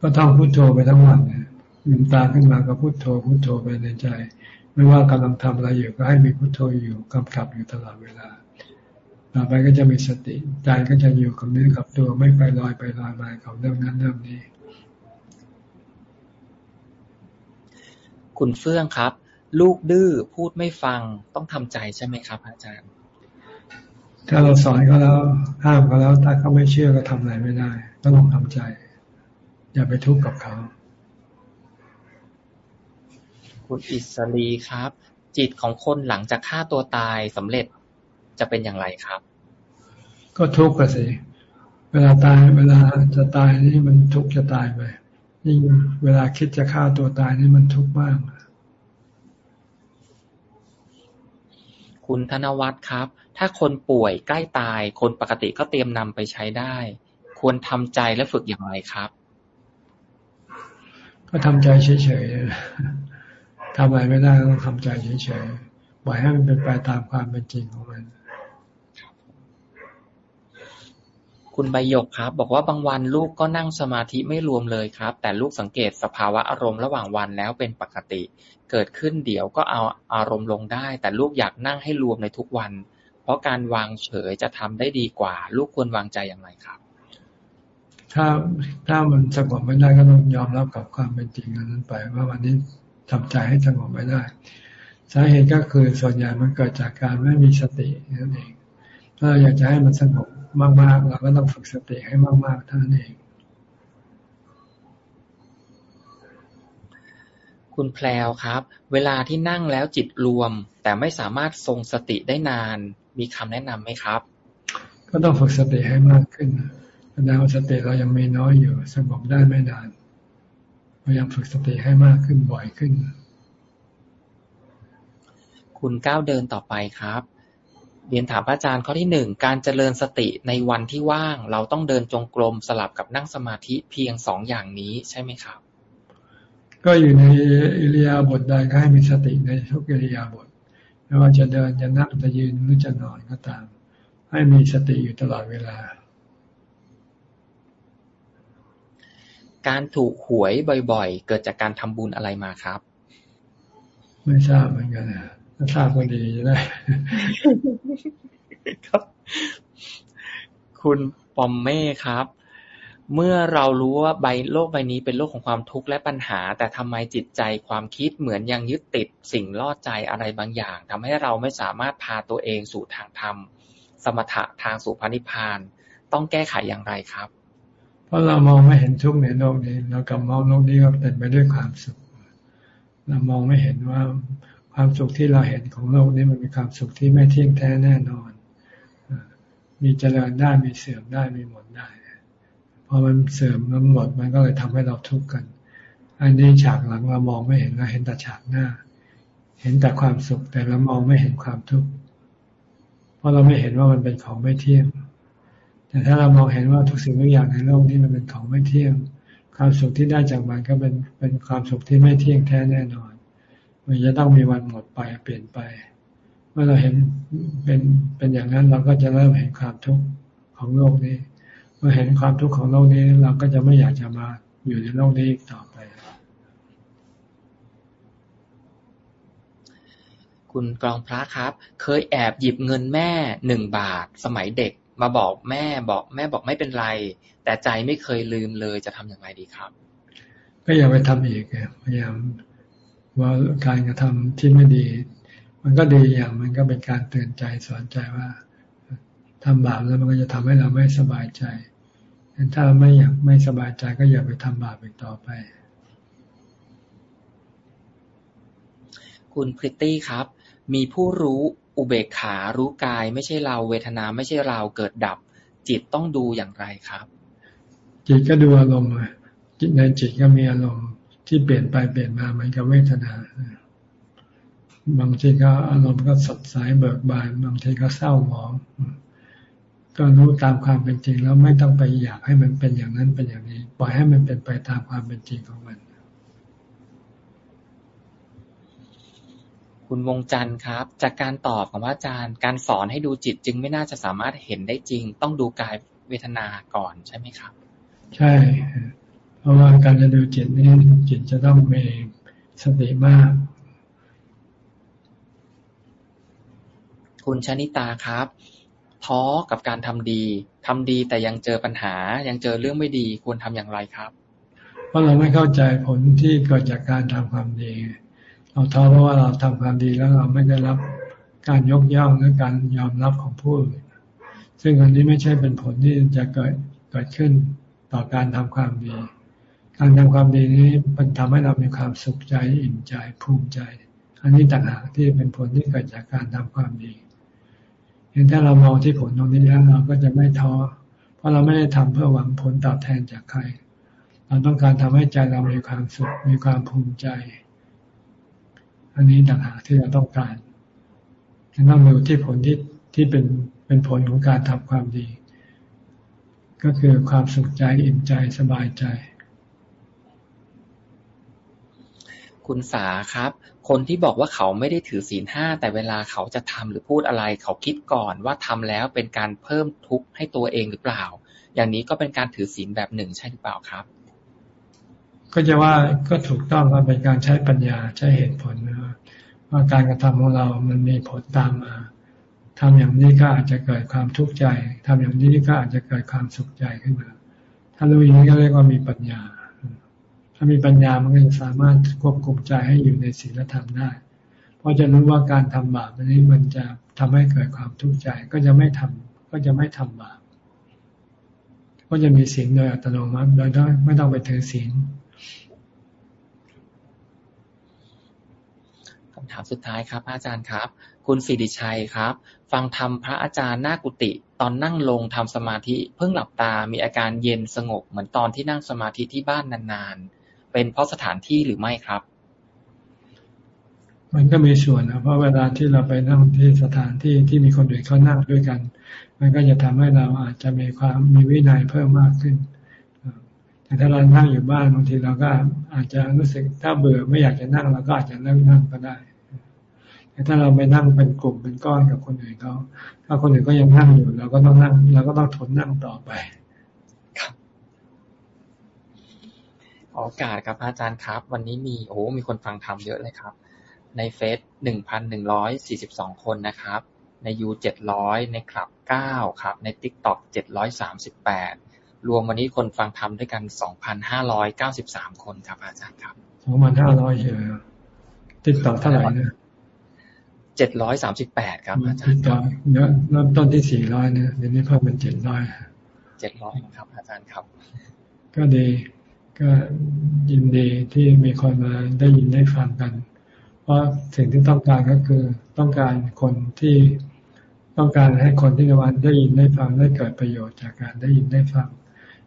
ก็ท่องพุโทโธไปทั้งวันนะลืมตาขึ้นมาก็พุโทโธพุโทโธไปในใจ ไม่ว่ากำลังทำอะไรอยู่ก็ให้มีพุโทโธอยู่กำกับอยู่ตลอดเวลา ต่อไปก็จะมีสติใจก็จะอยู่กับเนื้อกับตัวไม่ไปลอยไปลอยมากับเรื่องนั้นเรื่องนี้ คุณเฟื่องครับ ลูกดื้อพูดไม่ฟังต้องทำใจใช่ไหมครับ อาจารย์ ถ้าเราสอนเขาแล้วห้ามเขาแล้ว ถ้าเขาไม่เชื่อก็ทำอะไรไม่ได้ต้องทำใจ อย่าไปทุกข์กับเขา คุณอิสรีครับ จิตของคนหลังจากฆ่าตัวตายสำเร็จจะเป็นอย่างไรครับ ก็ทุกข์ไปสิเวลาตายเวลาจะตายนี่มันทุกข์จะตายไปยิ่งเวลาคิดจะฆ่าตัวตายนี่มันทุกข์มากคุณธนวัฒน์ครับ ถ้าคนป่วยใกล้ตาย คนปกติก็เตรียมนำไปใช้ได้ ควรทำใจและฝึกอย่างไรครับ ก็ทำใจเฉยๆทำอะไรไม่ได้ต้องทำใจเฉยๆปล่อยให้มันเป็นไปตามความเป็นจริงของมันคุณใบยกครับ บอกว่าบางวันลูกก็นั่งสมาธิไม่รวมเลยครับ แต่ลูกสังเกตสภาวะอารมณ์ระหว่างวันแล้วเป็นปกติ เกิดขึ้นเดี๋ยวก็เอาอารมณ์ลงได้ แต่ลูกอยากนั่งให้รวมในทุกวัน เพราะการวางเฉยจะทำได้ดีกว่า ลูกควรวางใจอย่างไรครับ ถ้าถ้ามันสงบไม่ได้ก็ต้องยอมรับกับความเป็นจริงนั้นไป ว่าวันนี้ทำใจให้สงบไม่ได้ สาเหตุก็คือส่วนใหญ่มันเกิดจากการไม่มีสตินั่นเอง ถ้าเราอยากจะให้มันสงบมากๆเราก็ต้องฝึกสติให้มากๆเท่านั้นเองคุณแพลวครับ เวลาที่นั่งแล้วจิตรวม แต่ไม่สามารถทรงสติได้นาน มีคำแนะนํำไหมครับ ก็ต้องฝึกสติให้มากขึ้นแสดงว่าสติเรายังมีน้อยอยู่สงบได้ไม่นานพยายามฝึกสติให้มากขึ้นบ่อยขึ้น คุณก้าวเดินต่อไปครับ เรียนถามพระอาจารย์ข้อที่หนึ่งการเจริญสติในวันที่ว่าง เราต้องเดินจงกรมสลับกับนั่งสมาธิเพียงสองอย่างนี้ใช่ไหมครับ ก็อยู่ในอิริยาบถใดก็ให้มีสติในทุกอิริยาบถ ไม่ว่าจะเดินจะนั่งจะยืนหรือจะนอนก็ตาม ให้มีสติอยู่ตลอดเวลา การถูกหวยบ่อย ๆ เกิดจากการทำบุญอะไรมาครับ ไม่ทราบเหมือนกันนะถ้าทราบก็ดีจะได้ครับ คุณปอมเม่ครับ เมื่อเรารู้ว่าใบโลกใบนี้เป็นโลกของความทุกข์และปัญหา แต่ทำไมจิตใจความคิดเหมือนยังยึดติดสิ่งล่อใจอะไรบางอย่างทำให้เราไม่สามารถพาตัวเองสู่ทางธรรม สมถะทางสู่พระนิพพาน ต้องแก้ไขอย่างไรครับ เพราะเรามองไม่เห็นทุกข์ในโลกนี้ เรากลับมองโลกนี้ว่าเต็มไปด้วยความสุข เรามองไม่เห็นว่าความสุขที่เราเห็นของโลกนี้มันเป็นความสุขที่ไม่เที่ยงแท้แน่นอน มีเจริญได้มีเสื่อมได้มีหมดได้ อมันเสื่อมมันหมดมันก็เลยทำให้เราทุกข์กัน อันนี้ฉากหลังเรามองไม่เห็นเราเห็นแต่ฉากหน้า เห็นแต่ความสุขแต่เรามองไม่เห็นความทุกข์เพราะเราไม่เห็นว่ามันเป็นของไม่เที่ยง แต่ถ้าเรามองเห็นว่าทุกสิ่งทุกอย่างในโลกนี้มันเป็นของไม่เที่ยง ความสุขที่ได้จากมันก็เป็นเป็นความสุขที่ไม่เที่ยงแท้แน่นอน มันจะต้องมีวันหมดไปเปลี่ยนไป เมื่อเราเห็นเป็นเป็นอย่างนั้นเราก็จะเริ่มเห็นความทุกข์ของโลกนี้ มื่อเห็นความทุกข์ของโลกนี้ เราก็จะไม่อยากจะมาอยู่ในโลกนี้อีกต่อไป คุณกรองพระครับ เคยแอบหยิบเงินแม่หนึ่งบาท สมัยเด็กมาบอกแม่บอกแม่บอกไม่เป็นไร แต่ใจไม่เคยลืมเลยจะทำอย่างไรดีครับ ก็อย่าไปทำอีกพยายามว่าการกระทำที่ไม่ดี มันก็ดีอย่างมันก็เป็นการเตือนใจสอนใจว่าทำบาปแล้วมันก็จะทำให้เราไม่สบายใจ ถ้าไม่อยากไม่สบายใจก็อย่าไปทำบาปอีกต่อไป คุณพริตตี้ครับ มีผู้รู้อุเบกขารู้กาย ไม่ใช่เราเวทนาไม่ใช่เราเกิดดับ จิตต้องดูอย่างไรครับ จิตก็ดูอารมณ์จิตในจิตก็มีอารมณ์ที่เปลี่ยนไปเปลี่ยนมาเหมือนกับเวทนา บางทีก็อารมณ์ก็สดใสเบิกบาน บางทีก็เศร้าหมอง ก็รู้ตามความเป็นจริงแล้วไม่ต้องไปอยากให้มันเป็นอย่างนั้นเป็นอย่างนี้ ปล่อยให้มันเป็นไปตามความเป็นจริงของมัน คุณวงจันทร์ครับ จากการตอบของพระอาจารย์ การสอนให้ดูจิตจึงไม่น่าจะสามารถเห็นได้จริง ต้องดูกายเวทนาก่อนใช่ไหมครับ ใช่ เพราะว่าการจะดูจิตนี่จิตจะต้องมีสติมากคุณชนิตาครับ ท้อกับการทำดี ทำดีแต่ยังเจอปัญหา ยังเจอเรื่องไม่ดีควรทำอย่างไรครับ เพราะเราไม่เข้าใจผลที่เกิดจากการทำความดี เราท้อเพราะว่าเราทำความดีแล้วเราไม่ได้รับการยกย่องหรือการยอมรับของผู้อื่นซึ่งอันนี้ไม่ใช่เป็นผลที่จะเกิดเกิดขึ้นต่อการทำความดี การทำความดีนี้มันทำให้เรามีความสุขใจอิ่มใจภูมิใจ อันนี้ต่างหากที่เป็นผลที่เกิดจากการทำความดี เห็นถ้าเรามองที่ผลตรงนี้แล้วเราก็จะไม่ท้อ เพราะเราไม่ได้ทำเพื่อหวังผลตอบแทนจากใคร เราต้องการทำให้ใจเรามีความสุข มีความภูมิใจ อันนี้ต่างหากที่เราต้องการต้องดูที่ผลที่ที่เป็นเป็นผลของการทำความดี ก็คือความสุขใจอิ่มใจสบายใจ คุณสาครับ คนที่บอกว่าเขาไม่ได้ถือศีลห้า แต่เวลาเขาจะทำหรือพูดอะไร เขาคิดก่อนว่าทำแล้วเป็นการเพิ่มทุกข์ให้ตัวเองหรือเปล่า อย่างนี้ก็เป็นการถือศีลแบบหนึ่งใช่หรือเปล่าครับ ก็จะว่าก็ถูกต้องว่าเป็นการใช้ปัญญาใช้เหตุผลนะว่าการกระทำของเรามันมีผลตามมาทำอย่างนี้ก็อาจจะเกิดความทุกข์ใจทำอย่างนี้ก็อาจจะเกิดความสุขใจขึ้นมา ถ้ารู้อย่างนี้ก็เรียกว่ามีปัญญาามีปัญญามันก็จะสามารถควบคุมใจให้อยู่ในศีลธรรมได้ เพราะจะรู้ว่าการทำบาปนี้มันจะทำให้เกิดความทุกข์ใจก็จะไม่ทำก็จะไม่ทำบาปก็จะมีศีลโดยอัตโนมัติโดยไม่ต้องไปถือศีลคำถามสุดท้ายครับอาจารย์ครับ คุณสิริชัยครับ ฟังธรรมพระอาจารย์หน้ากุฏิตอนนั่งลงทำสมาธิ เพิ่งหลับตามีอาการเย็นสงบเหมือนตอนที่นั่งสมาธิที่บ้านนานๆ เป็นเพราะสถานที่หรือไม่ครับ มันก็มีส่วนนะเพราะเวลาที่เราไปนั่งที่สถานที่ที่มีคนอื่นเขานั่งด้วยกัน มันก็จะทำให้เราอาจจะมีความมีวินัยเพิ่มมากขึ้นแต่ถ้าเรานั่งอยู่บ้านบางทีเราก็อาจจะรู้สึกถ้าเบื่อไม่อยากจะนั่งเราก็อาจจะเลิกนั่งก็ได้แต่ถ้าเราไปนั่งเป็นกลุ่มเป็นก้อนกับคนอื่นเขาถ้าคนอื่นก็ยังนั่งอยู่เราก็ต้องนั่งเราก็ต้องทนนั่งต่อไปครับ โอกาสครับอาจารย์ครับ วันนี้มีโอ้มีคนฟังธรรมเยอะเลยครับ ในเฟซหนึ่งพันหนึ่งร้อยสี่สิบสองคนนะครับ ในยูเจ็ดร้อยในคลับเก้าครับ ในทิกตอกเจ็ดร้อยสามสิบแปดรวมวันนี้คนฟังธรรมด้วยกันสองพันห้าร้อยเก้าสิบสามคนครับ อาจารย์ครับสองพันห้าร้อยเยอะติ๊กต็อกเท่าไหร่เนี่ยเจ็ดร้อยสามสิบแปดครับอาจารย์เยอะเริ่มต้นที่สี่ร้อยเนี่ยเดี๋ยวนี้เพิ่มเป็นเจ็ดร้อยเจ็ดร้อยครับ อาจารย์ครับ ก็ดี ก็ยินดีที่มีคนมาได้ยินได้ฟังกัน เพราะสิ่งที่ต้องการก็คือต้องการคนที่ต้องการให้คนที่วันได้ยินได้ฟังได้เกิดประโยชน์จากการได้ยินได้ฟัง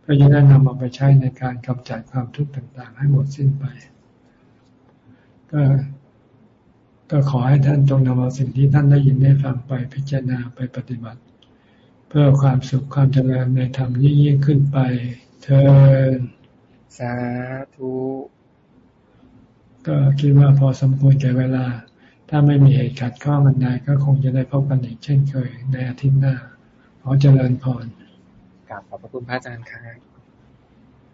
เพื่อจะได้นำมาไปใช้ในการกำจัดความทุกข์ต่าง ๆ ให้หมดสิ้นไป ก็ก็ขอให้ท่านจงนำเอาสิ่งที่ท่านได้ยินได้ฟังไปพิจารณาไปปฏิบัติ เพื่อความสุขความเจริญในธรรมยิ่งขึ้นไปเทิน สาธุก็คิดว่าพอสมควรแก่เวลา ถ้าไม่มีเหตุขัดข้องอันใดก็คงจะได้พบกันอีกเช่นเคยในอาทิตย์หน้าขอเจริญพรกราบขอบพระคุณพระอาจารย์ครับ